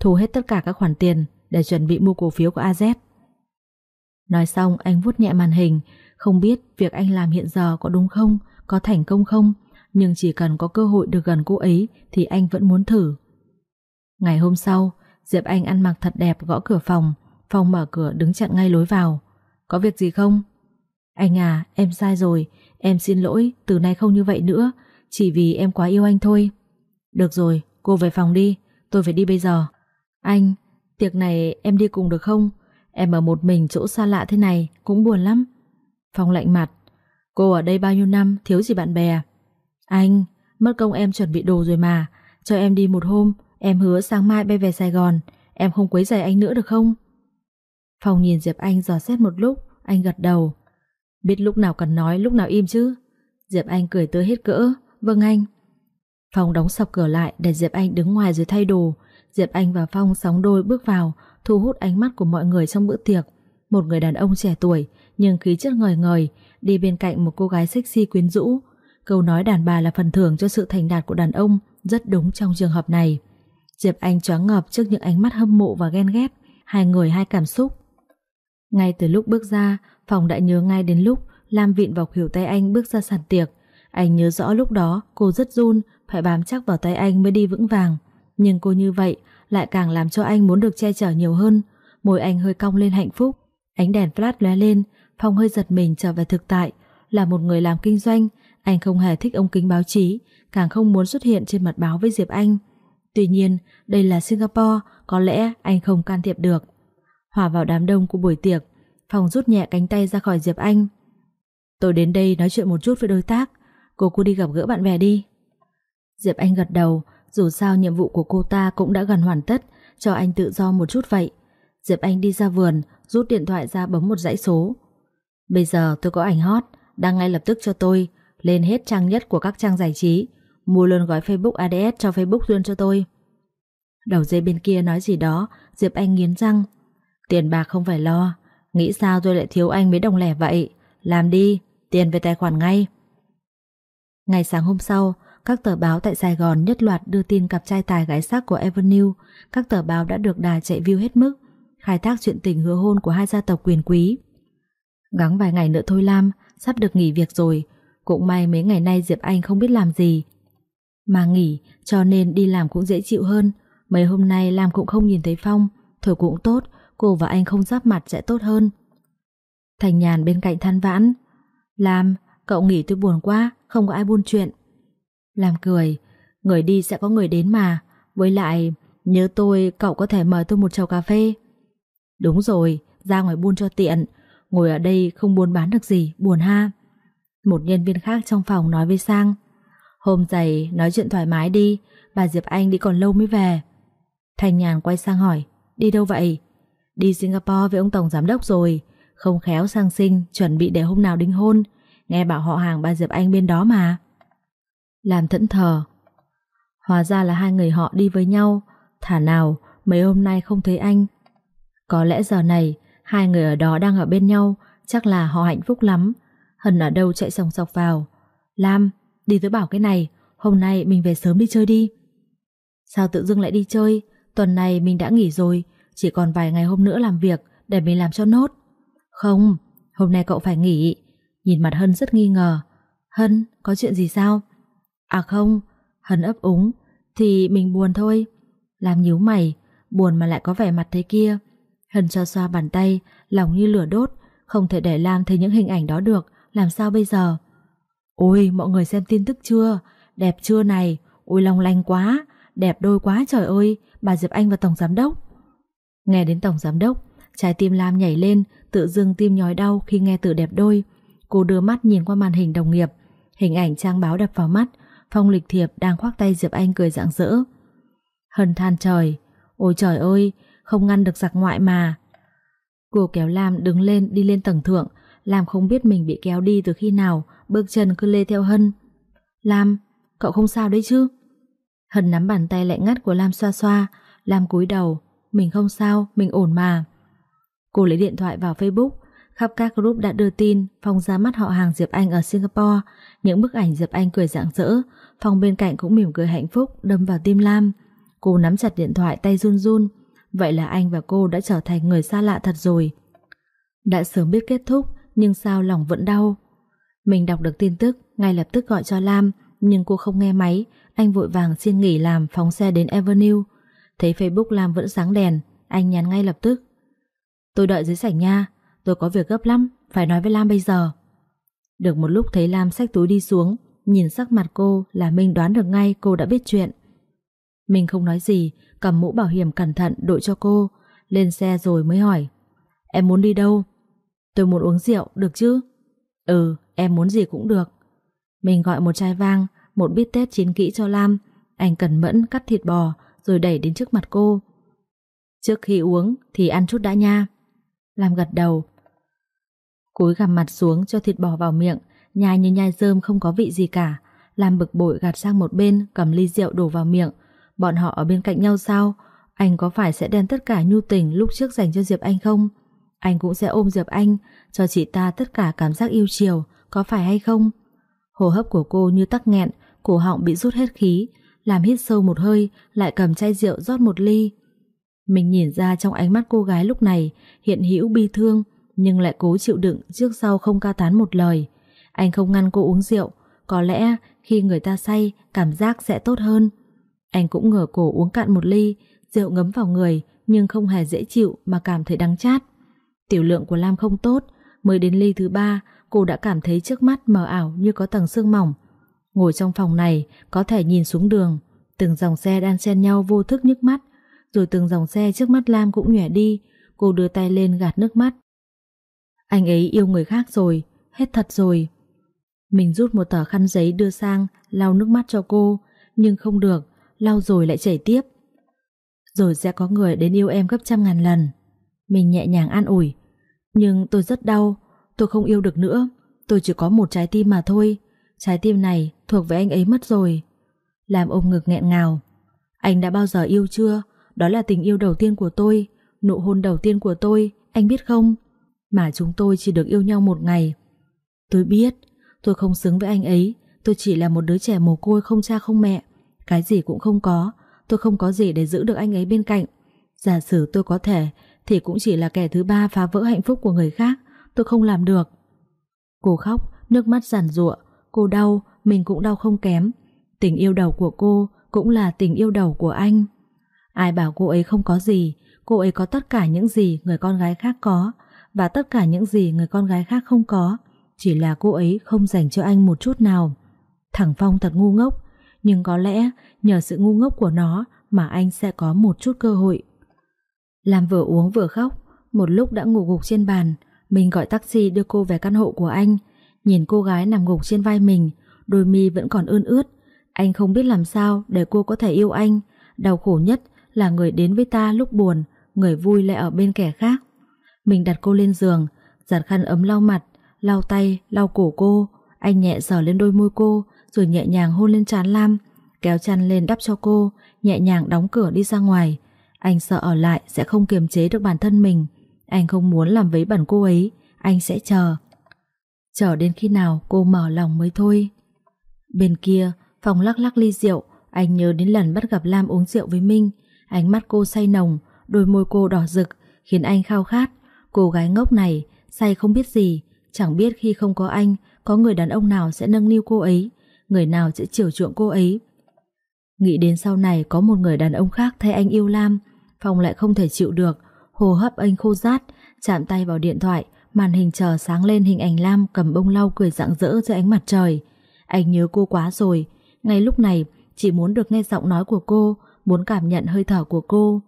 Thu hết tất cả các khoản tiền để chuẩn bị mua cổ phiếu của AZ. Nói xong anh vuốt nhẹ màn hình, không biết việc anh làm hiện giờ có đúng không, có thành công không, nhưng chỉ cần có cơ hội được gần cô ấy thì anh vẫn muốn thử. Ngày hôm sau, Diệp Anh ăn mặc thật đẹp gõ cửa phòng, Phong mở cửa đứng chặn ngay lối vào. Có việc gì không? Anh à, em sai rồi, em xin lỗi, từ nay không như vậy nữa, chỉ vì em quá yêu anh thôi. Được rồi, cô về phòng đi, tôi phải đi bây giờ. Anh, tiệc này em đi cùng được không? Em ở một mình chỗ xa lạ thế này cũng buồn lắm. Phong lạnh mặt, cô ở đây bao nhiêu năm thiếu gì bạn bè. Anh, mất công em chuẩn bị đồ rồi mà, cho em đi một hôm, em hứa sáng mai bay về Sài Gòn, em không quấy rầy anh nữa được không? Phong nhìn Diệp Anh dò xét một lúc, anh gật đầu. Biết lúc nào cần nói, lúc nào im chứ. Diệp Anh cười tới hết cỡ. Vâng anh. Phong đóng sập cửa lại để Diệp Anh đứng ngoài rồi thay đồ. Diệp Anh và Phong sóng đôi bước vào, thu hút ánh mắt của mọi người trong bữa tiệc. Một người đàn ông trẻ tuổi, nhưng khí chất ngời ngời, đi bên cạnh một cô gái sexy quyến rũ. Câu nói đàn bà là phần thưởng cho sự thành đạt của đàn ông, rất đúng trong trường hợp này. Diệp Anh choáng ngợp trước những ánh mắt hâm mộ và ghen ghét, hai người hai cảm xúc. Ngay từ lúc bước ra, Phòng đã nhớ ngay đến lúc Lam vịn vào khỉu tay anh bước ra sàn tiệc. Anh nhớ rõ lúc đó cô rất run, phải bám chắc vào tay anh mới đi vững vàng. Nhưng cô như vậy lại càng làm cho anh muốn được che chở nhiều hơn. Môi anh hơi cong lên hạnh phúc. Ánh đèn flash lóe lên, Phong hơi giật mình trở về thực tại. Là một người làm kinh doanh, anh không hề thích ông kính báo chí, càng không muốn xuất hiện trên mặt báo với Diệp Anh. Tuy nhiên, đây là Singapore, có lẽ anh không can thiệp được. Hòa vào đám đông của buổi tiệc, Phong rút nhẹ cánh tay ra khỏi Diệp Anh. Tôi đến đây nói chuyện một chút với đối tác, cô cô đi gặp gỡ bạn bè đi. Diệp Anh gật đầu, dù sao nhiệm vụ của cô ta cũng đã gần hoàn tất, cho anh tự do một chút vậy. Diệp Anh đi ra vườn, rút điện thoại ra bấm một dãy số. Bây giờ tôi có ảnh hot, đang ngay lập tức cho tôi, lên hết trang nhất của các trang giải trí, mua luôn gói Facebook ADS cho Facebook luôn cho tôi. Đầu dây bên kia nói gì đó, Diệp Anh nghiến răng. Tiền bạc không phải lo, nghĩ sao tôi lại thiếu anh mấy đồng lẻ vậy? Làm đi, tiền về tài khoản ngay. Ngày sáng hôm sau, các tờ báo tại Sài Gòn nhất loạt đưa tin cặp trai tài gái sắc của Avenue. Các tờ báo đã được đà chạy view hết mức, khai thác chuyện tình hứa hôn của hai gia tộc quyền quý. Gắng vài ngày nữa thôi Lam, sắp được nghỉ việc rồi. Cũng may mấy ngày nay Diệp Anh không biết làm gì. Mà nghỉ, cho nên đi làm cũng dễ chịu hơn. Mấy hôm nay Lam cũng không nhìn thấy Phong, thôi cũng tốt, cô và anh không giáp mặt sẽ tốt hơn. Thành nhàn bên cạnh than vãn. Lam, cậu nghỉ tôi buồn quá, không có ai buôn chuyện. Lam cười, người đi sẽ có người đến mà. Với lại, nhớ tôi, cậu có thể mời tôi một chầu cà phê. Đúng rồi, ra ngoài buôn cho tiện. Ngồi ở đây không buôn bán được gì, buồn ha. Một nhân viên khác trong phòng nói với Sang. Hôm dày, nói chuyện thoải mái đi, bà Diệp Anh đi còn lâu mới về. Thành nhàn quay sang hỏi, đi đâu vậy? Đi Singapore với ông Tổng Giám Đốc rồi. Không khéo sang sinh Chuẩn bị để hôm nào đính hôn. Nghe bảo họ hàng bà Diệp Anh bên đó mà. Làm thẫn thờ. Hóa ra là hai người họ đi với nhau. Thả nào, Mấy hôm nay không thấy anh. Có lẽ giờ này, Hai người ở đó đang ở bên nhau. Chắc là họ hạnh phúc lắm. Hân ở đâu chạy sòng sọc vào. Lam, đi tới bảo cái này. Hôm nay mình về sớm đi chơi đi. Sao tự dưng lại đi chơi? Tuần này mình đã nghỉ rồi chỉ còn vài ngày hôm nữa làm việc Để mình làm cho nốt. Không, hôm nay cậu phải nghỉ. Nhìn mặt Hân rất nghi ngờ. Hân, có chuyện gì sao? À không, Hân ấp úng. Thì mình buồn thôi. Làm nhíu mày, buồn mà lại có vẻ mặt thế kia. Hân cho xoa bàn tay Lòng như lửa đốt Không thể để Lam thấy những hình ảnh đó được. Làm sao bây giờ? Ôi mọi người xem tin tức chưa? Đẹp chưa này? Ôi long lanh quá. Đẹp đôi quá trời ơi. Bà Diệp Anh và Tổng Giám Đốc Nghe đến Tổng Giám Đốc, trái tim Lam nhảy lên, tự dưng tim nhói đau khi nghe từ đẹp đôi. Cô đưa mắt nhìn qua màn hình đồng nghiệp, hình ảnh trang báo đập vào mắt, Phong Lịch Thiệp đang khoác tay Diệp Anh cười rạng rỡ. Hân than trời, ôi trời ơi, không ngăn được giặc ngoại mà. Cô kéo Lam đứng lên đi lên tầng thượng, Lam không biết mình bị kéo đi từ khi nào, bước chân cứ lê theo Hân. Lam, cậu không sao đấy chứ? Hân nắm bàn tay lạnh ngắt của Lam xoa xoa, Lam cúi đầu, mình không sao, mình ổn mà. Cô lấy điện thoại vào Facebook, khắp các group đã đưa tin Phong ra mắt họ hàng Diệp Anh ở Singapore. Những bức ảnh Diệp Anh cười rạng rỡ, Phong bên cạnh cũng mỉm cười hạnh phúc đâm vào tim Lam. Cô nắm chặt điện thoại tay run run. Vậy là anh và cô đã trở thành người xa lạ thật rồi. Đã sớm biết kết thúc, nhưng sao lòng vẫn đau. Mình đọc được tin tức, ngay lập tức gọi cho Lam, nhưng cô không nghe máy. Anh vội vàng xin nghỉ làm phóng xe đến Avenue. Thấy Facebook Lam vẫn sáng đèn, anh nhắn ngay lập tức. Tôi đợi dưới sảnh nha, tôi có việc gấp lắm, phải nói với Lam bây giờ. Được một lúc thấy Lam xách túi đi xuống, nhìn sắc mặt cô là mình đoán được ngay cô đã biết chuyện. Mình không nói gì, cầm mũ bảo hiểm cẩn thận đội cho cô, lên xe rồi mới hỏi. Em muốn đi đâu? Tôi muốn uống rượu, được chứ? Ừ, em muốn gì cũng được. Mình gọi một chai vang, một bít tết chín kỹ cho Lam. Anh cẩn mẫn cắt thịt bò, rồi đẩy đến trước mặt cô. Trước khi uống thì ăn chút đã nha. Lam gật đầu. Cúi gằm mặt xuống cho thịt bò vào miệng, nhai như nhai rơm không có vị gì cả. Lam bực bội gạt sang một bên, cầm ly rượu đổ vào miệng. Bọn họ ở bên cạnh nhau sao? Anh có phải sẽ đem tất cả nhu tình lúc trước dành cho Diệp Anh không? Anh cũng sẽ ôm Diệp Anh, cho chị ta tất cả cảm giác yêu chiều, có phải hay không? Hồ hấp của cô như tắc nghẹn, cổ họng bị rút hết khí, làm hít sâu một hơi, lại cầm chai rượu rót một ly. Mình nhìn ra trong ánh mắt cô gái lúc này hiện hữu bi thương, nhưng lại cố chịu đựng trước sau không ca tán một lời. Anh không ngăn cô uống rượu, có lẽ khi người ta say cảm giác sẽ tốt hơn. Anh cũng ngửa cổ uống cạn một ly, rượu ngấm vào người nhưng không hề dễ chịu mà cảm thấy đắng chát. Tiểu lượng của Lam không tốt, mới đến ly thứ ba cô đã cảm thấy trước mắt mờ ảo như có tầng sương mỏng. Ngồi trong phòng này có thể nhìn xuống đường, từng dòng xe đan xen nhau vô thức nhức mắt, rồi từng dòng xe trước mắt Lam cũng nhòe đi, cô đưa tay lên gạt nước mắt. Anh ấy yêu người khác rồi, hết thật rồi. Mình rút một tờ khăn giấy đưa sang, lau nước mắt cho cô, nhưng không được, lau rồi lại chảy tiếp. Rồi sẽ có người đến yêu em gấp trăm ngàn lần. Mình nhẹ nhàng an ủi. Nhưng tôi rất đau, tôi không yêu được nữa. Tôi chỉ có một trái tim mà thôi. Trái tim này thuộc về anh ấy mất rồi. Làm ôm ngực nghẹn ngào. Anh đã bao giờ yêu chưa? Đó là tình yêu đầu tiên của tôi, nụ hôn đầu tiên của tôi, anh biết không? Mà chúng tôi chỉ được yêu nhau một ngày. Tôi biết, tôi không xứng với anh ấy, tôi chỉ là một đứa trẻ mồ côi không cha không mẹ. Cái gì cũng không có, tôi không có gì để giữ được anh ấy bên cạnh. Giả sử tôi có thể, thì cũng chỉ là kẻ thứ ba phá vỡ hạnh phúc của người khác, tôi không làm được. Cô khóc, nước mắt giàn ruộng cô đau, mình cũng đau không kém. Tình yêu đầu của cô cũng là tình yêu đầu của anh. Ai bảo cô ấy không có gì, cô ấy có tất cả những gì người con gái khác có và tất cả những gì người con gái khác không có. Chỉ là cô ấy không dành cho anh một chút nào. Thằng Phong thật ngu ngốc, nhưng có lẽ nhờ sự ngu ngốc của nó mà anh sẽ có một chút cơ hội. Làm vừa uống vừa khóc, một lúc đã ngủ gục trên bàn, mình gọi taxi đưa cô về căn hộ của anh. Nhìn cô gái nằm gục trên vai mình, đôi mi vẫn còn ươn ướt. Anh không biết làm sao để cô có thể yêu anh. Đau khổ nhất là người đến với ta lúc buồn, người vui lại ở bên kẻ khác. Mình đặt cô lên giường, giặt khăn ấm lau mặt, lau tay, lau cổ cô. Anh nhẹ sờ lên đôi môi cô, rồi nhẹ nhàng hôn lên trán Lam, kéo chăn lên đắp cho cô, nhẹ nhàng đóng cửa đi ra ngoài. Anh sợ ở lại sẽ không kiềm chế được bản thân mình. Anh không muốn làm vấy bẩn cô ấy, anh sẽ chờ. Chờ đến khi nào cô mở lòng mới thôi. Bên kia, phòng lắc lắc ly rượu, anh nhớ đến lần bắt gặp Lam uống rượu với Minh. Ánh mắt cô say nồng, đôi môi cô đỏ rực, khiến anh khao khát. Cô gái ngốc này, say không biết gì, chẳng biết khi không có anh, có người đàn ông nào sẽ nâng niu cô ấy, người nào sẽ chiều chuộng cô ấy. Nghĩ đến sau này có một người đàn ông khác thay anh yêu Lam, Phong lại không thể chịu được, hồ hấp anh khô rát, chạm tay vào điện thoại, màn hình chờ sáng lên hình ảnh Lam cầm bông lau cười rạng rỡ dưới ánh mặt trời. Anh nhớ cô quá rồi, ngay lúc này chỉ muốn được nghe giọng nói của cô, muốn cảm nhận hơi thở của cô.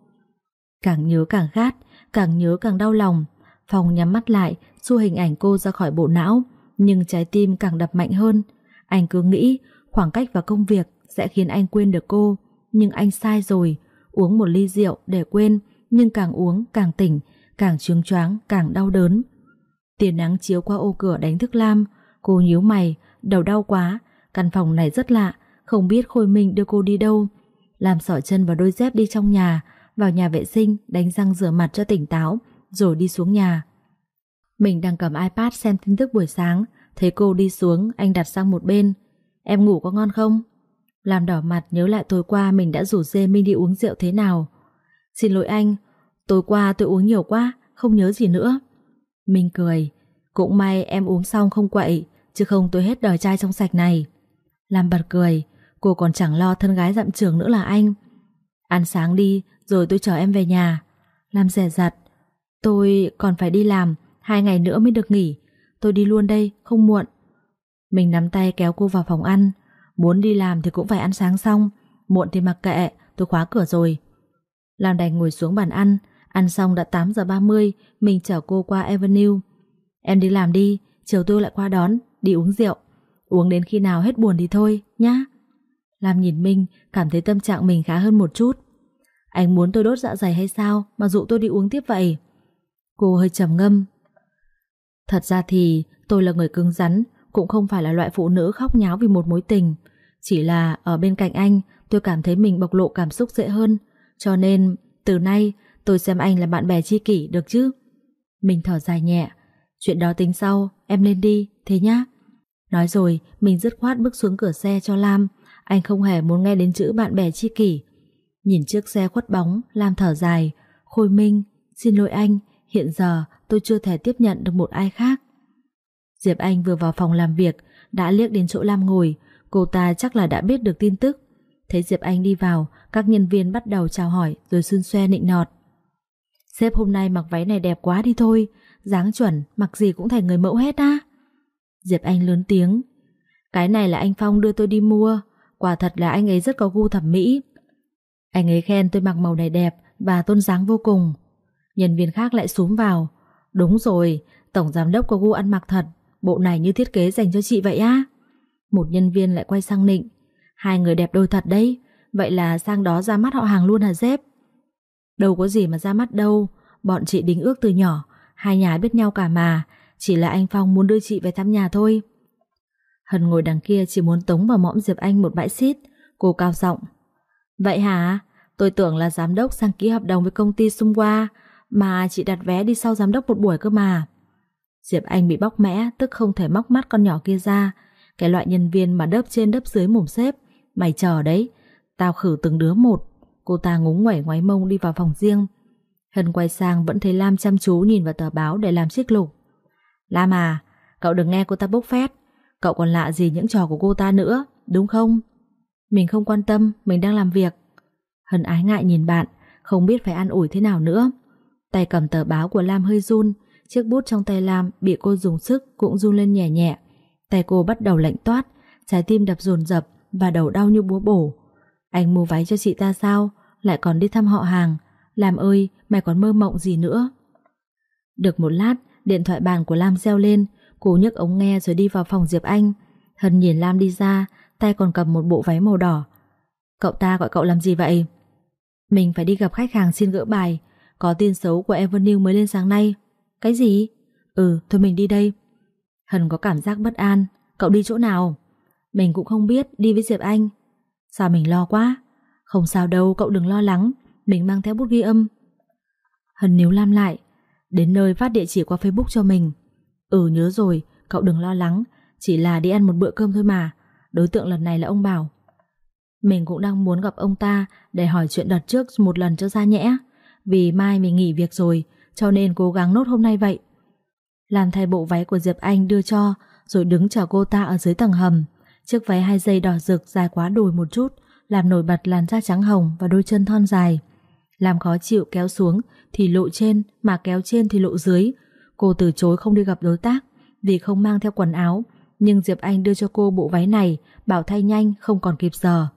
Càng nhớ càng khát, càng nhớ càng đau lòng. Phong nhắm mắt lại, xua hình ảnh cô ra khỏi bộ não, nhưng trái tim càng đập mạnh hơn. Anh cứ nghĩ khoảng cách và công việc sẽ khiến anh quên được cô, nhưng anh sai rồi. Uống một ly rượu để quên, nhưng càng uống càng tỉnh, càng trướng choáng, càng đau đớn. Tiền nắng chiếu qua ô cửa đánh thức Lam, cô nhíu mày, đầu đau quá, căn phòng này rất lạ, không biết Khôi Minh đưa cô đi đâu. Làm sỏ chân vào đôi dép đi trong nhà, vào nhà vệ sinh, đánh răng rửa mặt cho tỉnh táo, rồi đi xuống nhà. Mình đang cầm iPad xem tin tức buổi sáng, thấy cô đi xuống, anh đặt sang một bên. Em ngủ có ngon không? Làm đỏ mặt nhớ lại tối qua mình đã rủ dê Minh đi uống rượu thế nào. Xin lỗi anh, tối qua tôi uống nhiều quá, không nhớ gì nữa. Minh cười, cũng may em uống xong không quậy, chứ không tôi hết đời trai trong sạch này. Làm bật cười, cô còn chẳng lo thân gái dặm trường nữa là anh. Ăn sáng đi, rồi tôi chở em về nhà. Làm rẻ rặt, tôi còn phải đi làm, hai ngày nữa mới được nghỉ. Tôi đi luôn đây, không muộn. Mình nắm tay kéo cô vào phòng ăn. Muốn đi làm thì cũng phải ăn sáng xong, muộn thì mặc kệ, tôi khóa cửa rồi. Làm đành ngồi xuống bàn ăn, ăn xong đã 8 giờ 30, mình chở cô qua Avenue. Em đi làm đi, chiều tôi lại qua đón, đi uống rượu. Uống đến khi nào hết buồn thì thôi, nhá. Lam nhìn Minh, cảm thấy tâm trạng mình khá hơn một chút. Anh muốn tôi đốt dạ dày hay sao mà dụ tôi đi uống tiếp vậy? Cô hơi trầm ngâm. Thật ra thì tôi là người cứng rắn, cũng không phải là loại phụ nữ khóc nháo vì một mối tình. Chỉ là ở bên cạnh anh, tôi cảm thấy mình bộc lộ cảm xúc dễ hơn. Cho nên, từ nay, tôi xem anh là bạn bè chi kỷ được chứ? Mình thở dài nhẹ. Chuyện đó tính sau, em lên đi, thế nhá. Nói rồi, mình dứt khoát bước xuống cửa xe cho Lam. Anh không hề muốn nghe đến chữ bạn bè chi kỷ. Nhìn chiếc xe khuất bóng, Lam thở dài. Khôi Minh, xin lỗi anh, hiện giờ tôi chưa thể tiếp nhận được một ai khác. Diệp Anh vừa vào phòng làm việc, đã liếc đến chỗ Lam ngồi, cô ta chắc là đã biết được tin tức. Thấy Diệp Anh đi vào, các nhân viên bắt đầu chào hỏi rồi xun xoe nịnh nọt. Sếp hôm nay mặc váy này đẹp quá đi thôi, dáng chuẩn, mặc gì cũng thành người mẫu hết á. Diệp Anh lớn tiếng. Cái này là anh Phong đưa tôi đi mua, quả thật là anh ấy rất có gu thẩm mỹ. Anh ấy khen tôi mặc màu này đẹp và tôn dáng vô cùng. Nhân viên khác lại xuống vào. Đúng rồi, tổng giám đốc có gu ăn mặc thật, bộ này như thiết kế dành cho chị vậy á. Một nhân viên lại quay sang nịnh. Hai người đẹp đôi thật đấy, vậy là sang đó ra mắt họ hàng luôn hả dép? Đâu có gì mà ra mắt đâu, bọn chị đính ước từ nhỏ, hai nhà biết nhau cả mà, chỉ là anh Phong muốn đưa chị về thăm nhà thôi. Hân ngồi đằng kia chỉ muốn tống vào mõm Diệp Anh một bãi xít, cô cao giọng. Vậy hả? Tôi tưởng là giám đốc sang ký hợp đồng với công ty xung qua, mà chị đặt vé đi sau giám đốc một buổi cơ mà. Diệp Anh bị bóc mẽ, tức không thể móc mắt con nhỏ kia ra. Cái loại nhân viên mà đớp trên đớp dưới mồm xếp. Mày chờ đấy, tao khử từng đứa một. Cô ta ngúng ngoẩy ngoái mông đi vào phòng riêng. Hân quay sang vẫn thấy Lam chăm chú nhìn vào tờ báo để làm chiếc lục. Lam à, cậu đừng nghe cô ta bốc phét. Cậu còn lạ gì những trò của cô ta nữa, đúng không? Mình không quan tâm, mình đang làm việc. Hân ái ngại nhìn bạn, không biết phải an ủi thế nào nữa. Tay cầm tờ báo của Lam hơi run, chiếc bút trong tay Lam bị cô dùng sức cũng run lên nhẹ nhẹ. Tay cô bắt đầu lạnh toát, trái tim đập dồn dập và đầu đau như búa bổ. Anh mua váy cho chị ta sao? Lại còn đi thăm họ hàng. làm ơi, mày còn mơ mộng gì nữa? Được một lát, điện thoại bàn của Lam reo lên, cô nhấc ống nghe rồi đi vào phòng Diệp Anh. Hân nhìn Lam đi ra, tay còn cầm một bộ váy màu đỏ. Cậu ta gọi cậu làm gì vậy? Mình phải đi gặp khách hàng xin gỡ bài, có tin xấu của Avenue mới lên sáng nay. Cái gì? Ừ, thôi mình đi đây. Hân có cảm giác bất an. Cậu đi chỗ nào? Mình cũng không biết, đi với Diệp Anh. Sao mình lo quá? Không sao đâu, cậu đừng lo lắng. Mình mang theo bút ghi âm. Hân níu Lam lại. Đến nơi phát địa chỉ qua Facebook cho mình. Ừ nhớ rồi, cậu đừng lo lắng. Chỉ là đi ăn một bữa cơm thôi mà. Đối tượng lần này là ông Bảo. Mình cũng đang muốn gặp ông ta để hỏi chuyện đợt trước một lần cho ra nhẽ. Vì mai mình nghỉ việc rồi, cho nên cố gắng nốt hôm nay vậy. Làm thay bộ váy của Diệp Anh đưa cho, rồi đứng chờ cô ta ở dưới tầng hầm. Chiếc váy hai dây đỏ rực dài quá đùi một chút, làm nổi bật làn da trắng hồng và đôi chân thon dài. Làm khó chịu kéo xuống thì lộ trên, mà kéo trên thì lộ dưới. Cô từ chối không đi gặp đối tác vì không mang theo quần áo, nhưng Diệp Anh đưa cho cô bộ váy này, bảo thay nhanh không còn kịp giờ.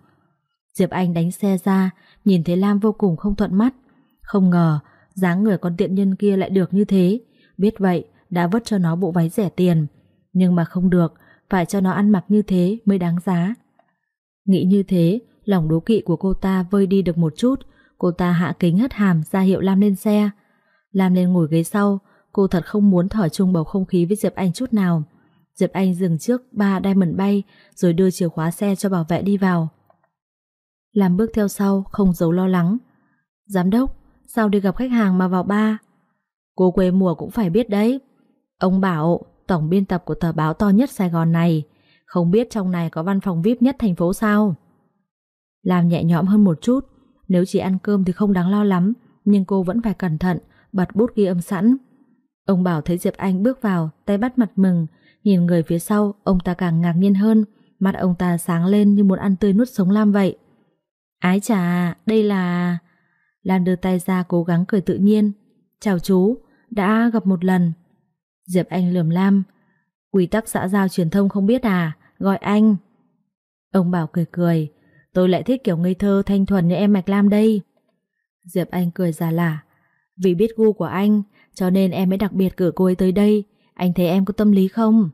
Diệp Anh đánh xe ra, nhìn thấy Lam vô cùng không thuận mắt. Không ngờ, dáng người con tiện nhân kia lại được như thế. Biết vậy, đã vất cho nó bộ váy rẻ tiền. Nhưng mà không được, phải cho nó ăn mặc như thế mới đáng giá. Nghĩ như thế, lòng đố kỵ của cô ta vơi đi được một chút. Cô ta hạ kính hất hàm ra hiệu Lam lên xe. Lam lên ngồi ghế sau, cô thật không muốn thở chung bầu không khí với Diệp Anh chút nào. Diệp Anh dừng trước ba diamond bay rồi đưa chìa khóa xe cho bảo vệ đi vào. Làm bước theo sau, không giấu lo lắng. Giám đốc, sao đi gặp khách hàng mà vào ba? Cô quê mùa cũng phải biết đấy. Ông bảo tổng biên tập của tờ báo to nhất Sài Gòn này. Không biết trong này có văn phòng VIP nhất thành phố sao? Làm nhẹ nhõm hơn một chút. Nếu chỉ ăn cơm thì không đáng lo lắm, Nhưng cô vẫn phải cẩn thận, Bật bút ghi âm sẵn. Ông bảo thấy Diệp Anh bước vào, Tay bắt mặt mừng. Nhìn người phía sau, Ông ta càng ngạc nhiên hơn. Mắt ông ta sáng lên như muốn ăn tươi nuốt sống Lam vậy. Ái chà, Đây là... Lan đưa tay ra cố gắng cười tự nhiên. Chào chú, Đã gặp một lần. Diệp Anh lườm Lam. Quy tắc xã giao truyền thông không biết à? Gọi anh. Ông Bảo cười cười. Tôi lại thích kiểu ngây thơ, thanh thuần như em Mạch Lam đây. Diệp Anh cười già lả. Vì biết gu của anh, Cho nên em mới đặc biệt cử cô ấy tới đây. Anh thấy em có tâm lý không?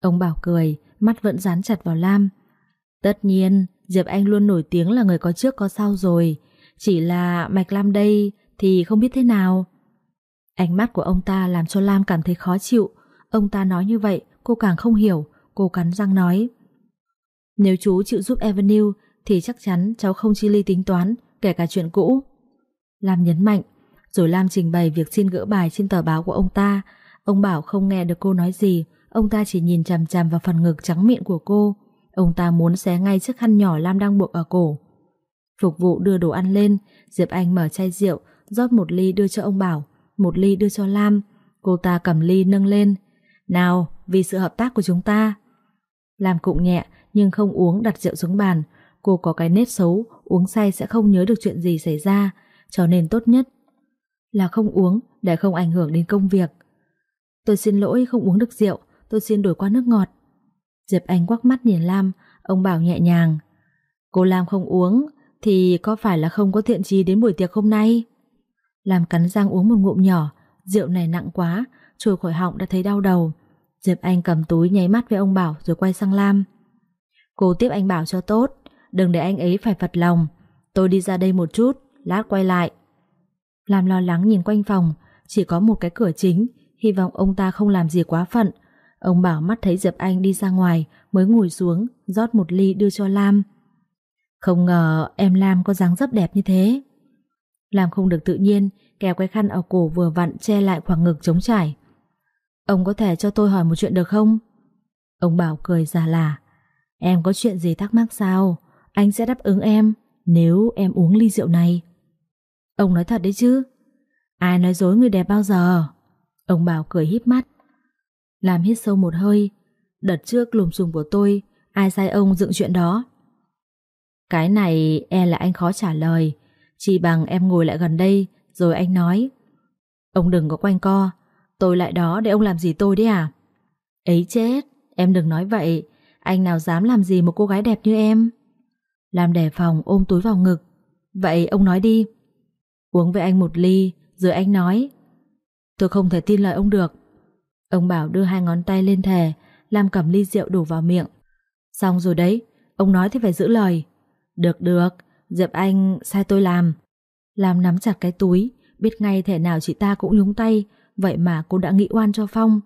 Ông Bảo cười, Mắt vẫn dán chặt vào Lam. Tất nhiên, Diệp Anh luôn nổi tiếng là người có trước có sau rồi. Chỉ là Mạch Lam đây Thì không biết thế nào. Ánh mắt của ông ta làm cho Lam cảm thấy khó chịu. Ông ta nói như vậy, cô càng không hiểu. Cô cắn răng nói. Nếu chú chịu giúp Avenue thì chắc chắn cháu không chi ly tính toán, kể cả chuyện cũ. Lam nhấn mạnh, rồi Lam trình bày việc xin gỡ bài trên tờ báo của ông ta. Ông bảo không nghe được cô nói gì, ông ta chỉ nhìn chằm chằm vào phần ngực trắng miệng của cô. Ông ta muốn xé ngay chiếc khăn nhỏ Lam đang buộc ở cổ. Phục vụ đưa đồ ăn lên, Diệp Anh mở chai rượu, rót một ly đưa cho ông Bảo một ly đưa cho Lam. Cô ta cầm ly nâng lên. Nào, vì sự hợp tác của chúng ta. Lam cụng nhẹ nhưng không uống đặt rượu xuống bàn. Cô có cái nết xấu, uống say sẽ không nhớ được chuyện gì xảy ra, cho nên tốt nhất là không uống để không ảnh hưởng đến công việc. Tôi xin lỗi không uống được rượu, tôi xin đổi qua nước ngọt. Diệp Anh quắc mắt nhìn Lam, ông bảo nhẹ nhàng. Cô Lam không uống, thì có phải là không có thiện trí đến buổi tiệc hôm nay? Làm cắn răng uống một ngụm nhỏ. Rượu này nặng quá, Trôi khỏi họng đã thấy đau đầu. Diệp Anh cầm túi nháy mắt với ông Bảo rồi quay sang Lam. Cô tiếp anh Bảo cho tốt, Đừng để anh ấy phải phật lòng. Tôi đi ra đây một chút, Lát quay lại. Lam lo lắng nhìn quanh phòng, Chỉ có một cái cửa chính, Hy vọng ông ta không làm gì quá phận. Ông Bảo mắt thấy Diệp Anh đi ra ngoài, Mới ngồi xuống, rót một ly đưa cho Lam. Không ngờ em Lam có dáng dấp đẹp như thế làm không được tự nhiên, kéo cái khăn ở cổ vừa vặn che lại khoảng ngực trống trải. Ông có thể cho tôi hỏi một chuyện được không? Ông Bảo cười già là Em có chuyện gì thắc mắc sao? Anh sẽ đáp ứng em nếu em uống ly rượu này. Ông nói thật đấy chứ? Ai nói dối người đẹp bao giờ? Ông Bảo cười híp mắt. Làm hít sâu một hơi. Đợt trước lùm xùm của tôi, ai sai ông dựng chuyện đó? Cái này e là anh khó trả lời. Chỉ bằng em ngồi lại gần đây, Rồi anh nói, Ông đừng có quanh co, Tôi lại đó để ông làm gì tôi đấy à? Ấy chết, Em đừng nói vậy, Anh nào dám làm gì một cô gái đẹp như em? Làm đề phòng ôm túi vào ngực, Vậy ông nói đi. Uống với anh một ly, Rồi anh nói, Tôi không thể tin lời ông được. Ông bảo đưa hai ngón tay lên thề Lam cầm ly rượu đổ vào miệng. Xong rồi đấy, Ông nói thì phải giữ lời. Được được Diệp Anh sai tôi làm. Làm nắm chặt cái túi, biết ngay thể nào chị ta cũng nhúng tay, vậy mà cô đã nghĩ oan cho Phong.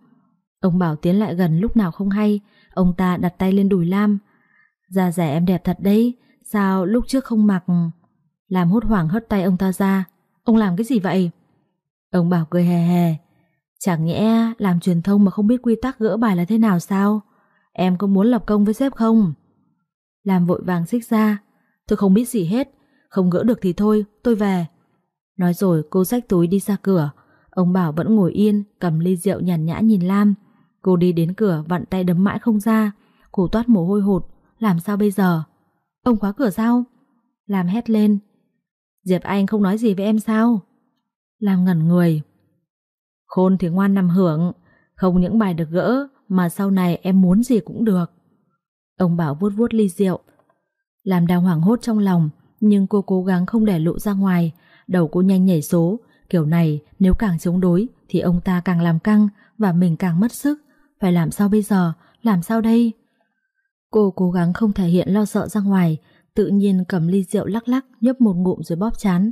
Ông bảo tiến lại gần lúc nào không hay, ông ta đặt tay lên đùi Lam. Da rẻ em đẹp thật đấy, sao lúc trước không mặc... Làm hốt hoảng hất tay ông ta ra. Ông làm cái gì vậy? Ông bảo cười hề hề. Chẳng nhẽ làm truyền thông mà không biết quy tắc gỡ bài là thế nào sao? Em có muốn lập công với sếp không? Làm vội vàng xích ra. Tôi không biết gì hết. Không gỡ được thì thôi, tôi về. Nói rồi, cô xách túi đi ra cửa. Ông Bảo vẫn ngồi yên, Cầm ly rượu nhàn nhã nhìn Lam. Cô đi đến cửa, vặn tay đấm mãi không ra. Cô toát mồ hôi hột. Làm sao bây giờ? Ông khóa cửa sao? Lam hét lên. Diệp Anh không nói gì với em sao? Lam ngẩn người. Khôn thì ngoan nằm hưởng. Không những bài được gỡ, Mà sau này em muốn gì cũng được. Ông Bảo vuốt vuốt ly rượu làm đang hoảng hốt trong lòng, nhưng cô cố gắng không để lộ ra ngoài, đầu cô nhanh nhảy số, kiểu này nếu càng chống đối thì ông ta càng làm căng và mình càng mất sức, phải làm sao bây giờ, làm sao đây? Cô cố gắng không thể hiện lo sợ ra ngoài, tự nhiên cầm ly rượu lắc lắc nhấp một ngụm rồi bóp chán.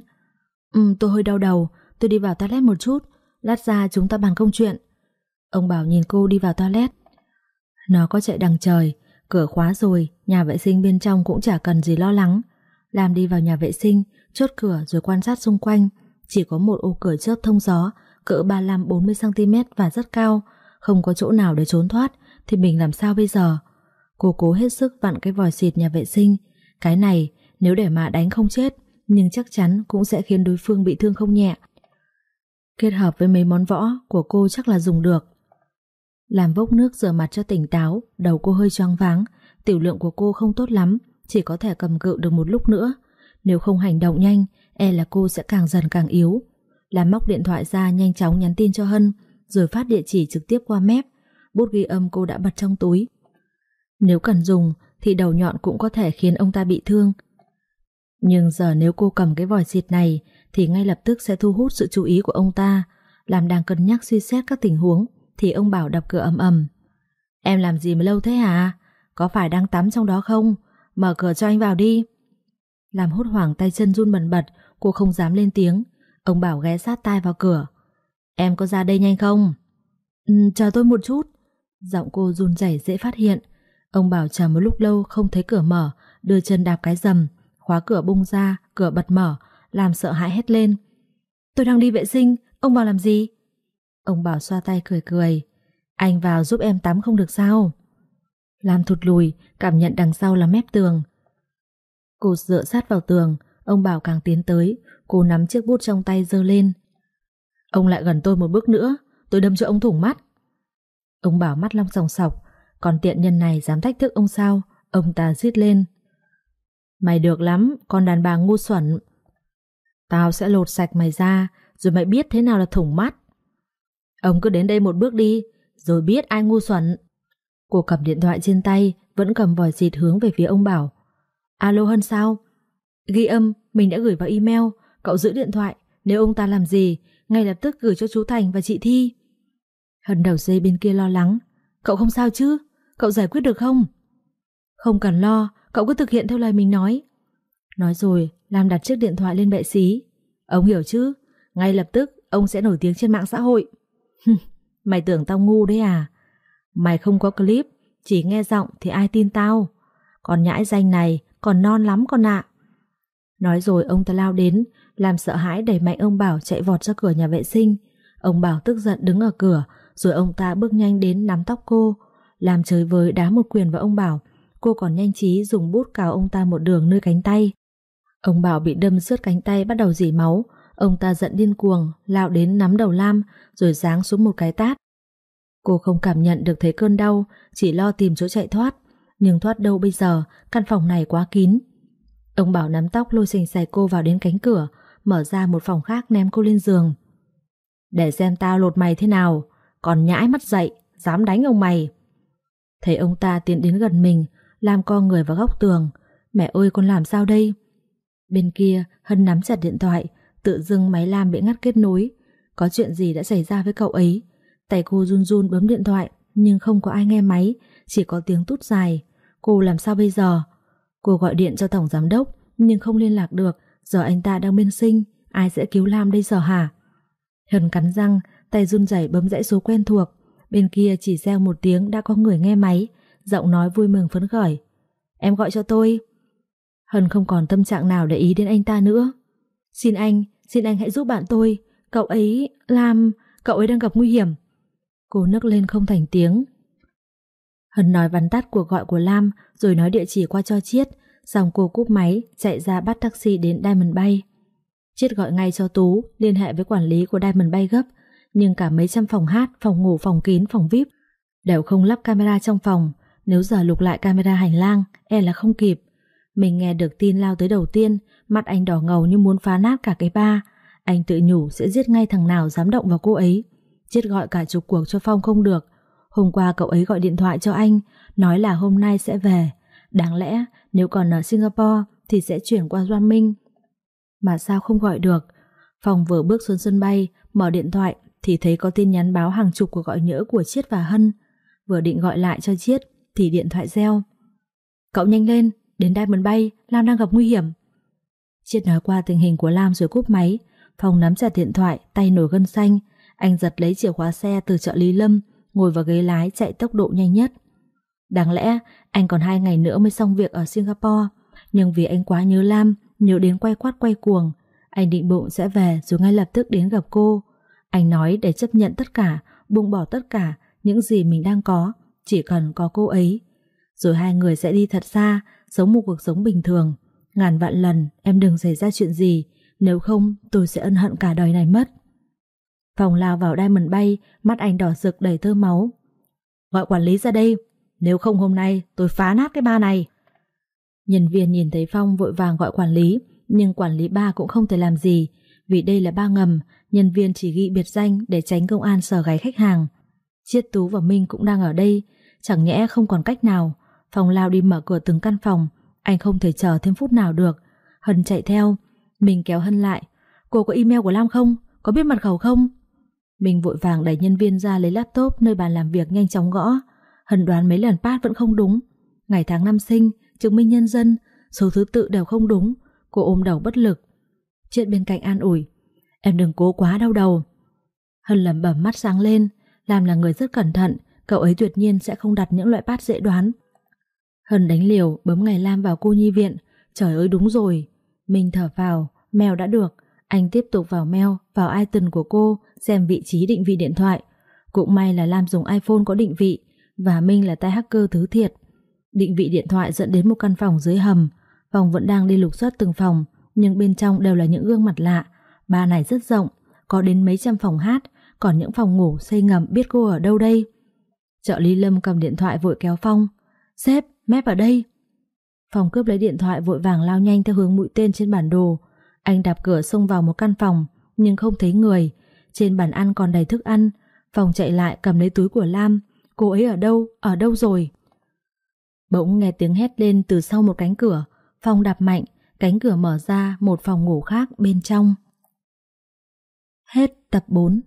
Ừ, tôi hơi đau đầu, tôi đi vào toilet một chút, lát ra chúng ta bàn công chuyện. Ông bảo nhìn cô đi vào toilet. Nó có chạy đằng trời, Cửa khóa rồi, nhà vệ sinh bên trong cũng chả cần gì lo lắng. Lam đi vào nhà vệ sinh, chốt cửa rồi quan sát xung quanh. Chỉ có một ô cửa chớp thông gió, cỡ 35-40cm và rất cao. không có chỗ nào để trốn thoát thì mình làm sao bây giờ? Cô cố hết sức vặn cái vòi xịt nhà vệ sinh. Cái này nếu để mà đánh không chết nhưng chắc chắn cũng sẽ khiến đối phương bị thương không nhẹ. Kết hợp với mấy món võ của cô chắc là dùng được. Làm vốc nước rửa mặt cho tỉnh táo, đầu cô hơi choáng váng, tiểu lượng của cô không tốt lắm, chỉ có thể cầm cự được một lúc nữa. Nếu không hành động nhanh, e là cô sẽ càng dần càng yếu. Làm móc điện thoại ra nhanh chóng nhắn tin cho Hân, rồi phát địa chỉ trực tiếp qua mép. Bút ghi âm cô đã bật trong túi. Nếu cần dùng thì đầu nhọn cũng có thể khiến ông ta bị thương. Nhưng giờ nếu cô cầm cái vòi xịt này thì ngay lập tức sẽ thu hút sự chú ý của ông ta. Làm đang cân nhắc suy xét các tình huống thì ông bảo đập cửa ầm ầm. Em làm gì mà lâu thế hả? Có phải đang tắm trong đó không? Mở cửa cho anh vào đi. Làm hốt hoảng tay chân run bần bật, cô không dám lên tiếng. Ông bảo ghé sát tai vào cửa. Em có ra đây nhanh không? Ừ, chờ tôi một chút. Giọng cô run rẩy dễ phát hiện. Ông bảo chờ một lúc lâu không thấy cửa mở, đưa chân đạp cái rầm, khóa cửa bung ra, cửa bật mở, làm sợ hãi hét lên. Tôi đang đi vệ sinh, ông bảo làm gì? Ông bảo xoa tay cười cười. Anh vào giúp em tắm không được sao? Làm thụt lùi, cảm nhận đằng sau là mép tường. Cô dựa sát vào tường, ông bảo càng tiến tới, cô nắm chiếc bút trong tay giơ lên. Ông lại gần tôi một bước nữa, tôi đâm cho ông thủng mắt. Ông bảo mắt long sòng sọc, còn tiện nhân này dám thách thức ông sao? Ông ta giết lên. Mày được lắm, con đàn bà ngu xuẩn. Tao sẽ lột sạch mày ra, rồi mày biết thế nào là thủng mắt. Ông cứ đến đây một bước đi, rồi biết ai ngu xuẩn. Cô cầm điện thoại trên tay, vẫn cầm vòi xịt hướng về phía ông Bảo. Alo Hân sao? Ghi âm, mình đã gửi vào email, cậu giữ điện thoại, nếu ông ta làm gì, ngay lập tức gửi cho chú Thành và chị Thi. Hân đầu dây bên kia lo lắng. Cậu không sao chứ? Cậu giải quyết được không? Không cần lo, cậu cứ thực hiện theo lời mình nói. Nói rồi, Lam đặt chiếc điện thoại lên bệ xí. Ông hiểu chứ? Ngay lập tức, ông sẽ nổi tiếng trên mạng xã hội. Mày tưởng tao ngu đấy à? Mày không có clip, chỉ nghe giọng thì ai tin tao? Còn nhãi danh này còn non lắm con ạ. Nói rồi ông ta lao đến, làm sợ hãi đẩy mạnh ông Bảo chạy vọt ra cửa nhà vệ sinh. Ông Bảo tức giận đứng ở cửa, rồi ông ta bước nhanh đến nắm tóc cô, làm chơi với đá một quyền vào ông Bảo. Cô còn nhanh trí dùng bút cào ông ta một đường nơi cánh tay. Ông Bảo bị đâm rớt cánh tay bắt đầu dỉ máu, ông ta giận điên cuồng, lao đến nắm đầu Lam, rồi giáng xuống một cái tát. Cô không cảm nhận được thấy cơn đau, chỉ lo tìm chỗ chạy thoát. Nhưng thoát đâu bây giờ, căn phòng này quá kín. Ông Bảo nắm tóc lôi sành xài cô vào đến cánh cửa, mở ra một phòng khác ném cô lên giường. Để xem tao lột mày thế nào, còn nhãi mắt dậy, dám đánh ông mày. Thấy ông ta tiến đến gần mình, làm co người vào góc tường. Mẹ ơi con làm sao đây? Bên kia, Hân nắm chặt điện thoại, tự dưng máy Lam bị ngắt kết nối. Có chuyện gì đã xảy ra với cậu ấy? Tay cô run run bấm điện thoại, nhưng không có ai nghe máy, chỉ có tiếng tút dài. Cô làm sao bây giờ? Cô gọi điện cho tổng giám đốc, nhưng không liên lạc được, giờ anh ta đang bên sinh, ai sẽ cứu Lam đây giờ hả? Hân cắn răng, tay run rẩy bấm dãy số quen thuộc. Bên kia chỉ reo một tiếng đã có người nghe máy, giọng nói vui mừng phấn khởi. Em gọi cho tôi. Hân không còn tâm trạng nào để ý đến anh ta nữa. Xin anh, xin anh hãy giúp bạn tôi. Cậu ấy, Lam, cậu ấy đang gặp nguy hiểm. Cô nức lên không thành tiếng. Hân nói vắn tắt cuộc gọi của Lam rồi nói địa chỉ qua cho Chiết. Xong cô cúp máy, chạy ra bắt taxi đến Diamond Bay. Chiết gọi ngay cho Tú, liên hệ với quản lý của Diamond Bay gấp. Nhưng cả mấy trăm phòng hát, phòng ngủ, phòng kín, phòng VIP đều không lắp camera trong phòng. Nếu giờ lục lại camera hành lang, e là không kịp. Mình nghe được tin lao tới đầu tiên, mặt anh đỏ ngầu như muốn phá nát cả cái ba. Anh tự nhủ sẽ giết ngay thằng nào dám động vào cô ấy. Chết gọi cả chục cuộc cho Phong không được. Hôm qua cậu ấy gọi điện thoại cho anh, nói là hôm nay sẽ về. Đáng lẽ nếu còn ở Singapore thì sẽ chuyển qua Doan Minh. Mà sao không gọi được? Phong vừa bước xuống sân bay, mở điện thoại thì thấy có tin nhắn báo hàng chục cuộc gọi nhỡ của Chiết và Hân. Vừa định gọi lại cho Chiết thì điện thoại reo. Cậu nhanh lên, đến Diamond Bay, Lam đang gặp nguy hiểm. Chiết nói qua tình hình của Lam rồi cúp máy. Phong nắm chặt điện thoại, tay nổi gân xanh. Anh giật lấy chìa khóa xe từ chợ Lý Lâm, ngồi vào ghế lái chạy tốc độ nhanh nhất. Đáng lẽ anh còn hai ngày nữa mới xong việc ở Singapore, nhưng vì anh quá nhớ Lam, nhớ đến quay quát quay cuồng, anh định bụng sẽ về rồi ngay lập tức đến gặp cô. Anh nói để chấp nhận tất cả, buông bỏ tất cả, những gì mình đang có, chỉ cần có cô ấy. Rồi hai người sẽ đi thật xa, sống một cuộc sống bình thường. Ngàn vạn lần em đừng xảy ra chuyện gì, nếu không tôi sẽ ân hận cả đời này mất. Phòng lao vào Diamond bay, mắt anh đỏ rực đầy thơ máu. Gọi quản lý ra đây, nếu không hôm nay tôi phá nát cái ba này. Nhân viên nhìn thấy Phong vội vàng gọi quản lý, nhưng quản lý ba cũng không thể làm gì, vì đây là ba ngầm, nhân viên chỉ ghi biệt danh để tránh công an sờ gáy khách hàng. Chiết Tú và Minh cũng đang ở đây, chẳng nhẽ không còn cách nào. Phong lao đi mở cửa từng căn phòng, anh không thể chờ thêm phút nào được. Hân chạy theo, mình kéo Hân lại. Cô có email của Lam không? Có biết mật khẩu không? Mình vội vàng đẩy nhân viên ra lấy laptop nơi bàn làm việc nhanh chóng gõ. Hân đoán mấy lần pass vẫn không đúng. Ngày tháng năm sinh, chứng minh nhân dân, số thứ tự đều không đúng. Cô ôm đầu bất lực. Chuyện bên cạnh an ủi. Em đừng cố quá đau đầu. Hân lẩm bẩm mắt sáng lên. Làm là người rất cẩn thận, cậu ấy tuyệt nhiên sẽ không đặt những loại pass dễ đoán. Hân đánh liều, bấm ngày Lam vào cô nhi viện. Trời ơi đúng rồi. Mình thở vào, mèo đã được. Anh tiếp tục vào mail, vào item của cô, xem vị trí định vị điện thoại. Cũng may là Lam dùng iPhone có định vị, và Minh là tay hacker thứ thiệt. Định vị điện thoại dẫn đến một căn phòng dưới hầm. Phòng vẫn đang đi lục soát từng phòng, nhưng bên trong đều là những gương mặt lạ. Ba này rất rộng, có đến mấy trăm phòng hát, còn những phòng ngủ xây ngầm biết cô ở đâu đây. Trợ lý Lâm cầm điện thoại vội kéo Phong. Sếp, mép ở đây. Phòng cướp lấy điện thoại vội vàng lao nhanh theo hướng mũi tên trên bản đồ. Anh đạp cửa xông vào một căn phòng, nhưng không thấy người. Trên bàn ăn còn đầy thức ăn. Phòng chạy lại cầm lấy túi của Lam. Cô ấy ở đâu? Ở đâu rồi? Bỗng nghe tiếng hét lên từ sau một cánh cửa. Phong đạp mạnh, cánh cửa mở ra một phòng ngủ khác bên trong. Hết tập 4